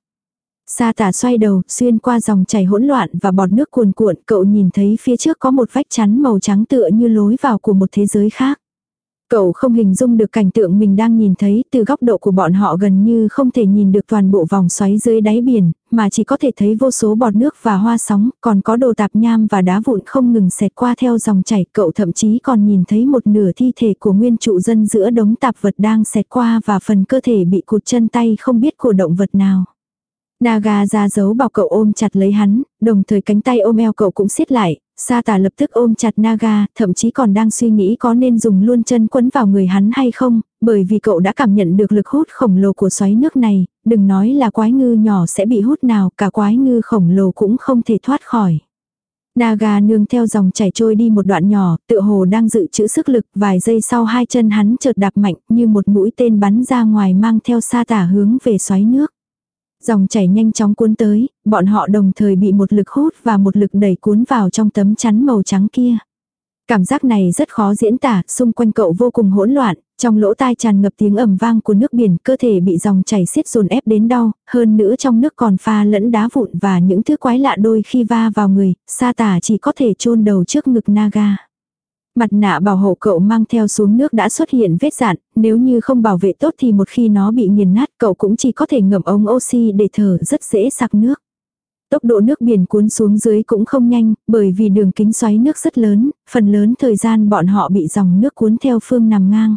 Sa tả xoay đầu, xuyên qua dòng chảy hỗn loạn và bọt nước cuồn cuộn, cậu nhìn thấy phía trước có một vách chắn màu trắng tựa như lối vào của một thế giới khác. Cậu không hình dung được cảnh tượng mình đang nhìn thấy, từ góc độ của bọn họ gần như không thể nhìn được toàn bộ vòng xoáy dưới đáy biển, mà chỉ có thể thấy vô số bọt nước và hoa sóng, còn có đồ tạp nham và đá vụn không ngừng xẹt qua theo dòng chảy. Cậu thậm chí còn nhìn thấy một nửa thi thể của nguyên trụ dân giữa đống tạp vật đang xẹt qua và phần cơ thể bị cụt chân tay không biết của động vật nào. Naga ra giấu bảo cậu ôm chặt lấy hắn, đồng thời cánh tay ôm eo cậu cũng siết lại, Sa tà lập tức ôm chặt Naga, thậm chí còn đang suy nghĩ có nên dùng luôn chân quấn vào người hắn hay không, bởi vì cậu đã cảm nhận được lực hút khổng lồ của xoáy nước này, đừng nói là quái ngư nhỏ sẽ bị hút nào, cả quái ngư khổng lồ cũng không thể thoát khỏi. Naga nương theo dòng chảy trôi đi một đoạn nhỏ, tựa hồ đang dự trữ sức lực, vài giây sau hai chân hắn chợt đạp mạnh như một mũi tên bắn ra ngoài mang theo sa tả hướng về xoáy nước. Dòng chảy nhanh chóng cuốn tới, bọn họ đồng thời bị một lực hút và một lực đẩy cuốn vào trong tấm chắn màu trắng kia. Cảm giác này rất khó diễn tả, xung quanh cậu vô cùng hỗn loạn, trong lỗ tai tràn ngập tiếng ầm vang của nước biển, cơ thể bị dòng chảy xiết dồn ép đến đau, hơn nữa trong nước còn pha lẫn đá vụn và những thứ quái lạ đôi khi va vào người, sa tả chỉ có thể chôn đầu trước ngực Naga. Mặt nạ bảo hộ cậu mang theo xuống nước đã xuất hiện vết dạn, nếu như không bảo vệ tốt thì một khi nó bị nghiền nát cậu cũng chỉ có thể ngậm ống oxy để thở rất dễ sặc nước. Tốc độ nước biển cuốn xuống dưới cũng không nhanh, bởi vì đường kính xoáy nước rất lớn, phần lớn thời gian bọn họ bị dòng nước cuốn theo phương nằm ngang.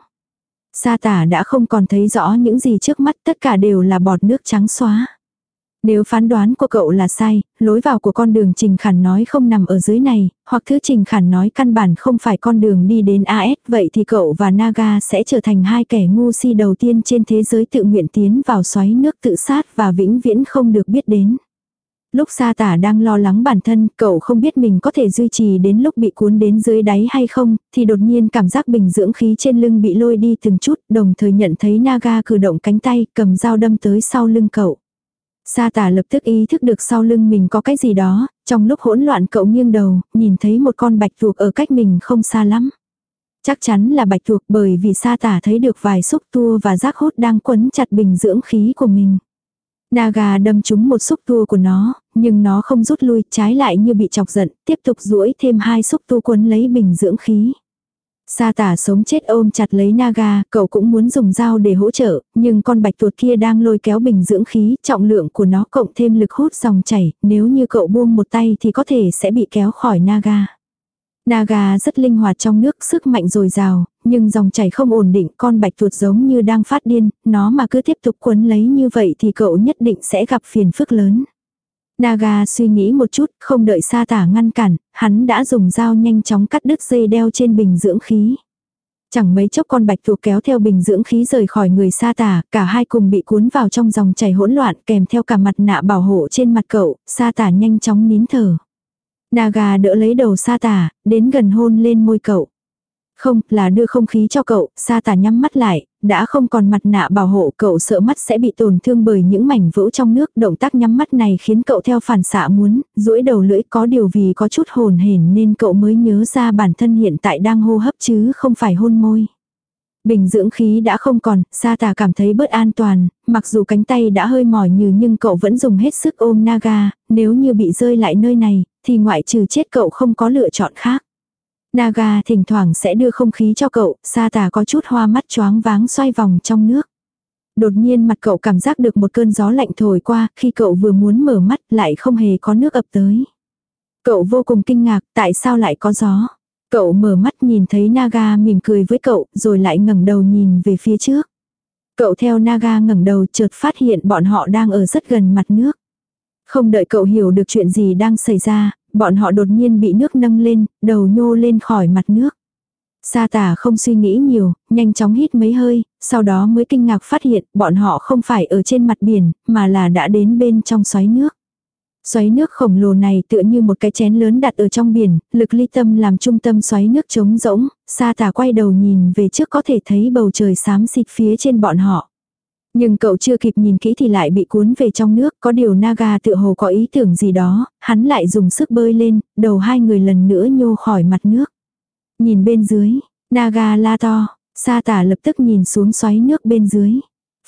Sa tả đã không còn thấy rõ những gì trước mắt, tất cả đều là bọt nước trắng xóa. Nếu phán đoán của cậu là sai, lối vào của con đường Trình Khản nói không nằm ở dưới này, hoặc thứ Trình Khản nói căn bản không phải con đường đi đến AS, vậy thì cậu và Naga sẽ trở thành hai kẻ ngu si đầu tiên trên thế giới tự nguyện tiến vào xoáy nước tự sát và vĩnh viễn không được biết đến. Lúc sa tả đang lo lắng bản thân, cậu không biết mình có thể duy trì đến lúc bị cuốn đến dưới đáy hay không, thì đột nhiên cảm giác bình dưỡng khí trên lưng bị lôi đi từng chút, đồng thời nhận thấy Naga cử động cánh tay, cầm dao đâm tới sau lưng cậu. Sa tả lập tức ý thức được sau lưng mình có cái gì đó, trong lúc hỗn loạn cậu nghiêng đầu, nhìn thấy một con bạch tuộc ở cách mình không xa lắm. Chắc chắn là bạch tuộc bởi vì sa tả thấy được vài xúc tua và rác hốt đang quấn chặt bình dưỡng khí của mình. Naga đâm trúng một xúc tua của nó, nhưng nó không rút lui, trái lại như bị chọc giận, tiếp tục duỗi thêm hai xúc tua quấn lấy bình dưỡng khí. Sa tả sống chết ôm chặt lấy Naga, cậu cũng muốn dùng dao để hỗ trợ, nhưng con bạch tuột kia đang lôi kéo bình dưỡng khí, trọng lượng của nó cộng thêm lực hút dòng chảy, nếu như cậu buông một tay thì có thể sẽ bị kéo khỏi Naga. Naga rất linh hoạt trong nước, sức mạnh dồi dào, nhưng dòng chảy không ổn định, con bạch tuột giống như đang phát điên, nó mà cứ tiếp tục quấn lấy như vậy thì cậu nhất định sẽ gặp phiền phức lớn. Naga suy nghĩ một chút, không đợi sa tả ngăn cản, hắn đã dùng dao nhanh chóng cắt đứt dây đeo trên bình dưỡng khí. Chẳng mấy chốc con bạch tuộc kéo theo bình dưỡng khí rời khỏi người sa tả, cả hai cùng bị cuốn vào trong dòng chảy hỗn loạn kèm theo cả mặt nạ bảo hộ trên mặt cậu, sa tả nhanh chóng nín thở. Naga đỡ lấy đầu sa tả, đến gần hôn lên môi cậu. Không, là đưa không khí cho cậu, sa tà nhắm mắt lại, đã không còn mặt nạ bảo hộ cậu sợ mắt sẽ bị tổn thương bởi những mảnh vỡ trong nước. Động tác nhắm mắt này khiến cậu theo phản xạ muốn, duỗi đầu lưỡi có điều vì có chút hồn hển nên cậu mới nhớ ra bản thân hiện tại đang hô hấp chứ không phải hôn môi. Bình dưỡng khí đã không còn, sa tà cảm thấy bớt an toàn, mặc dù cánh tay đã hơi mỏi như nhưng cậu vẫn dùng hết sức ôm Naga, nếu như bị rơi lại nơi này, thì ngoại trừ chết cậu không có lựa chọn khác. Naga thỉnh thoảng sẽ đưa không khí cho cậu, sa tà có chút hoa mắt choáng váng xoay vòng trong nước. Đột nhiên mặt cậu cảm giác được một cơn gió lạnh thổi qua, khi cậu vừa muốn mở mắt lại không hề có nước ập tới. Cậu vô cùng kinh ngạc, tại sao lại có gió? Cậu mở mắt nhìn thấy Naga mỉm cười với cậu, rồi lại ngẩng đầu nhìn về phía trước. Cậu theo Naga ngẩng đầu chợt phát hiện bọn họ đang ở rất gần mặt nước. Không đợi cậu hiểu được chuyện gì đang xảy ra, bọn họ đột nhiên bị nước nâng lên, đầu nhô lên khỏi mặt nước. Sa tả không suy nghĩ nhiều, nhanh chóng hít mấy hơi, sau đó mới kinh ngạc phát hiện bọn họ không phải ở trên mặt biển, mà là đã đến bên trong xoáy nước. Xoáy nước khổng lồ này tựa như một cái chén lớn đặt ở trong biển, lực ly tâm làm trung tâm xoáy nước trống rỗng, sa tả quay đầu nhìn về trước có thể thấy bầu trời xám xịt phía trên bọn họ. Nhưng cậu chưa kịp nhìn kỹ thì lại bị cuốn về trong nước, có điều Naga tựa hồ có ý tưởng gì đó, hắn lại dùng sức bơi lên, đầu hai người lần nữa nhô khỏi mặt nước. Nhìn bên dưới, Naga la to, sa tả lập tức nhìn xuống xoáy nước bên dưới.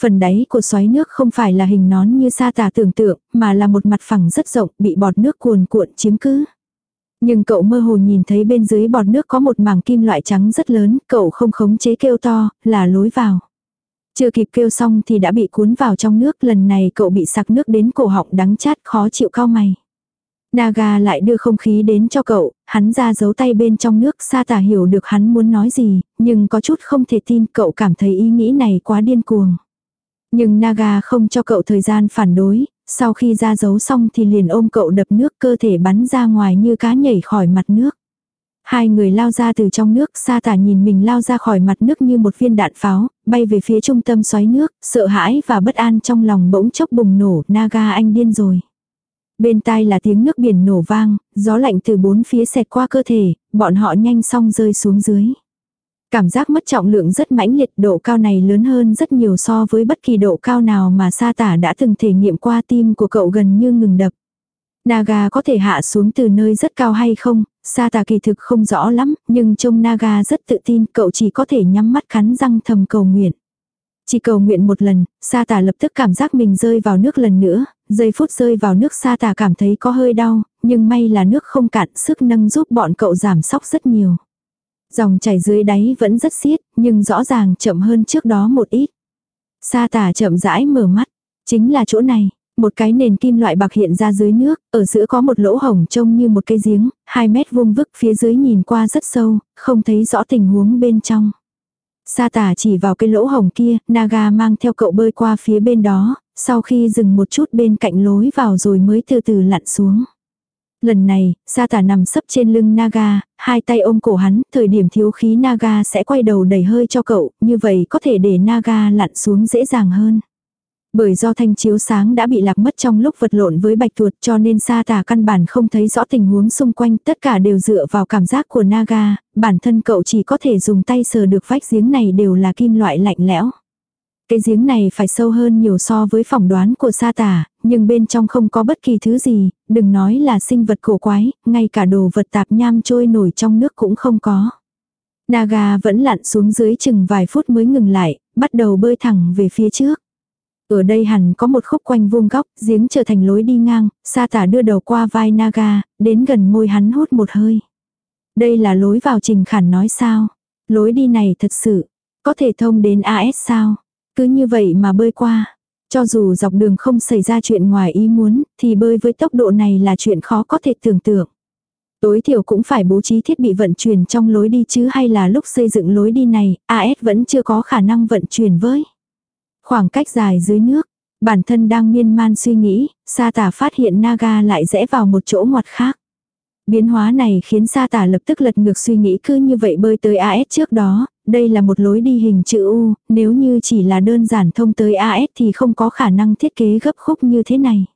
Phần đáy của xoáy nước không phải là hình nón như sa tả tưởng tượng, mà là một mặt phẳng rất rộng bị bọt nước cuồn cuộn chiếm cứ. Nhưng cậu mơ hồ nhìn thấy bên dưới bọt nước có một mảng kim loại trắng rất lớn, cậu không khống chế kêu to, là lối vào. Chưa kịp kêu xong thì đã bị cuốn vào trong nước, lần này cậu bị sặc nước đến cổ họng đắng chát khó chịu cao mày. Naga lại đưa không khí đến cho cậu, hắn ra giấu tay bên trong nước sa tả hiểu được hắn muốn nói gì, nhưng có chút không thể tin cậu cảm thấy ý nghĩ này quá điên cuồng. Nhưng Naga không cho cậu thời gian phản đối, sau khi ra giấu xong thì liền ôm cậu đập nước cơ thể bắn ra ngoài như cá nhảy khỏi mặt nước. Hai người lao ra từ trong nước, sa tả nhìn mình lao ra khỏi mặt nước như một viên đạn pháo, bay về phía trung tâm xoáy nước, sợ hãi và bất an trong lòng bỗng chốc bùng nổ, Naga anh điên rồi. Bên tai là tiếng nước biển nổ vang, gió lạnh từ bốn phía xẹt qua cơ thể, bọn họ nhanh xong rơi xuống dưới. Cảm giác mất trọng lượng rất mãnh liệt, độ cao này lớn hơn rất nhiều so với bất kỳ độ cao nào mà sa tả đã từng thể nghiệm qua tim của cậu gần như ngừng đập. Naga có thể hạ xuống từ nơi rất cao hay không, sa Tà kỳ thực không rõ lắm, nhưng trông Naga rất tự tin, cậu chỉ có thể nhắm mắt khắn răng thầm cầu nguyện. Chỉ cầu nguyện một lần, sa Tà lập tức cảm giác mình rơi vào nước lần nữa, giây phút rơi vào nước sa Tà cảm thấy có hơi đau, nhưng may là nước không cạn sức nâng giúp bọn cậu giảm sóc rất nhiều. Dòng chảy dưới đáy vẫn rất xiết, nhưng rõ ràng chậm hơn trước đó một ít. Sa Tà chậm rãi mở mắt. Chính là chỗ này, một cái nền kim loại bạc hiện ra dưới nước, ở giữa có một lỗ hổng trông như một cây giếng, 2 mét vuông vức phía dưới nhìn qua rất sâu, không thấy rõ tình huống bên trong. Sa tả chỉ vào cái lỗ hổng kia, Naga mang theo cậu bơi qua phía bên đó, sau khi dừng một chút bên cạnh lối vào rồi mới từ từ lặn xuống. Lần này, sa tả nằm sấp trên lưng Naga, hai tay ôm cổ hắn, thời điểm thiếu khí Naga sẽ quay đầu đẩy hơi cho cậu, như vậy có thể để Naga lặn xuống dễ dàng hơn. Bởi do thanh chiếu sáng đã bị lạc mất trong lúc vật lộn với bạch tuột cho nên sa tà căn bản không thấy rõ tình huống xung quanh, tất cả đều dựa vào cảm giác của Naga, bản thân cậu chỉ có thể dùng tay sờ được vách giếng này đều là kim loại lạnh lẽo. Cái giếng này phải sâu hơn nhiều so với phỏng đoán của sa tà, nhưng bên trong không có bất kỳ thứ gì, đừng nói là sinh vật cổ quái, ngay cả đồ vật tạp nham trôi nổi trong nước cũng không có. Naga vẫn lặn xuống dưới chừng vài phút mới ngừng lại, bắt đầu bơi thẳng về phía trước. Ở đây hẳn có một khúc quanh vuông góc, giếng trở thành lối đi ngang, sa tả đưa đầu qua vai Naga, đến gần môi hắn hút một hơi. Đây là lối vào trình khản nói sao? Lối đi này thật sự, có thể thông đến AS sao? Cứ như vậy mà bơi qua. Cho dù dọc đường không xảy ra chuyện ngoài ý muốn, thì bơi với tốc độ này là chuyện khó có thể tưởng tượng. Tối thiểu cũng phải bố trí thiết bị vận chuyển trong lối đi chứ hay là lúc xây dựng lối đi này, AS vẫn chưa có khả năng vận chuyển với. Khoảng cách dài dưới nước, bản thân đang miên man suy nghĩ, sa tả phát hiện Naga lại rẽ vào một chỗ ngoặt khác. Biến hóa này khiến sa tả lập tức lật ngược suy nghĩ cứ như vậy bơi tới AS trước đó, đây là một lối đi hình chữ U, nếu như chỉ là đơn giản thông tới AS thì không có khả năng thiết kế gấp khúc như thế này.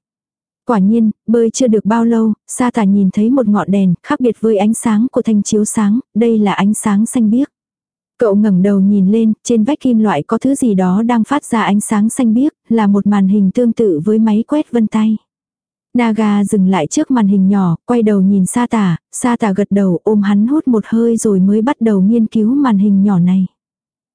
Quả nhiên, bơi chưa được bao lâu, sa tả nhìn thấy một ngọn đèn, khác biệt với ánh sáng của thanh chiếu sáng, đây là ánh sáng xanh biếc. Cậu ngẩng đầu nhìn lên, trên vách kim loại có thứ gì đó đang phát ra ánh sáng xanh biếc, là một màn hình tương tự với máy quét vân tay. Naga dừng lại trước màn hình nhỏ, quay đầu nhìn sa tả, sa tả gật đầu ôm hắn hút một hơi rồi mới bắt đầu nghiên cứu màn hình nhỏ này.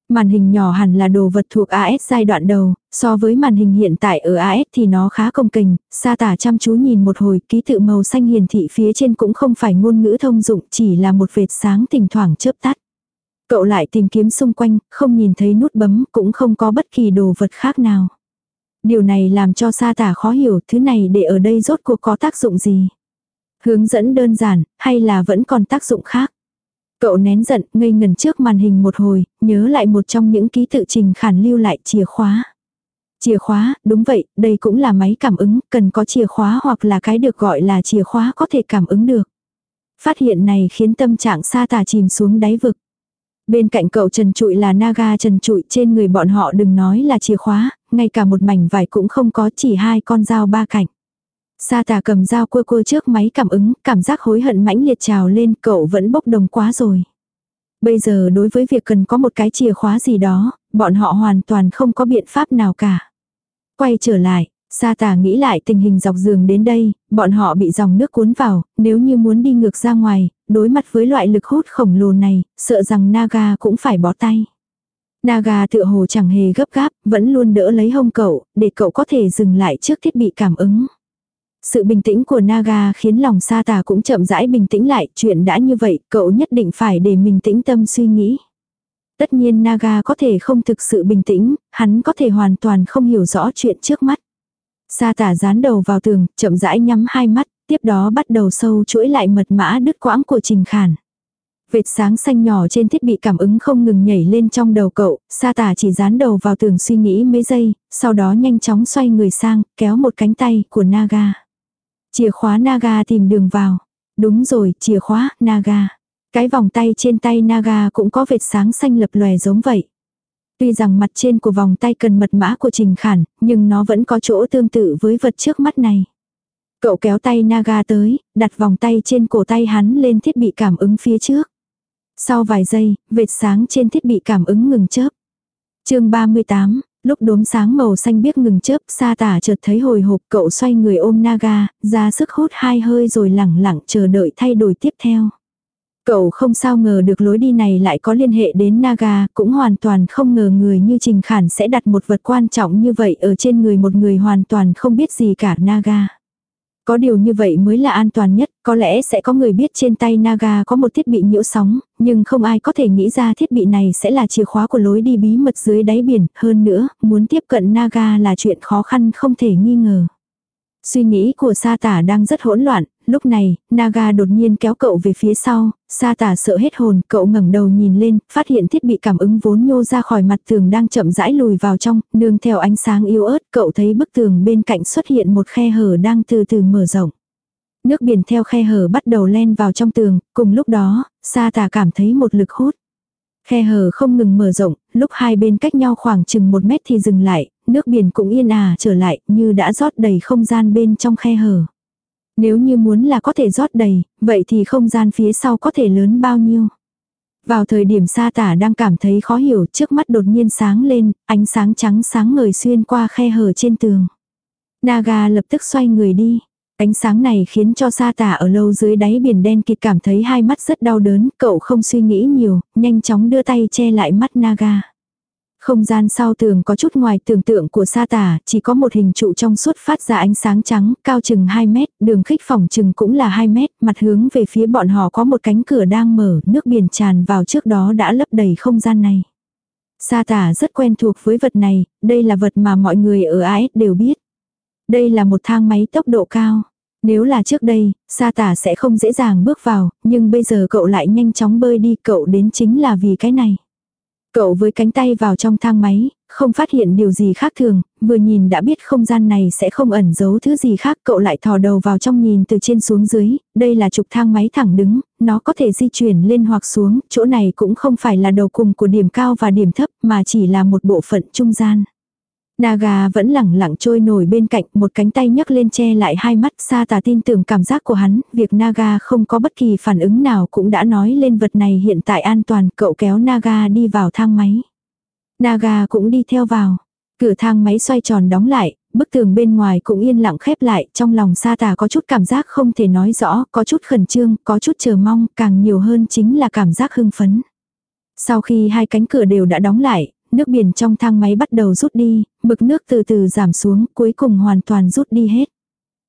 Màn hình nhỏ hẳn là đồ vật thuộc AS giai đoạn đầu, so với màn hình hiện tại ở AS thì nó khá công kềnh, sa tả chăm chú nhìn một hồi ký tự màu xanh hiển thị phía trên cũng không phải ngôn ngữ thông dụng chỉ là một vệt sáng thỉnh thoảng chớp tắt. Cậu lại tìm kiếm xung quanh, không nhìn thấy nút bấm cũng không có bất kỳ đồ vật khác nào. Điều này làm cho sa tả khó hiểu thứ này để ở đây rốt cuộc có tác dụng gì. Hướng dẫn đơn giản, hay là vẫn còn tác dụng khác. Cậu nén giận, ngây ngần trước màn hình một hồi, nhớ lại một trong những ký tự trình khản lưu lại chìa khóa. Chìa khóa, đúng vậy, đây cũng là máy cảm ứng, cần có chìa khóa hoặc là cái được gọi là chìa khóa có thể cảm ứng được. Phát hiện này khiến tâm trạng sa tả chìm xuống đáy vực. Bên cạnh cậu Trần Trụi là naga Trần Trụi trên người bọn họ đừng nói là chìa khóa, ngay cả một mảnh vải cũng không có chỉ hai con dao ba cạnh. Sa tà cầm dao cua cua trước máy cảm ứng, cảm giác hối hận mãnh liệt trào lên cậu vẫn bốc đồng quá rồi. Bây giờ đối với việc cần có một cái chìa khóa gì đó, bọn họ hoàn toàn không có biện pháp nào cả. Quay trở lại, Sa tà nghĩ lại tình hình dọc giường đến đây, bọn họ bị dòng nước cuốn vào, nếu như muốn đi ngược ra ngoài, đối mặt với loại lực hút khổng lồ này, sợ rằng Naga cũng phải bỏ tay. Naga tựa hồ chẳng hề gấp gáp, vẫn luôn đỡ lấy hông cậu, để cậu có thể dừng lại trước thiết bị cảm ứng. Sự bình tĩnh của Naga khiến lòng sa tà cũng chậm rãi bình tĩnh lại, chuyện đã như vậy, cậu nhất định phải để mình tĩnh tâm suy nghĩ. Tất nhiên Naga có thể không thực sự bình tĩnh, hắn có thể hoàn toàn không hiểu rõ chuyện trước mắt. Sa tả dán đầu vào tường, chậm rãi nhắm hai mắt, tiếp đó bắt đầu sâu chuỗi lại mật mã đứt quãng của Trình Khản. Vệt sáng xanh nhỏ trên thiết bị cảm ứng không ngừng nhảy lên trong đầu cậu, sa tả chỉ dán đầu vào tường suy nghĩ mấy giây, sau đó nhanh chóng xoay người sang, kéo một cánh tay của Naga. Chìa khóa Naga tìm đường vào. Đúng rồi, chìa khóa, Naga. Cái vòng tay trên tay Naga cũng có vệt sáng xanh lập lòe giống vậy. Tuy rằng mặt trên của vòng tay cần mật mã của Trình Khản, nhưng nó vẫn có chỗ tương tự với vật trước mắt này. Cậu kéo tay Naga tới, đặt vòng tay trên cổ tay hắn lên thiết bị cảm ứng phía trước. Sau vài giây, vệt sáng trên thiết bị cảm ứng ngừng chớp. chương 38, lúc đốm sáng màu xanh biếc ngừng chớp, sa tả chợt thấy hồi hộp cậu xoay người ôm Naga, ra sức hút hai hơi rồi lẳng lặng chờ đợi thay đổi tiếp theo. Cậu không sao ngờ được lối đi này lại có liên hệ đến Naga, cũng hoàn toàn không ngờ người như Trình Khản sẽ đặt một vật quan trọng như vậy ở trên người một người hoàn toàn không biết gì cả Naga. Có điều như vậy mới là an toàn nhất, có lẽ sẽ có người biết trên tay Naga có một thiết bị nhiễu sóng, nhưng không ai có thể nghĩ ra thiết bị này sẽ là chìa khóa của lối đi bí mật dưới đáy biển, hơn nữa, muốn tiếp cận Naga là chuyện khó khăn không thể nghi ngờ. Suy nghĩ của sa tả đang rất hỗn loạn, lúc này, Naga đột nhiên kéo cậu về phía sau, sa tả sợ hết hồn, cậu ngẩng đầu nhìn lên, phát hiện thiết bị cảm ứng vốn nhô ra khỏi mặt tường đang chậm rãi lùi vào trong, nương theo ánh sáng yếu ớt, cậu thấy bức tường bên cạnh xuất hiện một khe hở đang từ từ mở rộng. Nước biển theo khe hở bắt đầu len vào trong tường, cùng lúc đó, sa tả cảm thấy một lực hút. Khe hở không ngừng mở rộng, lúc hai bên cách nhau khoảng chừng một mét thì dừng lại, nước biển cũng yên ả trở lại, như đã rót đầy không gian bên trong khe hở. Nếu như muốn là có thể rót đầy, vậy thì không gian phía sau có thể lớn bao nhiêu. Vào thời điểm sa tả đang cảm thấy khó hiểu trước mắt đột nhiên sáng lên, ánh sáng trắng sáng ngời xuyên qua khe hở trên tường. Naga lập tức xoay người đi. Ánh sáng này khiến cho sa tả ở lâu dưới đáy biển đen kịt cảm thấy hai mắt rất đau đớn, cậu không suy nghĩ nhiều, nhanh chóng đưa tay che lại mắt Naga. Không gian sau tường có chút ngoài tưởng tượng của sa tả, chỉ có một hình trụ trong suốt phát ra ánh sáng trắng, cao chừng 2 mét, đường khích phòng chừng cũng là 2 mét, mặt hướng về phía bọn họ có một cánh cửa đang mở, nước biển tràn vào trước đó đã lấp đầy không gian này. Sa tả rất quen thuộc với vật này, đây là vật mà mọi người ở AS đều biết. Đây là một thang máy tốc độ cao. Nếu là trước đây, sa tả sẽ không dễ dàng bước vào, nhưng bây giờ cậu lại nhanh chóng bơi đi, cậu đến chính là vì cái này. Cậu với cánh tay vào trong thang máy, không phát hiện điều gì khác thường, vừa nhìn đã biết không gian này sẽ không ẩn giấu thứ gì khác. Cậu lại thò đầu vào trong nhìn từ trên xuống dưới, đây là trục thang máy thẳng đứng, nó có thể di chuyển lên hoặc xuống, chỗ này cũng không phải là đầu cùng của điểm cao và điểm thấp mà chỉ là một bộ phận trung gian. Naga vẫn lẳng lặng trôi nổi bên cạnh, một cánh tay nhấc lên che lại hai mắt, Sa Tà tin tưởng cảm giác của hắn, việc Naga không có bất kỳ phản ứng nào cũng đã nói lên vật này hiện tại an toàn, cậu kéo Naga đi vào thang máy. Naga cũng đi theo vào. Cửa thang máy xoay tròn đóng lại, bức tường bên ngoài cũng yên lặng khép lại, trong lòng Sa Tà có chút cảm giác không thể nói rõ, có chút khẩn trương, có chút chờ mong, càng nhiều hơn chính là cảm giác hưng phấn. Sau khi hai cánh cửa đều đã đóng lại, nước biển trong thang máy bắt đầu rút đi, mực nước từ từ giảm xuống, cuối cùng hoàn toàn rút đi hết.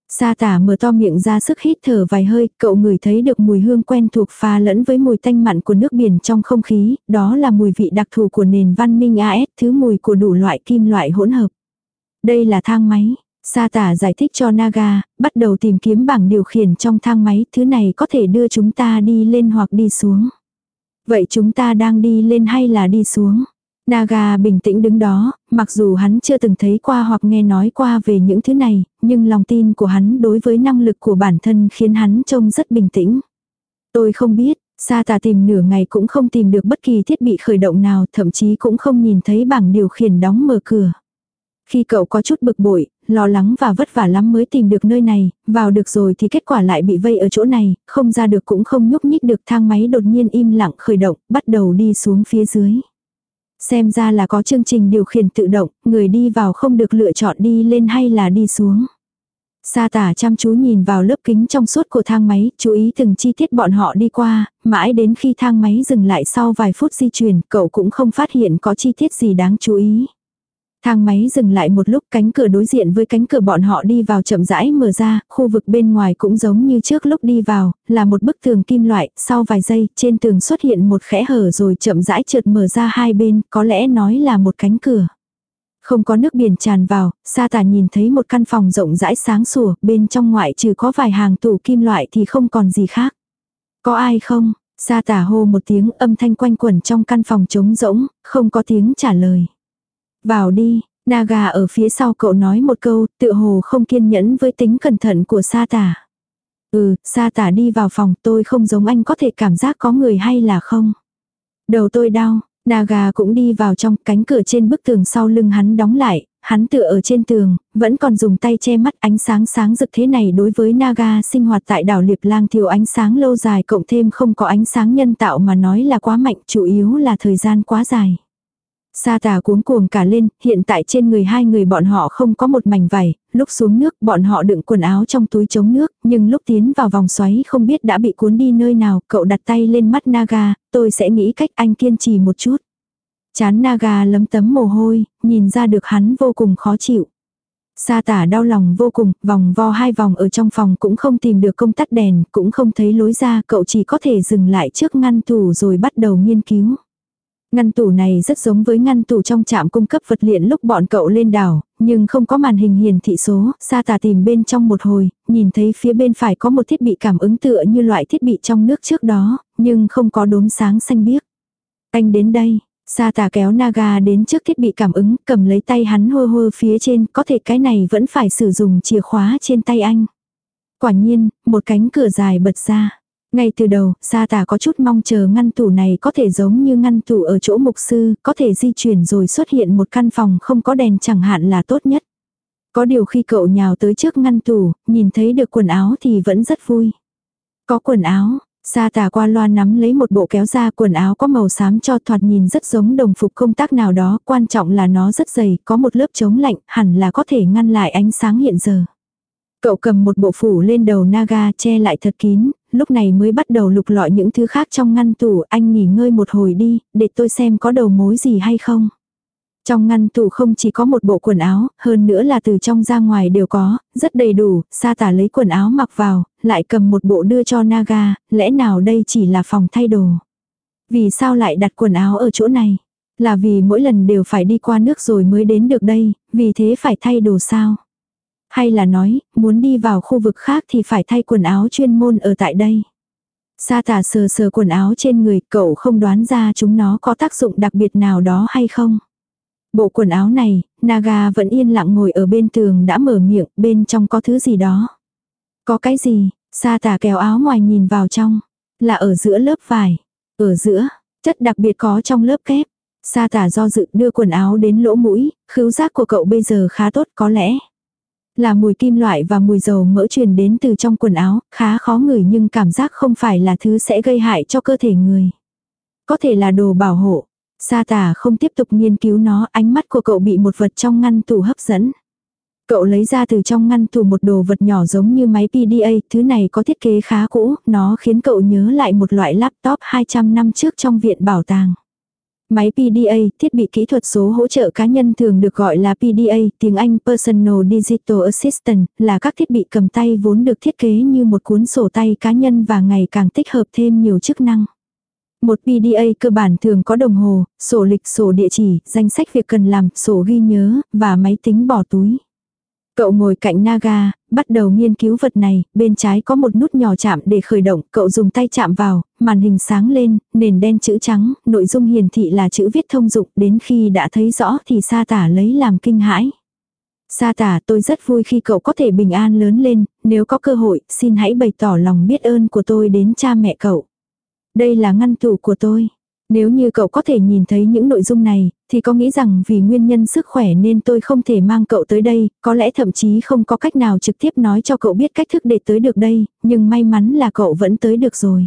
Sa tả mở to miệng ra sức hít thở vài hơi, cậu ngửi thấy được mùi hương quen thuộc pha lẫn với mùi tanh mặn của nước biển trong không khí, đó là mùi vị đặc thù của nền văn minh AS, thứ mùi của đủ loại kim loại hỗn hợp. Đây là thang máy. Sa tả giải thích cho Naga, bắt đầu tìm kiếm bảng điều khiển trong thang máy, thứ này có thể đưa chúng ta đi lên hoặc đi xuống. Vậy chúng ta đang đi lên hay là đi xuống? Naga bình tĩnh đứng đó, mặc dù hắn chưa từng thấy qua hoặc nghe nói qua về những thứ này, nhưng lòng tin của hắn đối với năng lực của bản thân khiến hắn trông rất bình tĩnh. Tôi không biết, Sa tà tìm nửa ngày cũng không tìm được bất kỳ thiết bị khởi động nào, thậm chí cũng không nhìn thấy bảng điều khiển đóng mở cửa. Khi cậu có chút bực bội, lo lắng và vất vả lắm mới tìm được nơi này, vào được rồi thì kết quả lại bị vây ở chỗ này, không ra được cũng không nhúc nhích được thang máy đột nhiên im lặng khởi động, bắt đầu đi xuống phía dưới. Xem ra là có chương trình điều khiển tự động, người đi vào không được lựa chọn đi lên hay là đi xuống. Sa tả chăm chú nhìn vào lớp kính trong suốt của thang máy, chú ý từng chi tiết bọn họ đi qua, mãi đến khi thang máy dừng lại sau vài phút di chuyển, cậu cũng không phát hiện có chi tiết gì đáng chú ý. Thang máy dừng lại một lúc cánh cửa đối diện với cánh cửa bọn họ đi vào chậm rãi mở ra, khu vực bên ngoài cũng giống như trước lúc đi vào, là một bức tường kim loại, sau vài giây trên tường xuất hiện một khẽ hở rồi chậm rãi trượt mở ra hai bên, có lẽ nói là một cánh cửa. Không có nước biển tràn vào, sa tả nhìn thấy một căn phòng rộng rãi sáng sủa, bên trong ngoại trừ có vài hàng tủ kim loại thì không còn gì khác. Có ai không? Sa tả hô một tiếng âm thanh quanh quẩn trong căn phòng trống rỗng, không có tiếng trả lời. Vào đi, Naga ở phía sau cậu nói một câu, tự hồ không kiên nhẫn với tính cẩn thận của sa tả. Ừ, sa tả đi vào phòng tôi không giống anh có thể cảm giác có người hay là không. Đầu tôi đau, Naga cũng đi vào trong cánh cửa trên bức tường sau lưng hắn đóng lại, hắn tựa ở trên tường, vẫn còn dùng tay che mắt ánh sáng sáng rực thế này đối với Naga sinh hoạt tại đảo Liệp Lang thiếu ánh sáng lâu dài cộng thêm không có ánh sáng nhân tạo mà nói là quá mạnh chủ yếu là thời gian quá dài. Sa tà cuống cuồng cả lên, hiện tại trên người hai người bọn họ không có một mảnh vải, lúc xuống nước bọn họ đựng quần áo trong túi chống nước, nhưng lúc tiến vào vòng xoáy không biết đã bị cuốn đi nơi nào, cậu đặt tay lên mắt Naga, tôi sẽ nghĩ cách anh kiên trì một chút. Chán Naga lấm tấm mồ hôi, nhìn ra được hắn vô cùng khó chịu. Sa tả đau lòng vô cùng, vòng vo hai vòng ở trong phòng cũng không tìm được công tắt đèn, cũng không thấy lối ra, cậu chỉ có thể dừng lại trước ngăn tủ rồi bắt đầu nghiên cứu. Ngăn tủ này rất giống với ngăn tủ trong trạm cung cấp vật liệu lúc bọn cậu lên đảo, nhưng không có màn hình hiển thị số, sa tà tìm bên trong một hồi, nhìn thấy phía bên phải có một thiết bị cảm ứng tựa như loại thiết bị trong nước trước đó, nhưng không có đốm sáng xanh biếc. Anh đến đây, sa tà kéo Naga đến trước thiết bị cảm ứng, cầm lấy tay hắn hô hô phía trên, có thể cái này vẫn phải sử dụng chìa khóa trên tay anh. Quả nhiên, một cánh cửa dài bật ra. Ngay từ đầu, sa tà có chút mong chờ ngăn tủ này có thể giống như ngăn tủ ở chỗ mục sư, có thể di chuyển rồi xuất hiện một căn phòng không có đèn chẳng hạn là tốt nhất. Có điều khi cậu nhào tới trước ngăn tủ, nhìn thấy được quần áo thì vẫn rất vui. Có quần áo, Sa tà qua loa nắm lấy một bộ kéo ra quần áo có màu xám cho thoạt nhìn rất giống đồng phục công tác nào đó, quan trọng là nó rất dày, có một lớp chống lạnh, hẳn là có thể ngăn lại ánh sáng hiện giờ. Cậu cầm một bộ phủ lên đầu Naga che lại thật kín, lúc này mới bắt đầu lục lọi những thứ khác trong ngăn tủ, anh nghỉ ngơi một hồi đi, để tôi xem có đầu mối gì hay không. Trong ngăn tủ không chỉ có một bộ quần áo, hơn nữa là từ trong ra ngoài đều có, rất đầy đủ, sa tả lấy quần áo mặc vào, lại cầm một bộ đưa cho Naga, lẽ nào đây chỉ là phòng thay đồ. Vì sao lại đặt quần áo ở chỗ này? Là vì mỗi lần đều phải đi qua nước rồi mới đến được đây, vì thế phải thay đồ sao? Hay là nói, muốn đi vào khu vực khác thì phải thay quần áo chuyên môn ở tại đây. Sa tả sờ sờ quần áo trên người, cậu không đoán ra chúng nó có tác dụng đặc biệt nào đó hay không. Bộ quần áo này, Naga vẫn yên lặng ngồi ở bên tường đã mở miệng, bên trong có thứ gì đó. Có cái gì? Sa tả kéo áo ngoài nhìn vào trong. Là ở giữa lớp vải. Ở giữa, chất đặc biệt có trong lớp kép. Sa tả do dự đưa quần áo đến lỗ mũi, khứu giác của cậu bây giờ khá tốt có lẽ. Là mùi kim loại và mùi dầu mỡ truyền đến từ trong quần áo, khá khó ngửi nhưng cảm giác không phải là thứ sẽ gây hại cho cơ thể người. Có thể là đồ bảo hộ. Sa tả không tiếp tục nghiên cứu nó, ánh mắt của cậu bị một vật trong ngăn tủ hấp dẫn. Cậu lấy ra từ trong ngăn tủ một đồ vật nhỏ giống như máy PDA, thứ này có thiết kế khá cũ, nó khiến cậu nhớ lại một loại laptop 200 năm trước trong viện bảo tàng. Máy PDA, thiết bị kỹ thuật số hỗ trợ cá nhân thường được gọi là PDA, tiếng Anh Personal Digital Assistant, là các thiết bị cầm tay vốn được thiết kế như một cuốn sổ tay cá nhân và ngày càng tích hợp thêm nhiều chức năng. Một PDA cơ bản thường có đồng hồ, sổ lịch, sổ địa chỉ, danh sách việc cần làm, sổ ghi nhớ, và máy tính bỏ túi. Cậu ngồi cạnh Naga, bắt đầu nghiên cứu vật này, bên trái có một nút nhỏ chạm để khởi động, cậu dùng tay chạm vào, màn hình sáng lên, nền đen chữ trắng, nội dung hiển thị là chữ viết thông dụng, đến khi đã thấy rõ thì sa tả lấy làm kinh hãi. Sa tả tôi rất vui khi cậu có thể bình an lớn lên, nếu có cơ hội, xin hãy bày tỏ lòng biết ơn của tôi đến cha mẹ cậu. Đây là ngăn tủ của tôi. Nếu như cậu có thể nhìn thấy những nội dung này, thì có nghĩ rằng vì nguyên nhân sức khỏe nên tôi không thể mang cậu tới đây, có lẽ thậm chí không có cách nào trực tiếp nói cho cậu biết cách thức để tới được đây, nhưng may mắn là cậu vẫn tới được rồi.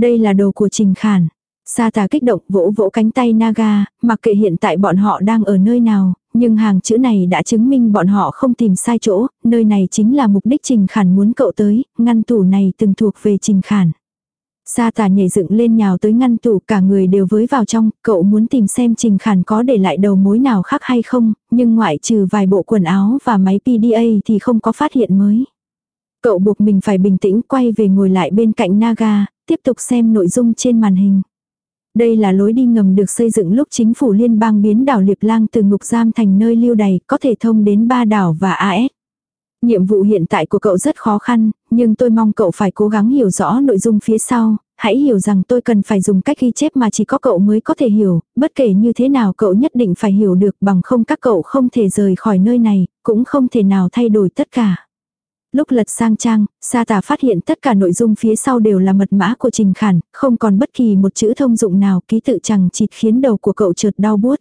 Đây là đồ của Trình Khản. Sa tà kích động vỗ vỗ cánh tay Naga, mặc kệ hiện tại bọn họ đang ở nơi nào, nhưng hàng chữ này đã chứng minh bọn họ không tìm sai chỗ, nơi này chính là mục đích Trình Khản muốn cậu tới, ngăn tủ này từng thuộc về Trình Khản. Sa tà nhảy dựng lên nhào tới ngăn tủ cả người đều với vào trong, cậu muốn tìm xem Trình Khản có để lại đầu mối nào khác hay không, nhưng ngoại trừ vài bộ quần áo và máy PDA thì không có phát hiện mới. Cậu buộc mình phải bình tĩnh quay về ngồi lại bên cạnh Naga, tiếp tục xem nội dung trên màn hình. Đây là lối đi ngầm được xây dựng lúc chính phủ liên bang biến đảo Liệp Lang từ ngục giam thành nơi lưu đày, có thể thông đến ba đảo và AS. Nhiệm vụ hiện tại của cậu rất khó khăn, nhưng tôi mong cậu phải cố gắng hiểu rõ nội dung phía sau, hãy hiểu rằng tôi cần phải dùng cách ghi chép mà chỉ có cậu mới có thể hiểu, bất kể như thế nào cậu nhất định phải hiểu được bằng không các cậu không thể rời khỏi nơi này, cũng không thể nào thay đổi tất cả. Lúc lật sang trang, sa tả phát hiện tất cả nội dung phía sau đều là mật mã của Trình Khản, không còn bất kỳ một chữ thông dụng nào ký tự chẳng chịt khiến đầu của cậu trượt đau buốt.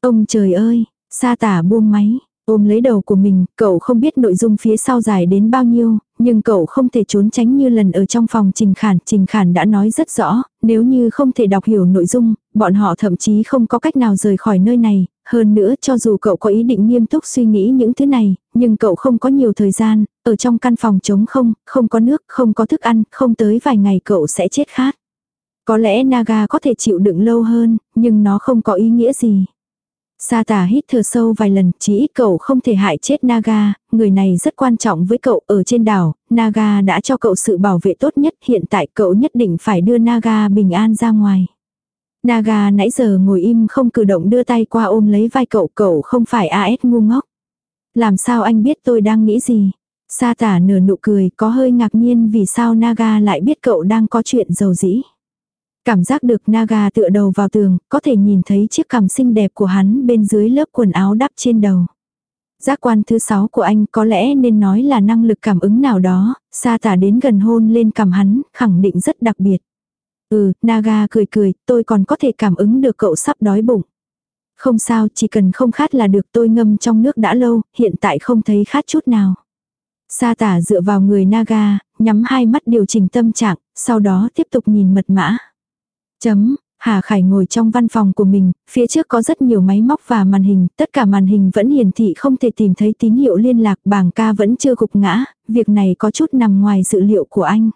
Ông trời ơi, sa tả buông máy, ôm lấy đầu của mình, cậu không biết nội dung phía sau dài đến bao nhiêu, nhưng cậu không thể trốn tránh như lần ở trong phòng Trình Khản. Trình Khản đã nói rất rõ, nếu như không thể đọc hiểu nội dung, bọn họ thậm chí không có cách nào rời khỏi nơi này. Hơn nữa cho dù cậu có ý định nghiêm túc suy nghĩ những thứ này, nhưng cậu không có nhiều thời gian, ở trong căn phòng trống không, không có nước, không có thức ăn, không tới vài ngày cậu sẽ chết khát. Có lẽ Naga có thể chịu đựng lâu hơn, nhưng nó không có ý nghĩa gì. Sa tả hít thở sâu vài lần, chỉ ít cậu không thể hại chết Naga, người này rất quan trọng với cậu ở trên đảo, Naga đã cho cậu sự bảo vệ tốt nhất, hiện tại cậu nhất định phải đưa Naga bình an ra ngoài. Naga nãy giờ ngồi im không cử động đưa tay qua ôm lấy vai cậu, cậu không phải AS ngu ngốc. Làm sao anh biết tôi đang nghĩ gì? Sa tả nửa nụ cười có hơi ngạc nhiên vì sao Naga lại biết cậu đang có chuyện giàu dĩ. Cảm giác được Naga tựa đầu vào tường, có thể nhìn thấy chiếc cằm xinh đẹp của hắn bên dưới lớp quần áo đắp trên đầu. Giác quan thứ sáu của anh có lẽ nên nói là năng lực cảm ứng nào đó, sa tả đến gần hôn lên cằm hắn, khẳng định rất đặc biệt. Ừ, Naga cười cười, tôi còn có thể cảm ứng được cậu sắp đói bụng. Không sao, chỉ cần không khát là được tôi ngâm trong nước đã lâu, hiện tại không thấy khát chút nào. Sa tả dựa vào người Naga, nhắm hai mắt điều chỉnh tâm trạng, sau đó tiếp tục nhìn mật mã. Chấm, Hà Khải ngồi trong văn phòng của mình, phía trước có rất nhiều máy móc và màn hình, tất cả màn hình vẫn hiển thị không thể tìm thấy tín hiệu liên lạc, bảng ca vẫn chưa gục ngã, việc này có chút nằm ngoài dự liệu của anh.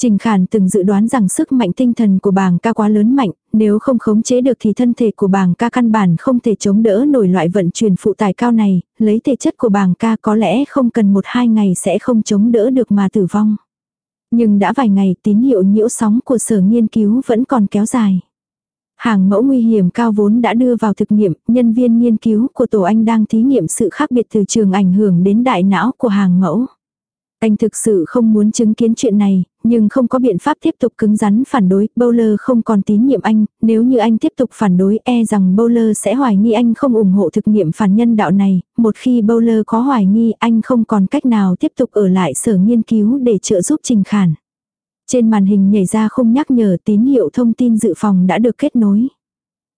Trình Khản từng dự đoán rằng sức mạnh tinh thần của bàng ca quá lớn mạnh, nếu không khống chế được thì thân thể của bàng ca căn bản không thể chống đỡ nổi loại vận chuyển phụ tải cao này, lấy thể chất của bàng ca có lẽ không cần một hai ngày sẽ không chống đỡ được mà tử vong. Nhưng đã vài ngày tín hiệu nhiễu sóng của sở nghiên cứu vẫn còn kéo dài. Hàng mẫu nguy hiểm cao vốn đã đưa vào thực nghiệm, nhân viên nghiên cứu của tổ anh đang thí nghiệm sự khác biệt từ trường ảnh hưởng đến đại não của hàng mẫu. Anh thực sự không muốn chứng kiến chuyện này, nhưng không có biện pháp tiếp tục cứng rắn phản đối, Bowler không còn tín nhiệm anh, nếu như anh tiếp tục phản đối e rằng Bowler sẽ hoài nghi anh không ủng hộ thực nghiệm phản nhân đạo này, một khi Bowler có hoài nghi anh không còn cách nào tiếp tục ở lại sở nghiên cứu để trợ giúp Trình Khản. Trên màn hình nhảy ra không nhắc nhở tín hiệu thông tin dự phòng đã được kết nối.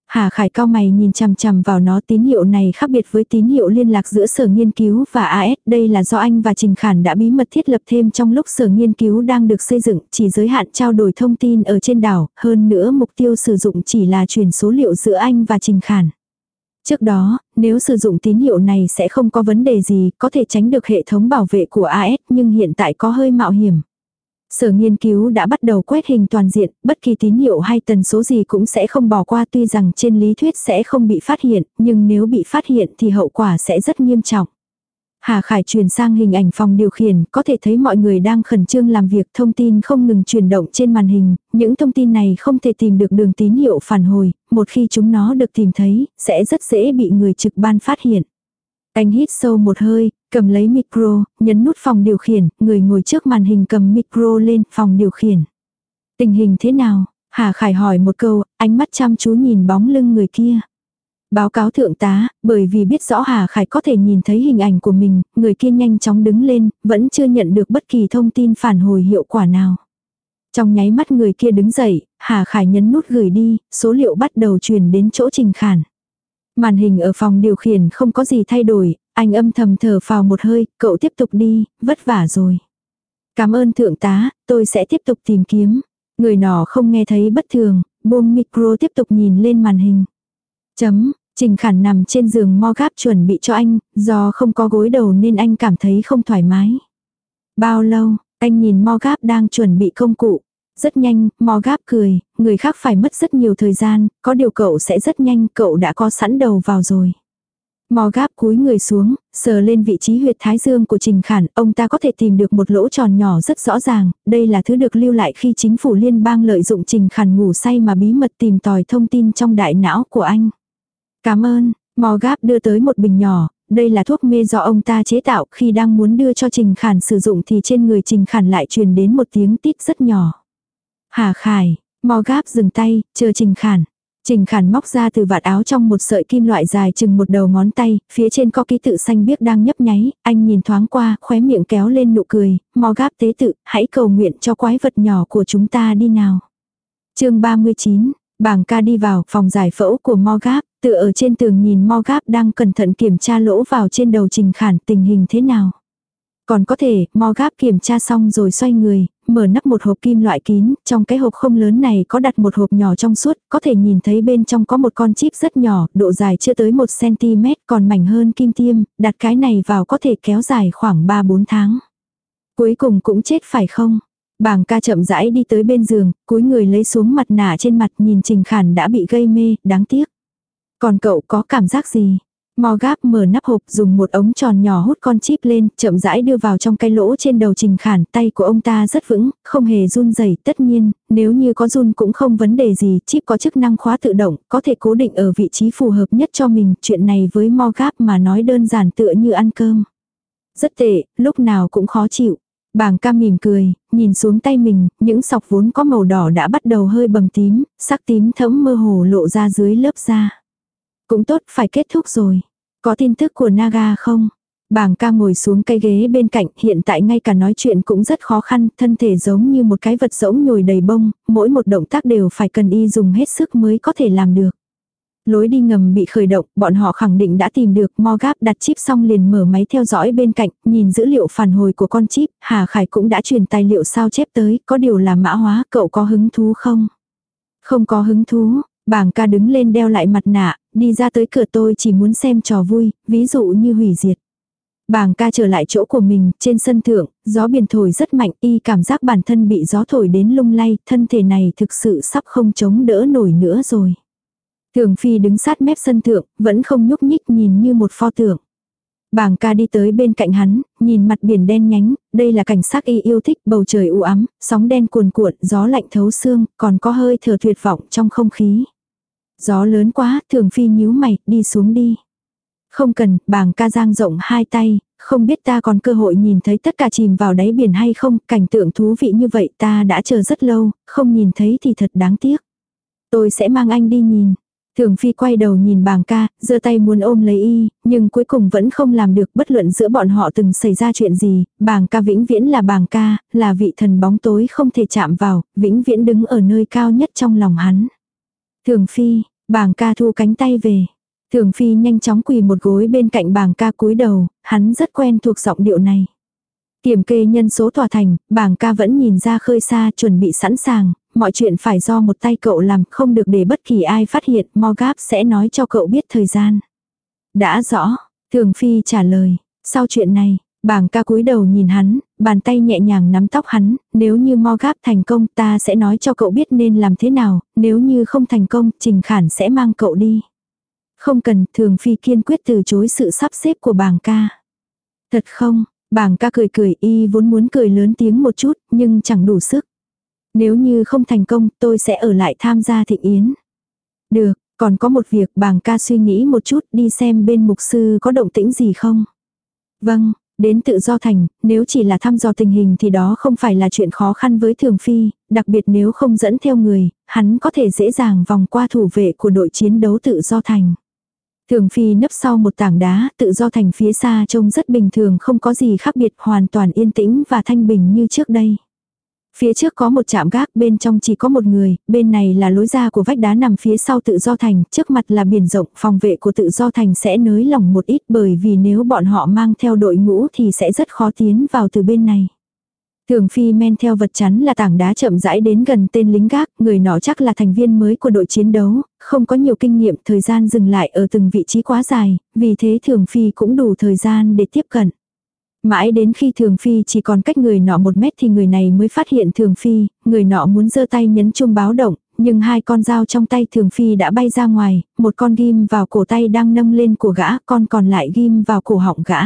Hà Khải cao mày nhìn chằm chằm vào nó tín hiệu này khác biệt với tín hiệu liên lạc giữa sở nghiên cứu và AS. Đây là do anh và Trình Khản đã bí mật thiết lập thêm trong lúc sở nghiên cứu đang được xây dựng, chỉ giới hạn trao đổi thông tin ở trên đảo, hơn nữa mục tiêu sử dụng chỉ là truyền số liệu giữa anh và Trình Khản. Trước đó, nếu sử dụng tín hiệu này sẽ không có vấn đề gì, có thể tránh được hệ thống bảo vệ của AS, nhưng hiện tại có hơi mạo hiểm. Sở nghiên cứu đã bắt đầu quét hình toàn diện, bất kỳ tín hiệu hay tần số gì cũng sẽ không bỏ qua tuy rằng trên lý thuyết sẽ không bị phát hiện, nhưng nếu bị phát hiện thì hậu quả sẽ rất nghiêm trọng. Hà Khải truyền sang hình ảnh phòng điều khiển, có thể thấy mọi người đang khẩn trương làm việc, thông tin không ngừng chuyển động trên màn hình, những thông tin này không thể tìm được đường tín hiệu phản hồi, một khi chúng nó được tìm thấy, sẽ rất dễ bị người trực ban phát hiện. Anh hít sâu một hơi, cầm lấy micro, nhấn nút phòng điều khiển, người ngồi trước màn hình cầm micro lên phòng điều khiển. Tình hình thế nào? Hà Khải hỏi một câu, ánh mắt chăm chú nhìn bóng lưng người kia. Báo cáo thượng tá, bởi vì biết rõ Hà Khải có thể nhìn thấy hình ảnh của mình, người kia nhanh chóng đứng lên, vẫn chưa nhận được bất kỳ thông tin phản hồi hiệu quả nào. Trong nháy mắt người kia đứng dậy, Hà Khải nhấn nút gửi đi, số liệu bắt đầu truyền đến chỗ Trình Khản. Màn hình ở phòng điều khiển không có gì thay đổi, anh âm thầm thở phào một hơi, cậu tiếp tục đi, vất vả rồi. Cảm ơn thượng tá, tôi sẽ tiếp tục tìm kiếm. Người nọ không nghe thấy bất thường, buông micro tiếp tục nhìn lên màn hình. Chấm, Trình Khản nằm trên giường mo gáp chuẩn bị cho anh, do không có gối đầu nên anh cảm thấy không thoải mái. Bao lâu, anh nhìn mo gáp đang chuẩn bị công cụ. Rất nhanh, mò gáp cười, người khác phải mất rất nhiều thời gian, có điều cậu sẽ rất nhanh, cậu đã có sẵn đầu vào rồi. Mò gáp cúi người xuống, sờ lên vị trí huyệt thái dương của Trình Khản, ông ta có thể tìm được một lỗ tròn nhỏ rất rõ ràng, đây là thứ được lưu lại khi chính phủ liên bang lợi dụng Trình Khản ngủ say mà bí mật tìm tòi thông tin trong đại não của anh. Cảm ơn, mò gáp đưa tới một bình nhỏ, đây là thuốc mê do ông ta chế tạo, khi đang muốn đưa cho Trình Khản sử dụng thì trên người Trình Khản lại truyền đến một tiếng tít rất nhỏ. Hà Khải, mò gáp dừng tay, chờ Trình Khản. Trình Khản móc ra từ vạt áo trong một sợi kim loại dài chừng một đầu ngón tay, phía trên có ký tự xanh biếc đang nhấp nháy, anh nhìn thoáng qua, khóe miệng kéo lên nụ cười, mò gáp tế tự, hãy cầu nguyện cho quái vật nhỏ của chúng ta đi nào. chương 39, bảng ca đi vào phòng giải phẫu của mò gáp, tựa ở trên tường nhìn mò gáp đang cẩn thận kiểm tra lỗ vào trên đầu Trình Khản tình hình thế nào. Còn có thể, mò gáp kiểm tra xong rồi xoay người, mở nắp một hộp kim loại kín, trong cái hộp không lớn này có đặt một hộp nhỏ trong suốt, có thể nhìn thấy bên trong có một con chip rất nhỏ, độ dài chưa tới 1cm, còn mảnh hơn kim tiêm, đặt cái này vào có thể kéo dài khoảng 3-4 tháng. Cuối cùng cũng chết phải không? Bàng ca chậm rãi đi tới bên giường, cúi người lấy xuống mặt nạ trên mặt nhìn Trình Khản đã bị gây mê, đáng tiếc. Còn cậu có cảm giác gì? Morgap mở nắp hộp dùng một ống tròn nhỏ hút con chip lên, chậm rãi đưa vào trong cái lỗ trên đầu trình khản. Tay của ông ta rất vững, không hề run rẩy tất nhiên, nếu như có run cũng không vấn đề gì. Chip có chức năng khóa tự động, có thể cố định ở vị trí phù hợp nhất cho mình. Chuyện này với Morgap mà nói đơn giản tựa như ăn cơm. Rất tệ, lúc nào cũng khó chịu. Bàng ca mỉm cười, nhìn xuống tay mình, những sọc vốn có màu đỏ đã bắt đầu hơi bầm tím, sắc tím thẫm mơ hồ lộ ra dưới lớp da. Cũng tốt, phải kết thúc rồi. Có tin tức của Naga không? Bàng ca ngồi xuống cây ghế bên cạnh, hiện tại ngay cả nói chuyện cũng rất khó khăn, thân thể giống như một cái vật rỗng nhồi đầy bông, mỗi một động tác đều phải cần y dùng hết sức mới có thể làm được. Lối đi ngầm bị khởi động, bọn họ khẳng định đã tìm được Morgap đặt chip xong liền mở máy theo dõi bên cạnh, nhìn dữ liệu phản hồi của con chip, Hà Khải cũng đã truyền tài liệu sao chép tới, có điều là mã hóa, cậu có hứng thú không? Không có hứng thú, Bàng ca đứng lên đeo lại mặt nạ, đi ra tới cửa tôi chỉ muốn xem trò vui, ví dụ như hủy diệt. Bàng ca trở lại chỗ của mình, trên sân thượng, gió biển thổi rất mạnh, y cảm giác bản thân bị gió thổi đến lung lay, thân thể này thực sự sắp không chống đỡ nổi nữa rồi. Thường Phi đứng sát mép sân thượng, vẫn không nhúc nhích nhìn như một pho tượng. Bàng ca đi tới bên cạnh hắn, nhìn mặt biển đen nhánh, đây là cảnh sắc y yêu thích, bầu trời u ám, sóng đen cuồn cuộn, gió lạnh thấu xương, còn có hơi thở tuyệt vọng trong không khí. Gió lớn quá, thường phi nhíu mày, đi xuống đi. Không cần, bàng ca giang rộng hai tay, không biết ta còn cơ hội nhìn thấy tất cả chìm vào đáy biển hay không, cảnh tượng thú vị như vậy ta đã chờ rất lâu, không nhìn thấy thì thật đáng tiếc. Tôi sẽ mang anh đi nhìn. Thường Phi quay đầu nhìn bàng ca, giơ tay muốn ôm lấy y, nhưng cuối cùng vẫn không làm được bất luận giữa bọn họ từng xảy ra chuyện gì, bàng ca vĩnh viễn là bàng ca, là vị thần bóng tối không thể chạm vào, vĩnh viễn đứng ở nơi cao nhất trong lòng hắn. Thường Phi, bàng ca thu cánh tay về. Thường Phi nhanh chóng quỳ một gối bên cạnh bàng ca cúi đầu, hắn rất quen thuộc giọng điệu này. Kiểm kê nhân số tòa thành, bàng ca vẫn nhìn ra khơi xa chuẩn bị sẵn sàng, mọi chuyện phải do một tay cậu làm, không được để bất kỳ ai phát hiện, Morgap sẽ nói cho cậu biết thời gian. Đã rõ, Thường Phi trả lời, sau chuyện này, Bàng ca cúi đầu nhìn hắn, bàn tay nhẹ nhàng nắm tóc hắn, nếu như Mo Gáp thành công ta sẽ nói cho cậu biết nên làm thế nào, nếu như không thành công, Trình Khản sẽ mang cậu đi. Không cần, Thường Phi kiên quyết từ chối sự sắp xếp của bàng ca. Thật không, bàng ca cười cười y vốn muốn cười lớn tiếng một chút, nhưng chẳng đủ sức. Nếu như không thành công, tôi sẽ ở lại tham gia thịnh yến. Được, còn có một việc bàng ca suy nghĩ một chút đi xem bên mục sư có động tĩnh gì không. Vâng, Đến tự do thành, nếu chỉ là thăm dò tình hình thì đó không phải là chuyện khó khăn với Thường Phi, đặc biệt nếu không dẫn theo người, hắn có thể dễ dàng vòng qua thủ vệ của đội chiến đấu tự do thành. Thường Phi nấp sau một tảng đá, tự do thành phía xa trông rất bình thường không có gì khác biệt hoàn toàn yên tĩnh và thanh bình như trước đây. Phía trước có một trạm gác, bên trong chỉ có một người, bên này là lối ra của vách đá nằm phía sau tự do thành, trước mặt là biển rộng, phòng vệ của tự do thành sẽ nới lỏng một ít bởi vì nếu bọn họ mang theo đội ngũ thì sẽ rất khó tiến vào từ bên này. Thường phi men theo vật chắn là tảng đá chậm rãi đến gần tên lính gác, người nó chắc là thành viên mới của đội chiến đấu, không có nhiều kinh nghiệm, thời gian dừng lại ở từng vị trí quá dài, vì thế thường phi cũng đủ thời gian để tiếp cận. Mãi đến khi thường phi chỉ còn cách người nọ một mét thì người này mới phát hiện thường phi, người nọ muốn giơ tay nhấn chuông báo động, nhưng hai con dao trong tay thường phi đã bay ra ngoài, một con ghim vào cổ tay đang nâng lên của gã, con còn lại ghim vào cổ họng gã.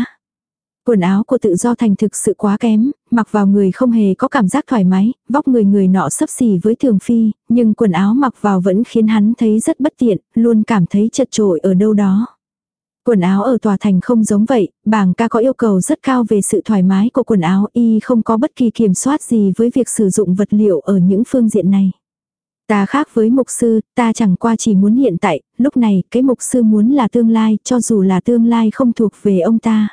Quần áo của tự do thành thực sự quá kém, mặc vào người không hề có cảm giác thoải mái, vóc người người nọ sấp xỉ với thường phi, nhưng quần áo mặc vào vẫn khiến hắn thấy rất bất tiện, luôn cảm thấy chật trội ở đâu đó. Quần áo ở tòa thành không giống vậy, bảng ca có yêu cầu rất cao về sự thoải mái của quần áo y không có bất kỳ kiểm soát gì với việc sử dụng vật liệu ở những phương diện này. Ta khác với mục sư, ta chẳng qua chỉ muốn hiện tại, lúc này cái mục sư muốn là tương lai, cho dù là tương lai không thuộc về ông ta.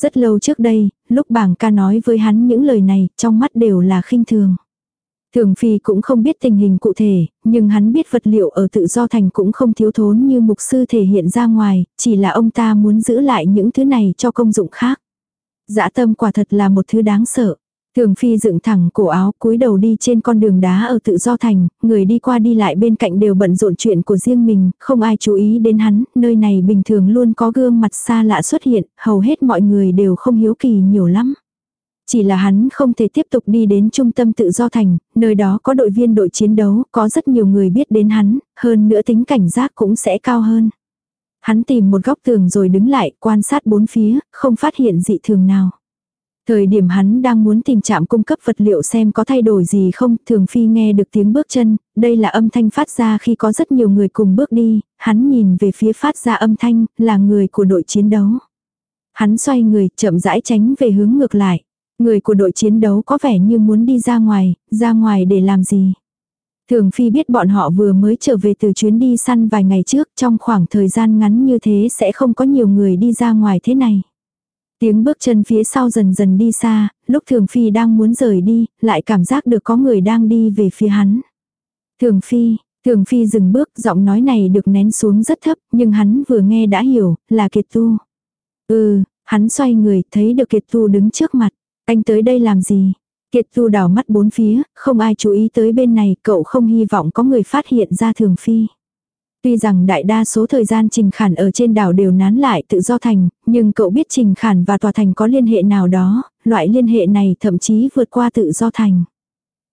Rất lâu trước đây, lúc bảng ca nói với hắn những lời này, trong mắt đều là khinh thường. Thường Phi cũng không biết tình hình cụ thể, nhưng hắn biết vật liệu ở tự do thành cũng không thiếu thốn như mục sư thể hiện ra ngoài, chỉ là ông ta muốn giữ lại những thứ này cho công dụng khác. Dã tâm quả thật là một thứ đáng sợ. Thường Phi dựng thẳng cổ áo cúi đầu đi trên con đường đá ở tự do thành, người đi qua đi lại bên cạnh đều bận rộn chuyện của riêng mình, không ai chú ý đến hắn, nơi này bình thường luôn có gương mặt xa lạ xuất hiện, hầu hết mọi người đều không hiếu kỳ nhiều lắm. Chỉ là hắn không thể tiếp tục đi đến trung tâm tự do thành, nơi đó có đội viên đội chiến đấu, có rất nhiều người biết đến hắn, hơn nữa tính cảnh giác cũng sẽ cao hơn. Hắn tìm một góc tường rồi đứng lại, quan sát bốn phía, không phát hiện dị thường nào. Thời điểm hắn đang muốn tìm trạm cung cấp vật liệu xem có thay đổi gì không, thường phi nghe được tiếng bước chân, đây là âm thanh phát ra khi có rất nhiều người cùng bước đi, hắn nhìn về phía phát ra âm thanh, là người của đội chiến đấu. Hắn xoay người, chậm rãi tránh về hướng ngược lại. Người của đội chiến đấu có vẻ như muốn đi ra ngoài, ra ngoài để làm gì. Thường Phi biết bọn họ vừa mới trở về từ chuyến đi săn vài ngày trước, trong khoảng thời gian ngắn như thế sẽ không có nhiều người đi ra ngoài thế này. Tiếng bước chân phía sau dần dần đi xa, lúc Thường Phi đang muốn rời đi, lại cảm giác được có người đang đi về phía hắn. Thường Phi, Thường Phi dừng bước, giọng nói này được nén xuống rất thấp, nhưng hắn vừa nghe đã hiểu, là Kiệt Tu. Ừ, hắn xoay người, thấy được Kiệt Tu đứng trước mặt. Anh tới đây làm gì? Kiệt Tu đảo mắt bốn phía, không ai chú ý tới bên này, cậu không hy vọng có người phát hiện ra Thường Phi. Tuy rằng đại đa số thời gian Trình Khản ở trên đảo đều nán lại tự do thành, nhưng cậu biết Trình Khản và tòa thành có liên hệ nào đó, loại liên hệ này thậm chí vượt qua tự do thành.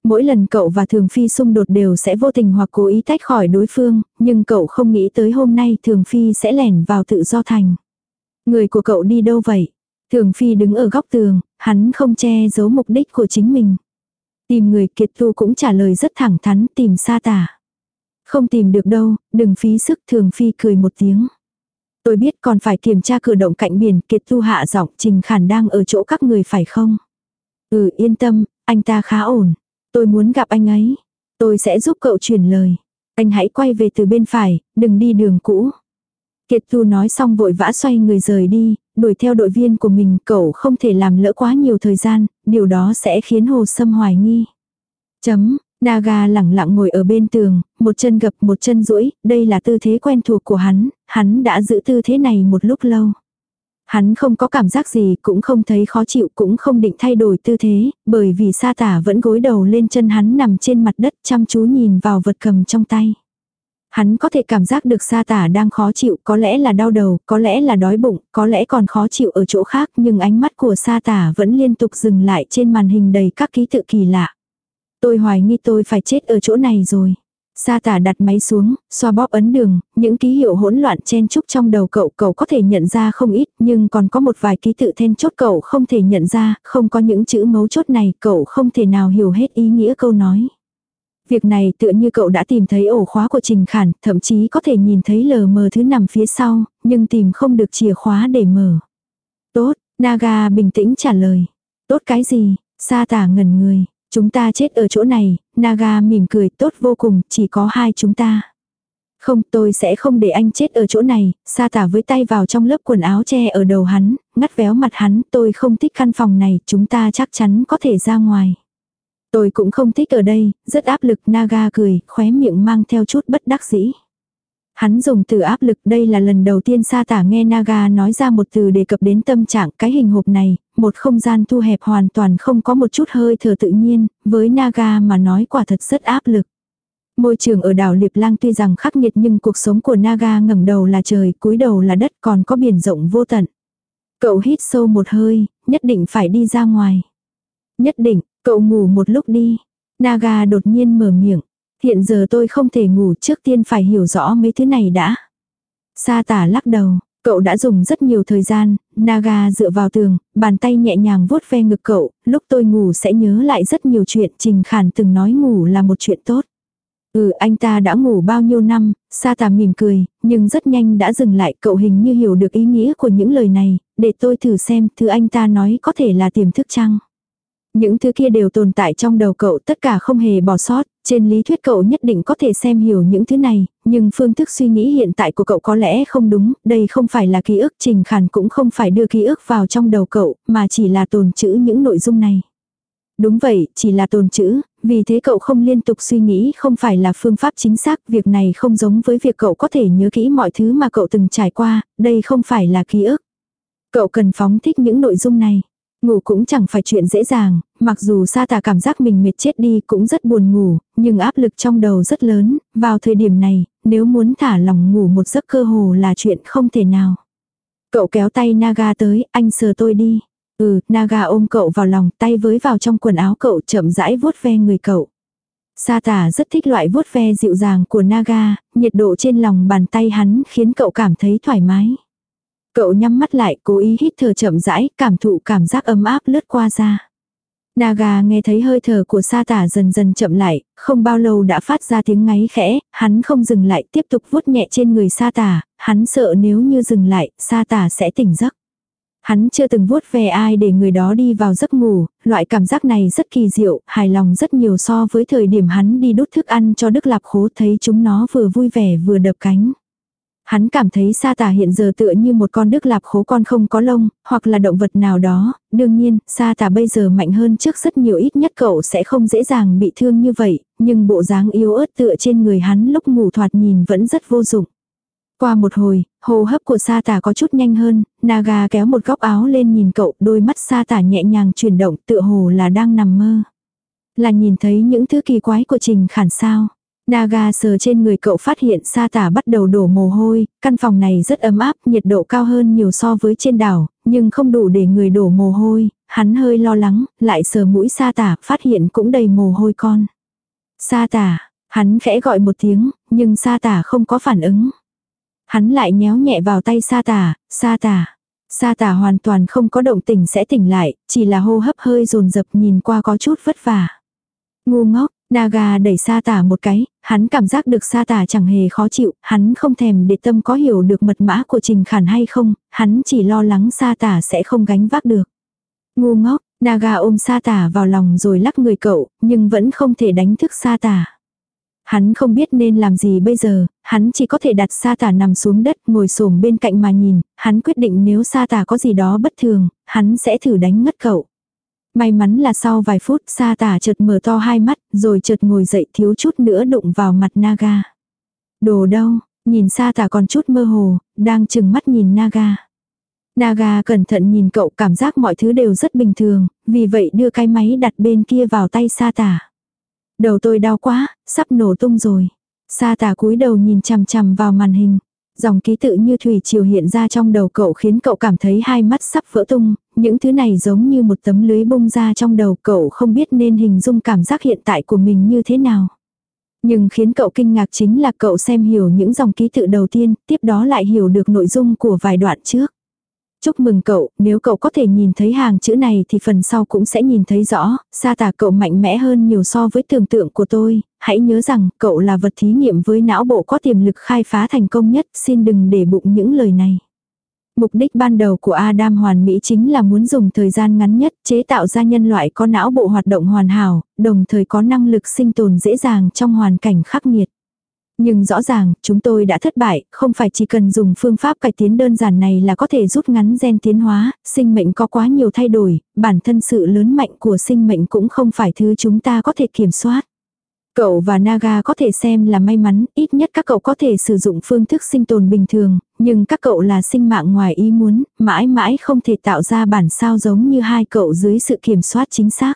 Mỗi lần cậu và Thường Phi xung đột đều sẽ vô tình hoặc cố ý tách khỏi đối phương, nhưng cậu không nghĩ tới hôm nay Thường Phi sẽ lẻn vào tự do thành. Người của cậu đi đâu vậy? Thường Phi đứng ở góc tường, hắn không che giấu mục đích của chính mình. Tìm người kiệt tu cũng trả lời rất thẳng thắn tìm sa tả. Không tìm được đâu, đừng phí sức Thường Phi cười một tiếng. Tôi biết còn phải kiểm tra cửa động cạnh biển kiệt tu hạ giọng trình khản đang ở chỗ các người phải không? Ừ yên tâm, anh ta khá ổn. Tôi muốn gặp anh ấy. Tôi sẽ giúp cậu truyền lời. Anh hãy quay về từ bên phải, đừng đi đường cũ. Kiệt Tu nói xong vội vã xoay người rời đi, đuổi theo đội viên của mình, cậu không thể làm lỡ quá nhiều thời gian, điều đó sẽ khiến Hồ Sâm hoài nghi. Chấm, Naga lẳng lặng ngồi ở bên tường, một chân gập một chân duỗi, đây là tư thế quen thuộc của hắn, hắn đã giữ tư thế này một lúc lâu. Hắn không có cảm giác gì, cũng không thấy khó chịu, cũng không định thay đổi tư thế, bởi vì sa tả vẫn gối đầu lên chân hắn nằm trên mặt đất chăm chú nhìn vào vật cầm trong tay. Hắn có thể cảm giác được sa tả đang khó chịu, có lẽ là đau đầu, có lẽ là đói bụng, có lẽ còn khó chịu ở chỗ khác, nhưng ánh mắt của sa tả vẫn liên tục dừng lại trên màn hình đầy các ký tự kỳ lạ. Tôi hoài nghi tôi phải chết ở chỗ này rồi. Sa tả đặt máy xuống, xoa bóp ấn đường, những ký hiệu hỗn loạn chen chúc trong đầu cậu cậu có thể nhận ra không ít, nhưng còn có một vài ký tự then chốt cậu không thể nhận ra, không có những chữ mấu chốt này cậu không thể nào hiểu hết ý nghĩa câu nói. Việc này tựa như cậu đã tìm thấy ổ khóa của Trình Khản, thậm chí có thể nhìn thấy lờ mờ thứ nằm phía sau, nhưng tìm không được chìa khóa để mở. Tốt, Naga bình tĩnh trả lời. Tốt cái gì? Sa tả ngẩn người. Chúng ta chết ở chỗ này, Naga mỉm cười tốt vô cùng, chỉ có hai chúng ta. Không, tôi sẽ không để anh chết ở chỗ này, sa tả với tay vào trong lớp quần áo che ở đầu hắn, ngắt véo mặt hắn, tôi không thích căn phòng này, chúng ta chắc chắn có thể ra ngoài. Tôi cũng không thích ở đây, rất áp lực Naga cười, khóe miệng mang theo chút bất đắc dĩ. Hắn dùng từ áp lực đây là lần đầu tiên sa tả nghe Naga nói ra một từ đề cập đến tâm trạng cái hình hộp này, một không gian thu hẹp hoàn toàn không có một chút hơi thở tự nhiên, với Naga mà nói quả thật rất áp lực. Môi trường ở đảo Liệp Lang tuy rằng khắc nghiệt nhưng cuộc sống của Naga ngẩng đầu là trời, cúi đầu là đất còn có biển rộng vô tận. Cậu hít sâu một hơi, nhất định phải đi ra ngoài. Nhất định, cậu ngủ một lúc đi. Naga đột nhiên mở miệng. Hiện giờ tôi không thể ngủ trước tiên phải hiểu rõ mấy thứ này đã. Sa tả lắc đầu, cậu đã dùng rất nhiều thời gian, Naga dựa vào tường, bàn tay nhẹ nhàng vuốt ve ngực cậu, lúc tôi ngủ sẽ nhớ lại rất nhiều chuyện Trình Khản từng nói ngủ là một chuyện tốt. Ừ anh ta đã ngủ bao nhiêu năm, sa tà mỉm cười, nhưng rất nhanh đã dừng lại cậu hình như hiểu được ý nghĩa của những lời này, để tôi thử xem thứ anh ta nói có thể là tiềm thức chăng. Những thứ kia đều tồn tại trong đầu cậu tất cả không hề bỏ sót, trên lý thuyết cậu nhất định có thể xem hiểu những thứ này, nhưng phương thức suy nghĩ hiện tại của cậu có lẽ không đúng, đây không phải là ký ức trình khản cũng không phải đưa ký ức vào trong đầu cậu, mà chỉ là tồn trữ những nội dung này. Đúng vậy, chỉ là tồn chữ, vì thế cậu không liên tục suy nghĩ không phải là phương pháp chính xác, việc này không giống với việc cậu có thể nhớ kỹ mọi thứ mà cậu từng trải qua, đây không phải là ký ức. Cậu cần phóng thích những nội dung này. Ngủ cũng chẳng phải chuyện dễ dàng, mặc dù sa tà cảm giác mình mệt chết đi cũng rất buồn ngủ, nhưng áp lực trong đầu rất lớn, vào thời điểm này, nếu muốn thả lòng ngủ một giấc cơ hồ là chuyện không thể nào. Cậu kéo tay Naga tới, anh sờ tôi đi. Ừ, Naga ôm cậu vào lòng, tay với vào trong quần áo cậu chậm rãi vuốt ve người cậu. Sa tả rất thích loại vuốt ve dịu dàng của Naga, nhiệt độ trên lòng bàn tay hắn khiến cậu cảm thấy thoải mái. Cậu nhắm mắt lại, cố ý hít thở chậm rãi, cảm thụ cảm giác ấm áp lướt qua ra. Naga nghe thấy hơi thở của sa tả dần dần chậm lại, không bao lâu đã phát ra tiếng ngáy khẽ, hắn không dừng lại tiếp tục vuốt nhẹ trên người sa tả, hắn sợ nếu như dừng lại, sa tả sẽ tỉnh giấc. Hắn chưa từng vuốt về ai để người đó đi vào giấc ngủ, loại cảm giác này rất kỳ diệu, hài lòng rất nhiều so với thời điểm hắn đi đút thức ăn cho Đức Lạp Khố thấy chúng nó vừa vui vẻ vừa đập cánh. Hắn cảm thấy sa tả hiện giờ tựa như một con đức lạp khố con không có lông, hoặc là động vật nào đó, đương nhiên, sa tả bây giờ mạnh hơn trước rất nhiều ít nhất cậu sẽ không dễ dàng bị thương như vậy, nhưng bộ dáng yếu ớt tựa trên người hắn lúc ngủ thoạt nhìn vẫn rất vô dụng. Qua một hồi, hô hấp của sa tả có chút nhanh hơn, Naga kéo một góc áo lên nhìn cậu, đôi mắt sa tả nhẹ nhàng chuyển động tựa hồ là đang nằm mơ. Là nhìn thấy những thứ kỳ quái của trình khản sao. Naga sờ trên người cậu phát hiện sa tả bắt đầu đổ mồ hôi, căn phòng này rất ấm áp, nhiệt độ cao hơn nhiều so với trên đảo, nhưng không đủ để người đổ mồ hôi, hắn hơi lo lắng, lại sờ mũi sa tả, phát hiện cũng đầy mồ hôi con. Sa tả, hắn khẽ gọi một tiếng, nhưng sa tả không có phản ứng. Hắn lại nhéo nhẹ vào tay sa tả, sa tả. Sa tả hoàn toàn không có động tình sẽ tỉnh lại, chỉ là hô hấp hơi dồn dập nhìn qua có chút vất vả. Ngu ngốc, Naga đẩy sa tả một cái, hắn cảm giác được sa tả chẳng hề khó chịu, hắn không thèm để tâm có hiểu được mật mã của trình khản hay không, hắn chỉ lo lắng sa tả sẽ không gánh vác được. Ngu ngốc, Naga ôm sa tả vào lòng rồi lắc người cậu, nhưng vẫn không thể đánh thức sa tả. Hắn không biết nên làm gì bây giờ, hắn chỉ có thể đặt sa tả nằm xuống đất ngồi xổm bên cạnh mà nhìn, hắn quyết định nếu sa tả có gì đó bất thường, hắn sẽ thử đánh ngất cậu. May mắn là sau vài phút sa tả chợt mở to hai mắt, rồi chợt ngồi dậy thiếu chút nữa đụng vào mặt Naga. Đồ đâu, nhìn sa tả còn chút mơ hồ, đang chừng mắt nhìn Naga. Naga cẩn thận nhìn cậu cảm giác mọi thứ đều rất bình thường, vì vậy đưa cái máy đặt bên kia vào tay sa tả. Đầu tôi đau quá, sắp nổ tung rồi. Sa tả cúi đầu nhìn chằm chằm vào màn hình. Dòng ký tự như thủy chiều hiện ra trong đầu cậu khiến cậu cảm thấy hai mắt sắp vỡ tung, những thứ này giống như một tấm lưới bung ra trong đầu cậu không biết nên hình dung cảm giác hiện tại của mình như thế nào. Nhưng khiến cậu kinh ngạc chính là cậu xem hiểu những dòng ký tự đầu tiên, tiếp đó lại hiểu được nội dung của vài đoạn trước. Chúc mừng cậu, nếu cậu có thể nhìn thấy hàng chữ này thì phần sau cũng sẽ nhìn thấy rõ, sa tà cậu mạnh mẽ hơn nhiều so với tưởng tượng của tôi, hãy nhớ rằng cậu là vật thí nghiệm với não bộ có tiềm lực khai phá thành công nhất, xin đừng để bụng những lời này. Mục đích ban đầu của Adam hoàn mỹ chính là muốn dùng thời gian ngắn nhất chế tạo ra nhân loại có não bộ hoạt động hoàn hảo, đồng thời có năng lực sinh tồn dễ dàng trong hoàn cảnh khắc nghiệt. Nhưng rõ ràng, chúng tôi đã thất bại, không phải chỉ cần dùng phương pháp cải tiến đơn giản này là có thể rút ngắn gen tiến hóa, sinh mệnh có quá nhiều thay đổi, bản thân sự lớn mạnh của sinh mệnh cũng không phải thứ chúng ta có thể kiểm soát. Cậu và Naga có thể xem là may mắn, ít nhất các cậu có thể sử dụng phương thức sinh tồn bình thường, nhưng các cậu là sinh mạng ngoài ý muốn, mãi mãi không thể tạo ra bản sao giống như hai cậu dưới sự kiểm soát chính xác.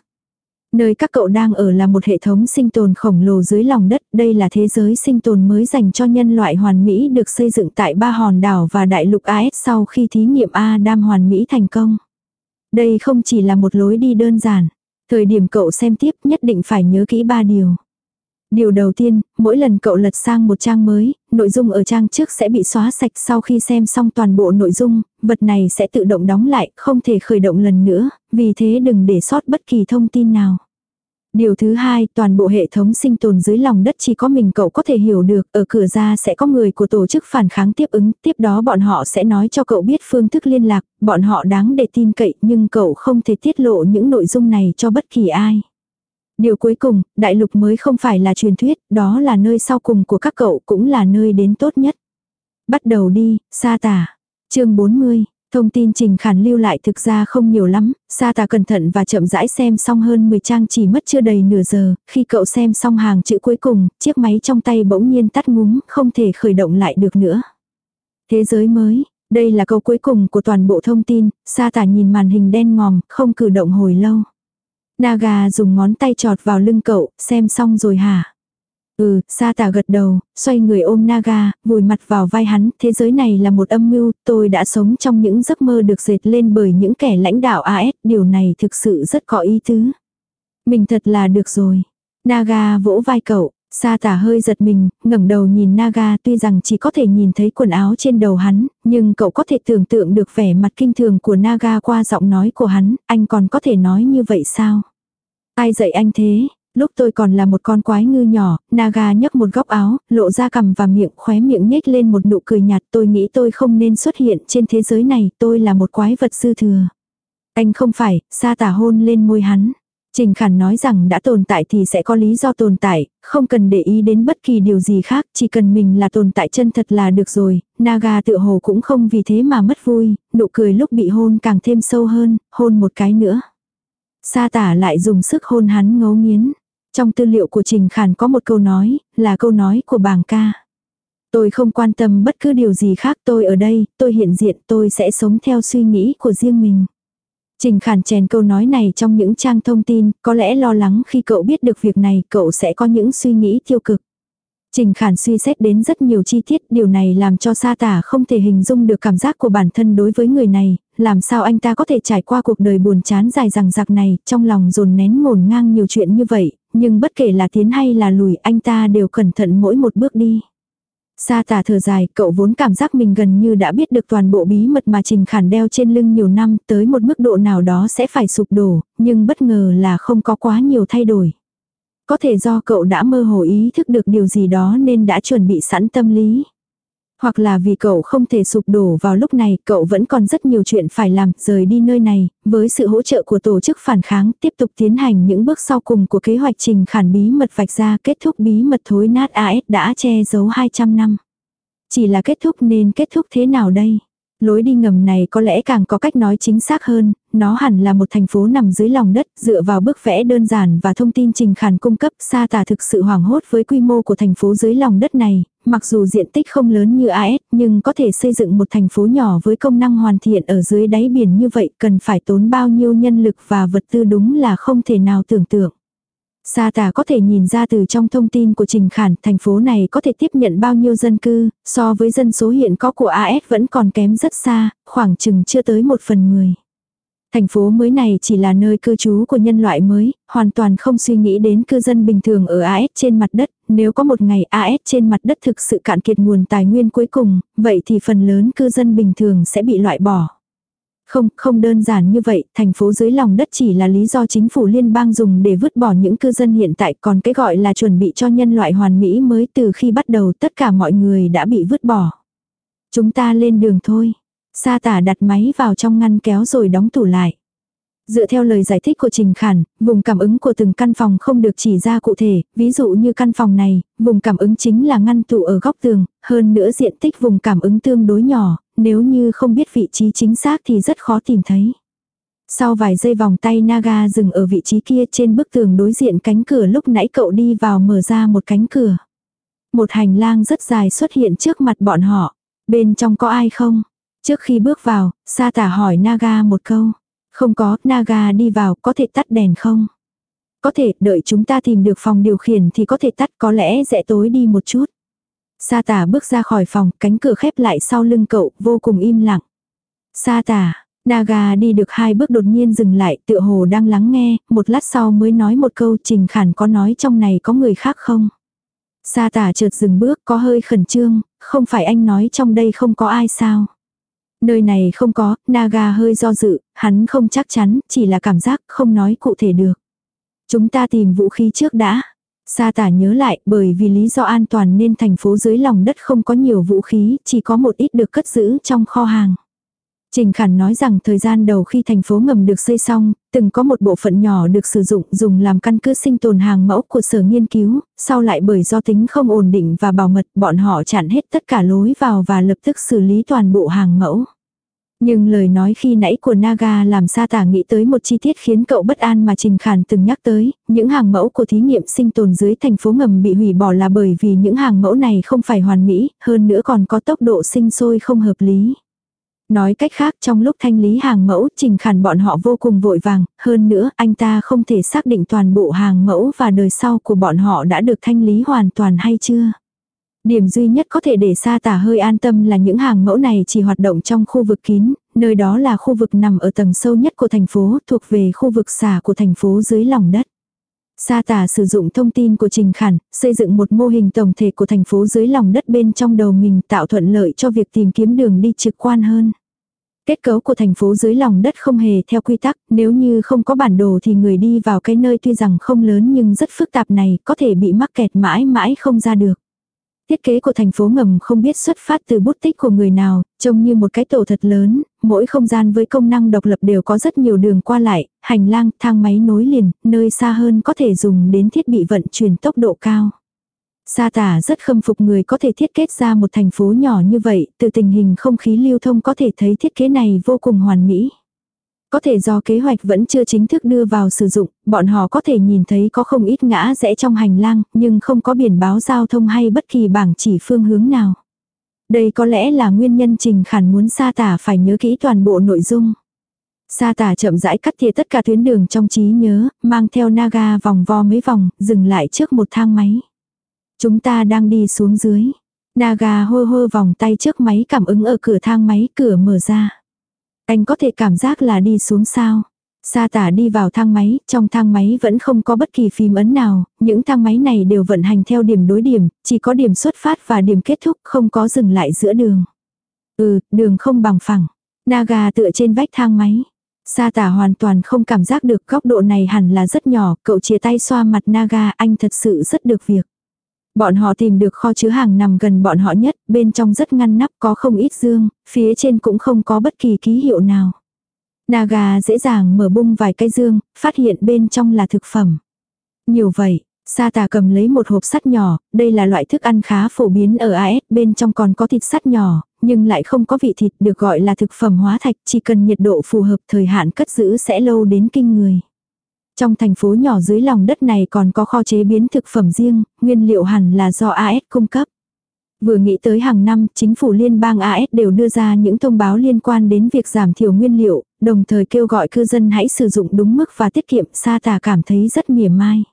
Nơi các cậu đang ở là một hệ thống sinh tồn khổng lồ dưới lòng đất, đây là thế giới sinh tồn mới dành cho nhân loại hoàn mỹ được xây dựng tại ba hòn đảo và đại lục AS sau khi thí nghiệm Adam hoàn mỹ thành công. Đây không chỉ là một lối đi đơn giản. Thời điểm cậu xem tiếp nhất định phải nhớ kỹ ba điều. Điều đầu tiên, mỗi lần cậu lật sang một trang mới, nội dung ở trang trước sẽ bị xóa sạch sau khi xem xong toàn bộ nội dung, vật này sẽ tự động đóng lại, không thể khởi động lần nữa, vì thế đừng để sót bất kỳ thông tin nào. Điều thứ hai, toàn bộ hệ thống sinh tồn dưới lòng đất chỉ có mình cậu có thể hiểu được, ở cửa ra sẽ có người của tổ chức phản kháng tiếp ứng, tiếp đó bọn họ sẽ nói cho cậu biết phương thức liên lạc, bọn họ đáng để tin cậy nhưng cậu không thể tiết lộ những nội dung này cho bất kỳ ai. Điều cuối cùng, đại lục mới không phải là truyền thuyết, đó là nơi sau cùng của các cậu cũng là nơi đến tốt nhất. Bắt đầu đi, sa tả. chương 40, thông tin trình khản lưu lại thực ra không nhiều lắm, sa Tà cẩn thận và chậm rãi xem xong hơn 10 trang chỉ mất chưa đầy nửa giờ, khi cậu xem xong hàng chữ cuối cùng, chiếc máy trong tay bỗng nhiên tắt ngúm, không thể khởi động lại được nữa. Thế giới mới, đây là câu cuối cùng của toàn bộ thông tin, sa Tà nhìn màn hình đen ngòm, không cử động hồi lâu. Naga dùng ngón tay trọt vào lưng cậu, xem xong rồi hả? Ừ, sa tả gật đầu, xoay người ôm Naga, vùi mặt vào vai hắn, thế giới này là một âm mưu, tôi đã sống trong những giấc mơ được dệt lên bởi những kẻ lãnh đạo AS, điều này thực sự rất có ý tứ. Mình thật là được rồi. Naga vỗ vai cậu, Sa tả hơi giật mình, ngẩng đầu nhìn Naga tuy rằng chỉ có thể nhìn thấy quần áo trên đầu hắn, nhưng cậu có thể tưởng tượng được vẻ mặt kinh thường của Naga qua giọng nói của hắn, anh còn có thể nói như vậy sao? Ai dạy anh thế? Lúc tôi còn là một con quái ngư nhỏ, Naga nhấc một góc áo, lộ ra cằm và miệng khóe miệng nhếch lên một nụ cười nhạt tôi nghĩ tôi không nên xuất hiện trên thế giới này, tôi là một quái vật dư thừa. Anh không phải, sa tả hôn lên môi hắn. Trình Khản nói rằng đã tồn tại thì sẽ có lý do tồn tại, không cần để ý đến bất kỳ điều gì khác, chỉ cần mình là tồn tại chân thật là được rồi. Naga tự hồ cũng không vì thế mà mất vui, nụ cười lúc bị hôn càng thêm sâu hơn, hôn một cái nữa. Sa tả lại dùng sức hôn hắn ngấu nghiến. Trong tư liệu của Trình Khản có một câu nói, là câu nói của bàng ca. Tôi không quan tâm bất cứ điều gì khác tôi ở đây, tôi hiện diện tôi sẽ sống theo suy nghĩ của riêng mình. Trình Khản chèn câu nói này trong những trang thông tin, có lẽ lo lắng khi cậu biết được việc này cậu sẽ có những suy nghĩ tiêu cực. Trình Khản suy xét đến rất nhiều chi tiết, điều này làm cho sa tả không thể hình dung được cảm giác của bản thân đối với người này, làm sao anh ta có thể trải qua cuộc đời buồn chán dài dằng dặc này, trong lòng dồn nén ngổn ngang nhiều chuyện như vậy, nhưng bất kể là tiến hay là lùi anh ta đều cẩn thận mỗi một bước đi. Sa tả thở dài, cậu vốn cảm giác mình gần như đã biết được toàn bộ bí mật mà Trình Khản đeo trên lưng nhiều năm, tới một mức độ nào đó sẽ phải sụp đổ, nhưng bất ngờ là không có quá nhiều thay đổi. Có thể do cậu đã mơ hồ ý thức được điều gì đó nên đã chuẩn bị sẵn tâm lý. Hoặc là vì cậu không thể sụp đổ vào lúc này, cậu vẫn còn rất nhiều chuyện phải làm, rời đi nơi này, với sự hỗ trợ của tổ chức phản kháng, tiếp tục tiến hành những bước sau cùng của kế hoạch trình khản bí mật vạch ra kết thúc bí mật thối nát AS đã che giấu 200 năm. Chỉ là kết thúc nên kết thúc thế nào đây? Lối đi ngầm này có lẽ càng có cách nói chính xác hơn, nó hẳn là một thành phố nằm dưới lòng đất, dựa vào bức vẽ đơn giản và thông tin trình khản cung cấp, sa tà thực sự hoảng hốt với quy mô của thành phố dưới lòng đất này, mặc dù diện tích không lớn như AS, nhưng có thể xây dựng một thành phố nhỏ với công năng hoàn thiện ở dưới đáy biển như vậy, cần phải tốn bao nhiêu nhân lực và vật tư đúng là không thể nào tưởng tượng. Sa tà có thể nhìn ra từ trong thông tin của Trình Khản, thành phố này có thể tiếp nhận bao nhiêu dân cư, so với dân số hiện có của AS vẫn còn kém rất xa, khoảng chừng chưa tới một phần mười. Thành phố mới này chỉ là nơi cư trú của nhân loại mới, hoàn toàn không suy nghĩ đến cư dân bình thường ở AS trên mặt đất. Nếu có một ngày AS trên mặt đất thực sự cạn kiệt nguồn tài nguyên cuối cùng, vậy thì phần lớn cư dân bình thường sẽ bị loại bỏ. Không, không đơn giản như vậy, thành phố dưới lòng đất chỉ là lý do chính phủ liên bang dùng để vứt bỏ những cư dân hiện tại còn cái gọi là chuẩn bị cho nhân loại hoàn mỹ mới từ khi bắt đầu tất cả mọi người đã bị vứt bỏ. Chúng ta lên đường thôi. Sa tả đặt máy vào trong ngăn kéo rồi đóng tủ lại. Dựa theo lời giải thích của Trình Khản, vùng cảm ứng của từng căn phòng không được chỉ ra cụ thể, ví dụ như căn phòng này, vùng cảm ứng chính là ngăn tủ ở góc tường, hơn nữa diện tích vùng cảm ứng tương đối nhỏ, nếu như không biết vị trí chính xác thì rất khó tìm thấy. Sau vài giây vòng tay Naga dừng ở vị trí kia trên bức tường đối diện cánh cửa lúc nãy cậu đi vào mở ra một cánh cửa. Một hành lang rất dài xuất hiện trước mặt bọn họ. Bên trong có ai không? Trước khi bước vào, Sa tả hỏi Naga một câu. Không có, Naga đi vào, có thể tắt đèn không? Có thể, đợi chúng ta tìm được phòng điều khiển thì có thể tắt, có lẽ sẽ tối đi một chút. Sa tả bước ra khỏi phòng, cánh cửa khép lại sau lưng cậu, vô cùng im lặng. Sa tả, Naga đi được hai bước đột nhiên dừng lại, tựa hồ đang lắng nghe, một lát sau mới nói một câu trình khản có nói trong này có người khác không? Sa tả chợt dừng bước có hơi khẩn trương, không phải anh nói trong đây không có ai sao? Nơi này không có, Naga hơi do dự, hắn không chắc chắn, chỉ là cảm giác không nói cụ thể được. Chúng ta tìm vũ khí trước đã. Sa tả nhớ lại, bởi vì lý do an toàn nên thành phố dưới lòng đất không có nhiều vũ khí, chỉ có một ít được cất giữ trong kho hàng. Trình Khản nói rằng thời gian đầu khi thành phố ngầm được xây xong, từng có một bộ phận nhỏ được sử dụng dùng làm căn cứ sinh tồn hàng mẫu của sở nghiên cứu, sau lại bởi do tính không ổn định và bảo mật bọn họ chặn hết tất cả lối vào và lập tức xử lý toàn bộ hàng mẫu. Nhưng lời nói khi nãy của Naga làm sa tả nghĩ tới một chi tiết khiến cậu bất an mà Trình Khản từng nhắc tới, những hàng mẫu của thí nghiệm sinh tồn dưới thành phố ngầm bị hủy bỏ là bởi vì những hàng mẫu này không phải hoàn mỹ, hơn nữa còn có tốc độ sinh sôi không hợp lý. Nói cách khác trong lúc thanh lý hàng mẫu trình khản bọn họ vô cùng vội vàng, hơn nữa anh ta không thể xác định toàn bộ hàng mẫu và đời sau của bọn họ đã được thanh lý hoàn toàn hay chưa. Điểm duy nhất có thể để sa tả hơi an tâm là những hàng mẫu này chỉ hoạt động trong khu vực kín, nơi đó là khu vực nằm ở tầng sâu nhất của thành phố thuộc về khu vực xả của thành phố dưới lòng đất. Sa tả sử dụng thông tin của Trình Khản, xây dựng một mô hình tổng thể của thành phố dưới lòng đất bên trong đầu mình tạo thuận lợi cho việc tìm kiếm đường đi trực quan hơn. Kết cấu của thành phố dưới lòng đất không hề theo quy tắc, nếu như không có bản đồ thì người đi vào cái nơi tuy rằng không lớn nhưng rất phức tạp này có thể bị mắc kẹt mãi mãi không ra được. Thiết kế của thành phố ngầm không biết xuất phát từ bút tích của người nào, trông như một cái tổ thật lớn, mỗi không gian với công năng độc lập đều có rất nhiều đường qua lại, hành lang, thang máy nối liền, nơi xa hơn có thể dùng đến thiết bị vận chuyển tốc độ cao. Sa tả rất khâm phục người có thể thiết kế ra một thành phố nhỏ như vậy, từ tình hình không khí lưu thông có thể thấy thiết kế này vô cùng hoàn mỹ. Có thể do kế hoạch vẫn chưa chính thức đưa vào sử dụng, bọn họ có thể nhìn thấy có không ít ngã rẽ trong hành lang, nhưng không có biển báo giao thông hay bất kỳ bảng chỉ phương hướng nào. Đây có lẽ là nguyên nhân Trình Khản muốn sa tả phải nhớ kỹ toàn bộ nội dung. Sa tả chậm rãi cắt tỉa tất cả tuyến đường trong trí nhớ, mang theo naga vòng vo mấy vòng, dừng lại trước một thang máy. Chúng ta đang đi xuống dưới. Naga hô hô vòng tay trước máy cảm ứng ở cửa thang máy, cửa mở ra. Anh có thể cảm giác là đi xuống sao. Sa tả đi vào thang máy, trong thang máy vẫn không có bất kỳ phím ấn nào, những thang máy này đều vận hành theo điểm đối điểm, chỉ có điểm xuất phát và điểm kết thúc, không có dừng lại giữa đường. Ừ, đường không bằng phẳng. Naga tựa trên vách thang máy. Sa tả hoàn toàn không cảm giác được góc độ này hẳn là rất nhỏ, cậu chia tay xoa mặt Naga, anh thật sự rất được việc. Bọn họ tìm được kho chứa hàng nằm gần bọn họ nhất, bên trong rất ngăn nắp có không ít dương, phía trên cũng không có bất kỳ ký hiệu nào. Naga dễ dàng mở bung vài cái dương, phát hiện bên trong là thực phẩm. Nhiều vậy, Sa tà cầm lấy một hộp sắt nhỏ, đây là loại thức ăn khá phổ biến ở AS, bên trong còn có thịt sắt nhỏ, nhưng lại không có vị thịt được gọi là thực phẩm hóa thạch, chỉ cần nhiệt độ phù hợp thời hạn cất giữ sẽ lâu đến kinh người. Trong thành phố nhỏ dưới lòng đất này còn có kho chế biến thực phẩm riêng, nguyên liệu hẳn là do AS cung cấp. Vừa nghĩ tới hàng năm, chính phủ liên bang AS đều đưa ra những thông báo liên quan đến việc giảm thiểu nguyên liệu, đồng thời kêu gọi cư dân hãy sử dụng đúng mức và tiết kiệm, sa tà cảm thấy rất mỉa mai.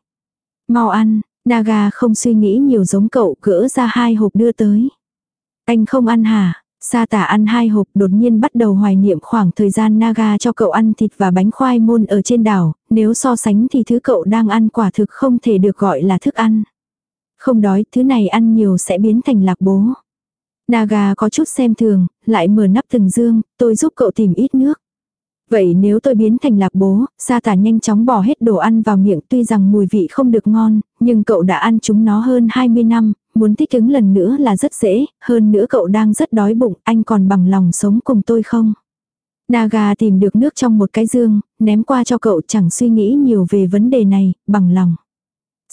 Mau ăn, Naga không suy nghĩ nhiều giống cậu, gỡ ra hai hộp đưa tới. Anh không ăn hả? Sa tả ăn hai hộp đột nhiên bắt đầu hoài niệm khoảng thời gian Naga cho cậu ăn thịt và bánh khoai môn ở trên đảo, nếu so sánh thì thứ cậu đang ăn quả thực không thể được gọi là thức ăn. Không đói, thứ này ăn nhiều sẽ biến thành lạc bố. Naga có chút xem thường, lại mở nắp từng dương, tôi giúp cậu tìm ít nước. Vậy nếu tôi biến thành lạc bố, sa tả nhanh chóng bỏ hết đồ ăn vào miệng tuy rằng mùi vị không được ngon, nhưng cậu đã ăn chúng nó hơn 20 năm, muốn thích ứng lần nữa là rất dễ, hơn nữa cậu đang rất đói bụng, anh còn bằng lòng sống cùng tôi không? Naga tìm được nước trong một cái dương, ném qua cho cậu chẳng suy nghĩ nhiều về vấn đề này, bằng lòng.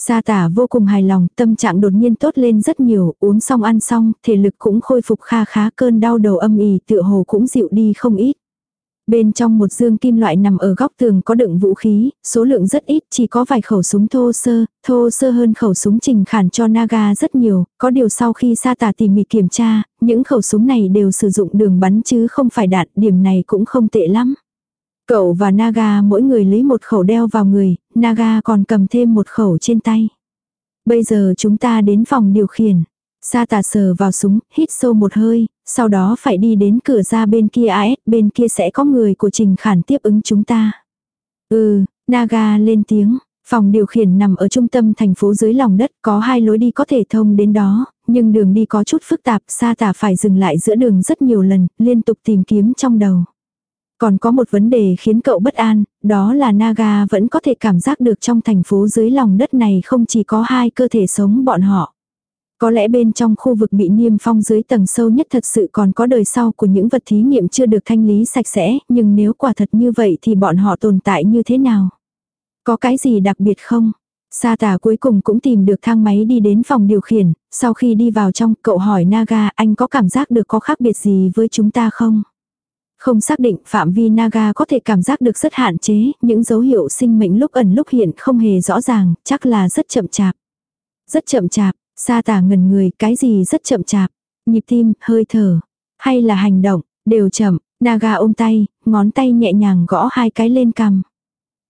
Sa tả vô cùng hài lòng, tâm trạng đột nhiên tốt lên rất nhiều, uống xong ăn xong, thể lực cũng khôi phục kha khá cơn đau đầu âm ỉ tựa hồ cũng dịu đi không ít. Bên trong một dương kim loại nằm ở góc tường có đựng vũ khí, số lượng rất ít, chỉ có vài khẩu súng thô sơ, thô sơ hơn khẩu súng trình khản cho Naga rất nhiều, có điều sau khi sa tà tỉ mỉ kiểm tra, những khẩu súng này đều sử dụng đường bắn chứ không phải đạn, điểm này cũng không tệ lắm. Cậu và Naga mỗi người lấy một khẩu đeo vào người, Naga còn cầm thêm một khẩu trên tay. Bây giờ chúng ta đến phòng điều khiển. Sa tà sờ vào súng, hít sâu một hơi, sau đó phải đi đến cửa ra bên kia AS, bên kia sẽ có người của Trình Khản tiếp ứng chúng ta. Ừ, Naga lên tiếng, phòng điều khiển nằm ở trung tâm thành phố dưới lòng đất, có hai lối đi có thể thông đến đó, nhưng đường đi có chút phức tạp, Sa tà phải dừng lại giữa đường rất nhiều lần, liên tục tìm kiếm trong đầu. Còn có một vấn đề khiến cậu bất an, đó là Naga vẫn có thể cảm giác được trong thành phố dưới lòng đất này không chỉ có hai cơ thể sống bọn họ. Có lẽ bên trong khu vực bị niêm phong dưới tầng sâu nhất thật sự còn có đời sau của những vật thí nghiệm chưa được thanh lý sạch sẽ, nhưng nếu quả thật như vậy thì bọn họ tồn tại như thế nào? Có cái gì đặc biệt không? Sa tả cuối cùng cũng tìm được thang máy đi đến phòng điều khiển, sau khi đi vào trong cậu hỏi Naga anh có cảm giác được có khác biệt gì với chúng ta không? Không xác định phạm vi Naga có thể cảm giác được rất hạn chế, những dấu hiệu sinh mệnh lúc ẩn lúc hiện không hề rõ ràng, chắc là rất chậm chạp. Rất chậm chạp, sa tả ngần người, cái gì rất chậm chạp, nhịp tim, hơi thở, hay là hành động, đều chậm, Naga ôm tay, ngón tay nhẹ nhàng gõ hai cái lên cằm.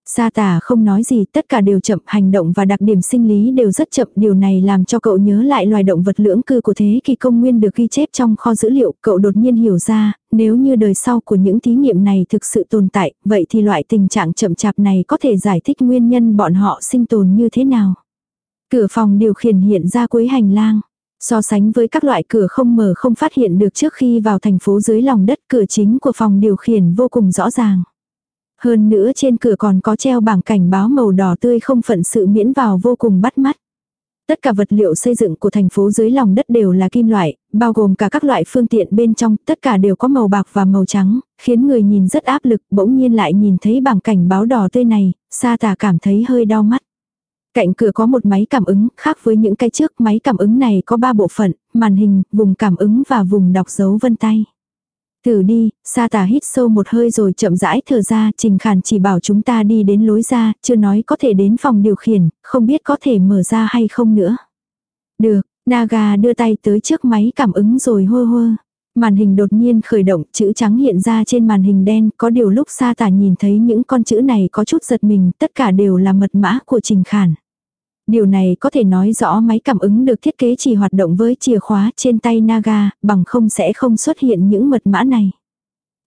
Sa tả không nói gì, tất cả đều chậm, hành động và đặc điểm sinh lý đều rất chậm. Điều này làm cho cậu nhớ lại loài động vật lưỡng cư của thế kỷ công nguyên được ghi chép trong kho dữ liệu. Cậu đột nhiên hiểu ra, nếu như đời sau của những thí nghiệm này thực sự tồn tại, vậy thì loại tình trạng chậm chạp này có thể giải thích nguyên nhân bọn họ sinh tồn như thế nào. Cửa phòng điều khiển hiện ra cuối hành lang. So sánh với các loại cửa không mở không phát hiện được trước khi vào thành phố dưới lòng đất cửa chính của phòng điều khiển vô cùng rõ ràng. Hơn nữa trên cửa còn có treo bảng cảnh báo màu đỏ tươi không phận sự miễn vào vô cùng bắt mắt. Tất cả vật liệu xây dựng của thành phố dưới lòng đất đều là kim loại, bao gồm cả các loại phương tiện bên trong, tất cả đều có màu bạc và màu trắng, khiến người nhìn rất áp lực, bỗng nhiên lại nhìn thấy bảng cảnh báo đỏ tươi này, sa tà cảm thấy hơi đau mắt. Cạnh cửa có một máy cảm ứng, khác với những cái trước, máy cảm ứng này có ba bộ phận, màn hình, vùng cảm ứng và vùng đọc dấu vân tay. Thử đi, sa tà hít sâu một hơi rồi chậm rãi thở ra, trình khản chỉ bảo chúng ta đi đến lối ra, chưa nói có thể đến phòng điều khiển, không biết có thể mở ra hay không nữa. Được, Naga đưa tay tới trước máy cảm ứng rồi hơ hơ Màn hình đột nhiên khởi động, chữ trắng hiện ra trên màn hình đen, có điều lúc sa tà nhìn thấy những con chữ này có chút giật mình, tất cả đều là mật mã của trình khản. Điều này có thể nói rõ máy cảm ứng được thiết kế chỉ hoạt động với chìa khóa trên tay Naga, bằng không sẽ không xuất hiện những mật mã này.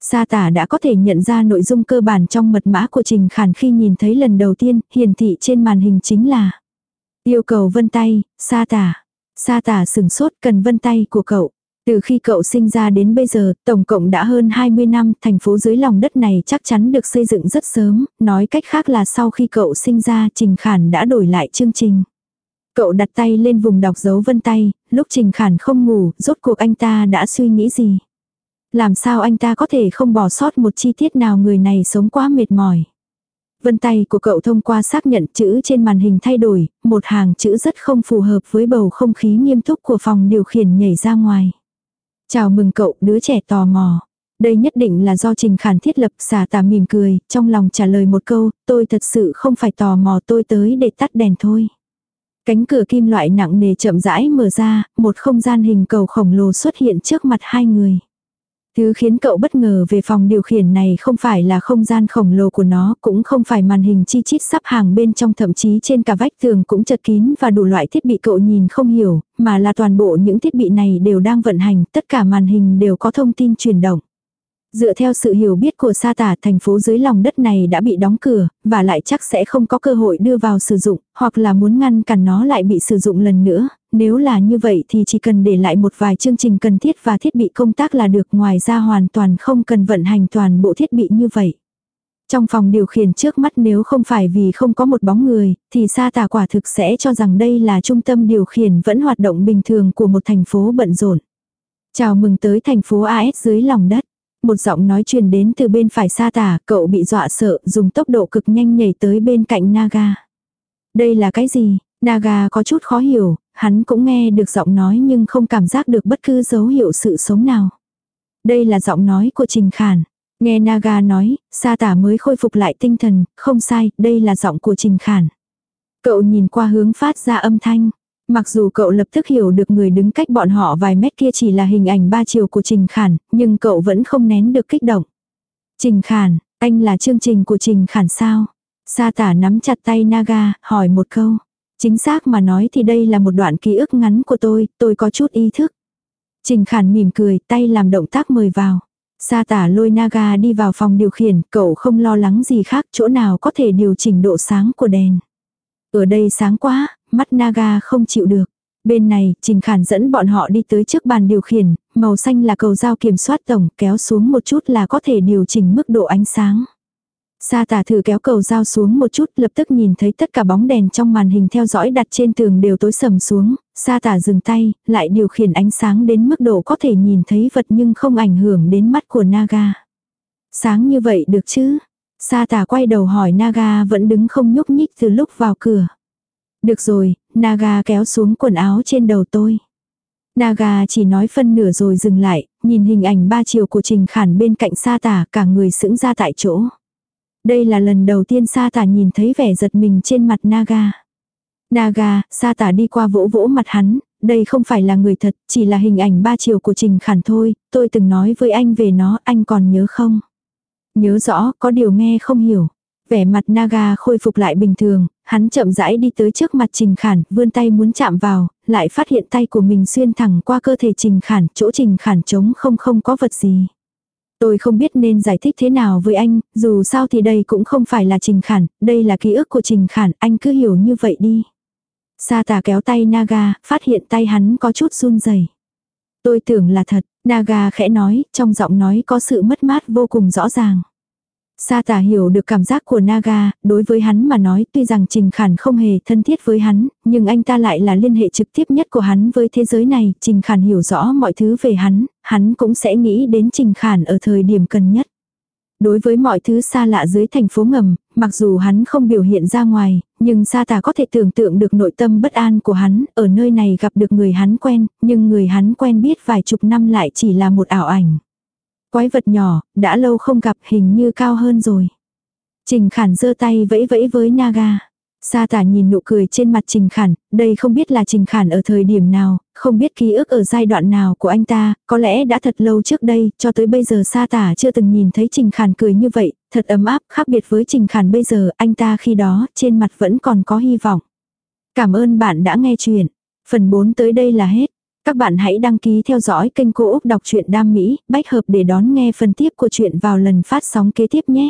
Sa tả đã có thể nhận ra nội dung cơ bản trong mật mã của Trình Khản khi nhìn thấy lần đầu tiên, hiển thị trên màn hình chính là Yêu cầu vân tay, sa tả. Sa tả sừng sốt cần vân tay của cậu. Từ khi cậu sinh ra đến bây giờ, tổng cộng đã hơn 20 năm, thành phố dưới lòng đất này chắc chắn được xây dựng rất sớm, nói cách khác là sau khi cậu sinh ra Trình Khản đã đổi lại chương trình. Cậu đặt tay lên vùng đọc dấu vân tay, lúc Trình Khản không ngủ, rốt cuộc anh ta đã suy nghĩ gì? Làm sao anh ta có thể không bỏ sót một chi tiết nào người này sống quá mệt mỏi? Vân tay của cậu thông qua xác nhận chữ trên màn hình thay đổi, một hàng chữ rất không phù hợp với bầu không khí nghiêm túc của phòng điều khiển nhảy ra ngoài. Chào mừng cậu, đứa trẻ tò mò. Đây nhất định là do Trình Khản thiết lập xả tà mỉm cười, trong lòng trả lời một câu, tôi thật sự không phải tò mò tôi tới để tắt đèn thôi. Cánh cửa kim loại nặng nề chậm rãi mở ra, một không gian hình cầu khổng lồ xuất hiện trước mặt hai người. Thứ khiến cậu bất ngờ về phòng điều khiển này không phải là không gian khổng lồ của nó, cũng không phải màn hình chi chít sắp hàng bên trong thậm chí trên cả vách tường cũng chật kín và đủ loại thiết bị cậu nhìn không hiểu, mà là toàn bộ những thiết bị này đều đang vận hành, tất cả màn hình đều có thông tin chuyển động. Dựa theo sự hiểu biết của sa tả thành phố dưới lòng đất này đã bị đóng cửa, và lại chắc sẽ không có cơ hội đưa vào sử dụng, hoặc là muốn ngăn cản nó lại bị sử dụng lần nữa, nếu là như vậy thì chỉ cần để lại một vài chương trình cần thiết và thiết bị công tác là được ngoài ra hoàn toàn không cần vận hành toàn bộ thiết bị như vậy. Trong phòng điều khiển trước mắt nếu không phải vì không có một bóng người, thì sa tả quả thực sẽ cho rằng đây là trung tâm điều khiển vẫn hoạt động bình thường của một thành phố bận rộn. Chào mừng tới thành phố AS dưới lòng đất. Một giọng nói truyền đến từ bên phải xa tả, cậu bị dọa sợ, dùng tốc độ cực nhanh nhảy tới bên cạnh Naga. Đây là cái gì? Naga có chút khó hiểu, hắn cũng nghe được giọng nói nhưng không cảm giác được bất cứ dấu hiệu sự sống nào. Đây là giọng nói của Trình Khản. Nghe Naga nói, sa tả mới khôi phục lại tinh thần, không sai, đây là giọng của Trình Khản. Cậu nhìn qua hướng phát ra âm thanh. Mặc dù cậu lập tức hiểu được người đứng cách bọn họ vài mét kia chỉ là hình ảnh ba chiều của Trình Khản, nhưng cậu vẫn không nén được kích động. Trình Khản, anh là chương trình của Trình Khản sao? Sa tả nắm chặt tay Naga, hỏi một câu. Chính xác mà nói thì đây là một đoạn ký ức ngắn của tôi, tôi có chút ý thức. Trình Khản mỉm cười, tay làm động tác mời vào. Sa tả lôi Naga đi vào phòng điều khiển, cậu không lo lắng gì khác, chỗ nào có thể điều chỉnh độ sáng của đèn. Ở đây sáng quá, mắt Naga không chịu được. Bên này, Trình Khản dẫn bọn họ đi tới trước bàn điều khiển, màu xanh là cầu dao kiểm soát tổng, kéo xuống một chút là có thể điều chỉnh mức độ ánh sáng. Sa tả thử kéo cầu dao xuống một chút lập tức nhìn thấy tất cả bóng đèn trong màn hình theo dõi đặt trên tường đều tối sầm xuống, sa tả dừng tay, lại điều khiển ánh sáng đến mức độ có thể nhìn thấy vật nhưng không ảnh hưởng đến mắt của Naga. Sáng như vậy được chứ? Sa tả quay đầu hỏi Naga vẫn đứng không nhúc nhích từ lúc vào cửa. Được rồi, Naga kéo xuống quần áo trên đầu tôi. Naga chỉ nói phân nửa rồi dừng lại, nhìn hình ảnh ba chiều của Trình Khản bên cạnh sa tả cả người sững ra tại chỗ. Đây là lần đầu tiên sa tả nhìn thấy vẻ giật mình trên mặt Naga. Naga, sa tả đi qua vỗ vỗ mặt hắn, đây không phải là người thật, chỉ là hình ảnh ba chiều của Trình Khản thôi, tôi từng nói với anh về nó, anh còn nhớ không? Nhớ rõ, có điều nghe không hiểu. Vẻ mặt Naga khôi phục lại bình thường, hắn chậm rãi đi tới trước mặt Trình Khản, vươn tay muốn chạm vào, lại phát hiện tay của mình xuyên thẳng qua cơ thể Trình Khản, chỗ Trình Khản trống không không có vật gì. Tôi không biết nên giải thích thế nào với anh, dù sao thì đây cũng không phải là Trình Khản, đây là ký ức của Trình Khản, anh cứ hiểu như vậy đi. Sa tà kéo tay Naga, phát hiện tay hắn có chút run rẩy. Tôi tưởng là thật, Naga khẽ nói, trong giọng nói có sự mất mát vô cùng rõ ràng. Sa tả hiểu được cảm giác của Naga, đối với hắn mà nói tuy rằng Trình Khản không hề thân thiết với hắn, nhưng anh ta lại là liên hệ trực tiếp nhất của hắn với thế giới này, Trình Khản hiểu rõ mọi thứ về hắn, hắn cũng sẽ nghĩ đến Trình Khản ở thời điểm cần nhất. Đối với mọi thứ xa lạ dưới thành phố ngầm, mặc dù hắn không biểu hiện ra ngoài, nhưng sa Tả có thể tưởng tượng được nội tâm bất an của hắn, ở nơi này gặp được người hắn quen, nhưng người hắn quen biết vài chục năm lại chỉ là một ảo ảnh. Quái vật nhỏ, đã lâu không gặp hình như cao hơn rồi. Trình Khản giơ tay vẫy vẫy với Naga. Sa tả nhìn nụ cười trên mặt Trình Khản, đây không biết là Trình Khản ở thời điểm nào, không biết ký ức ở giai đoạn nào của anh ta, có lẽ đã thật lâu trước đây, cho tới bây giờ Sa tả chưa từng nhìn thấy Trình Khản cười như vậy, thật ấm áp, khác biệt với Trình Khản bây giờ, anh ta khi đó, trên mặt vẫn còn có hy vọng. Cảm ơn bạn đã nghe chuyện. Phần 4 tới đây là hết. Các bạn hãy đăng ký theo dõi kênh Cô Úc Đọc truyện Đam Mỹ, bách hợp để đón nghe phần tiếp của chuyện vào lần phát sóng kế tiếp nhé.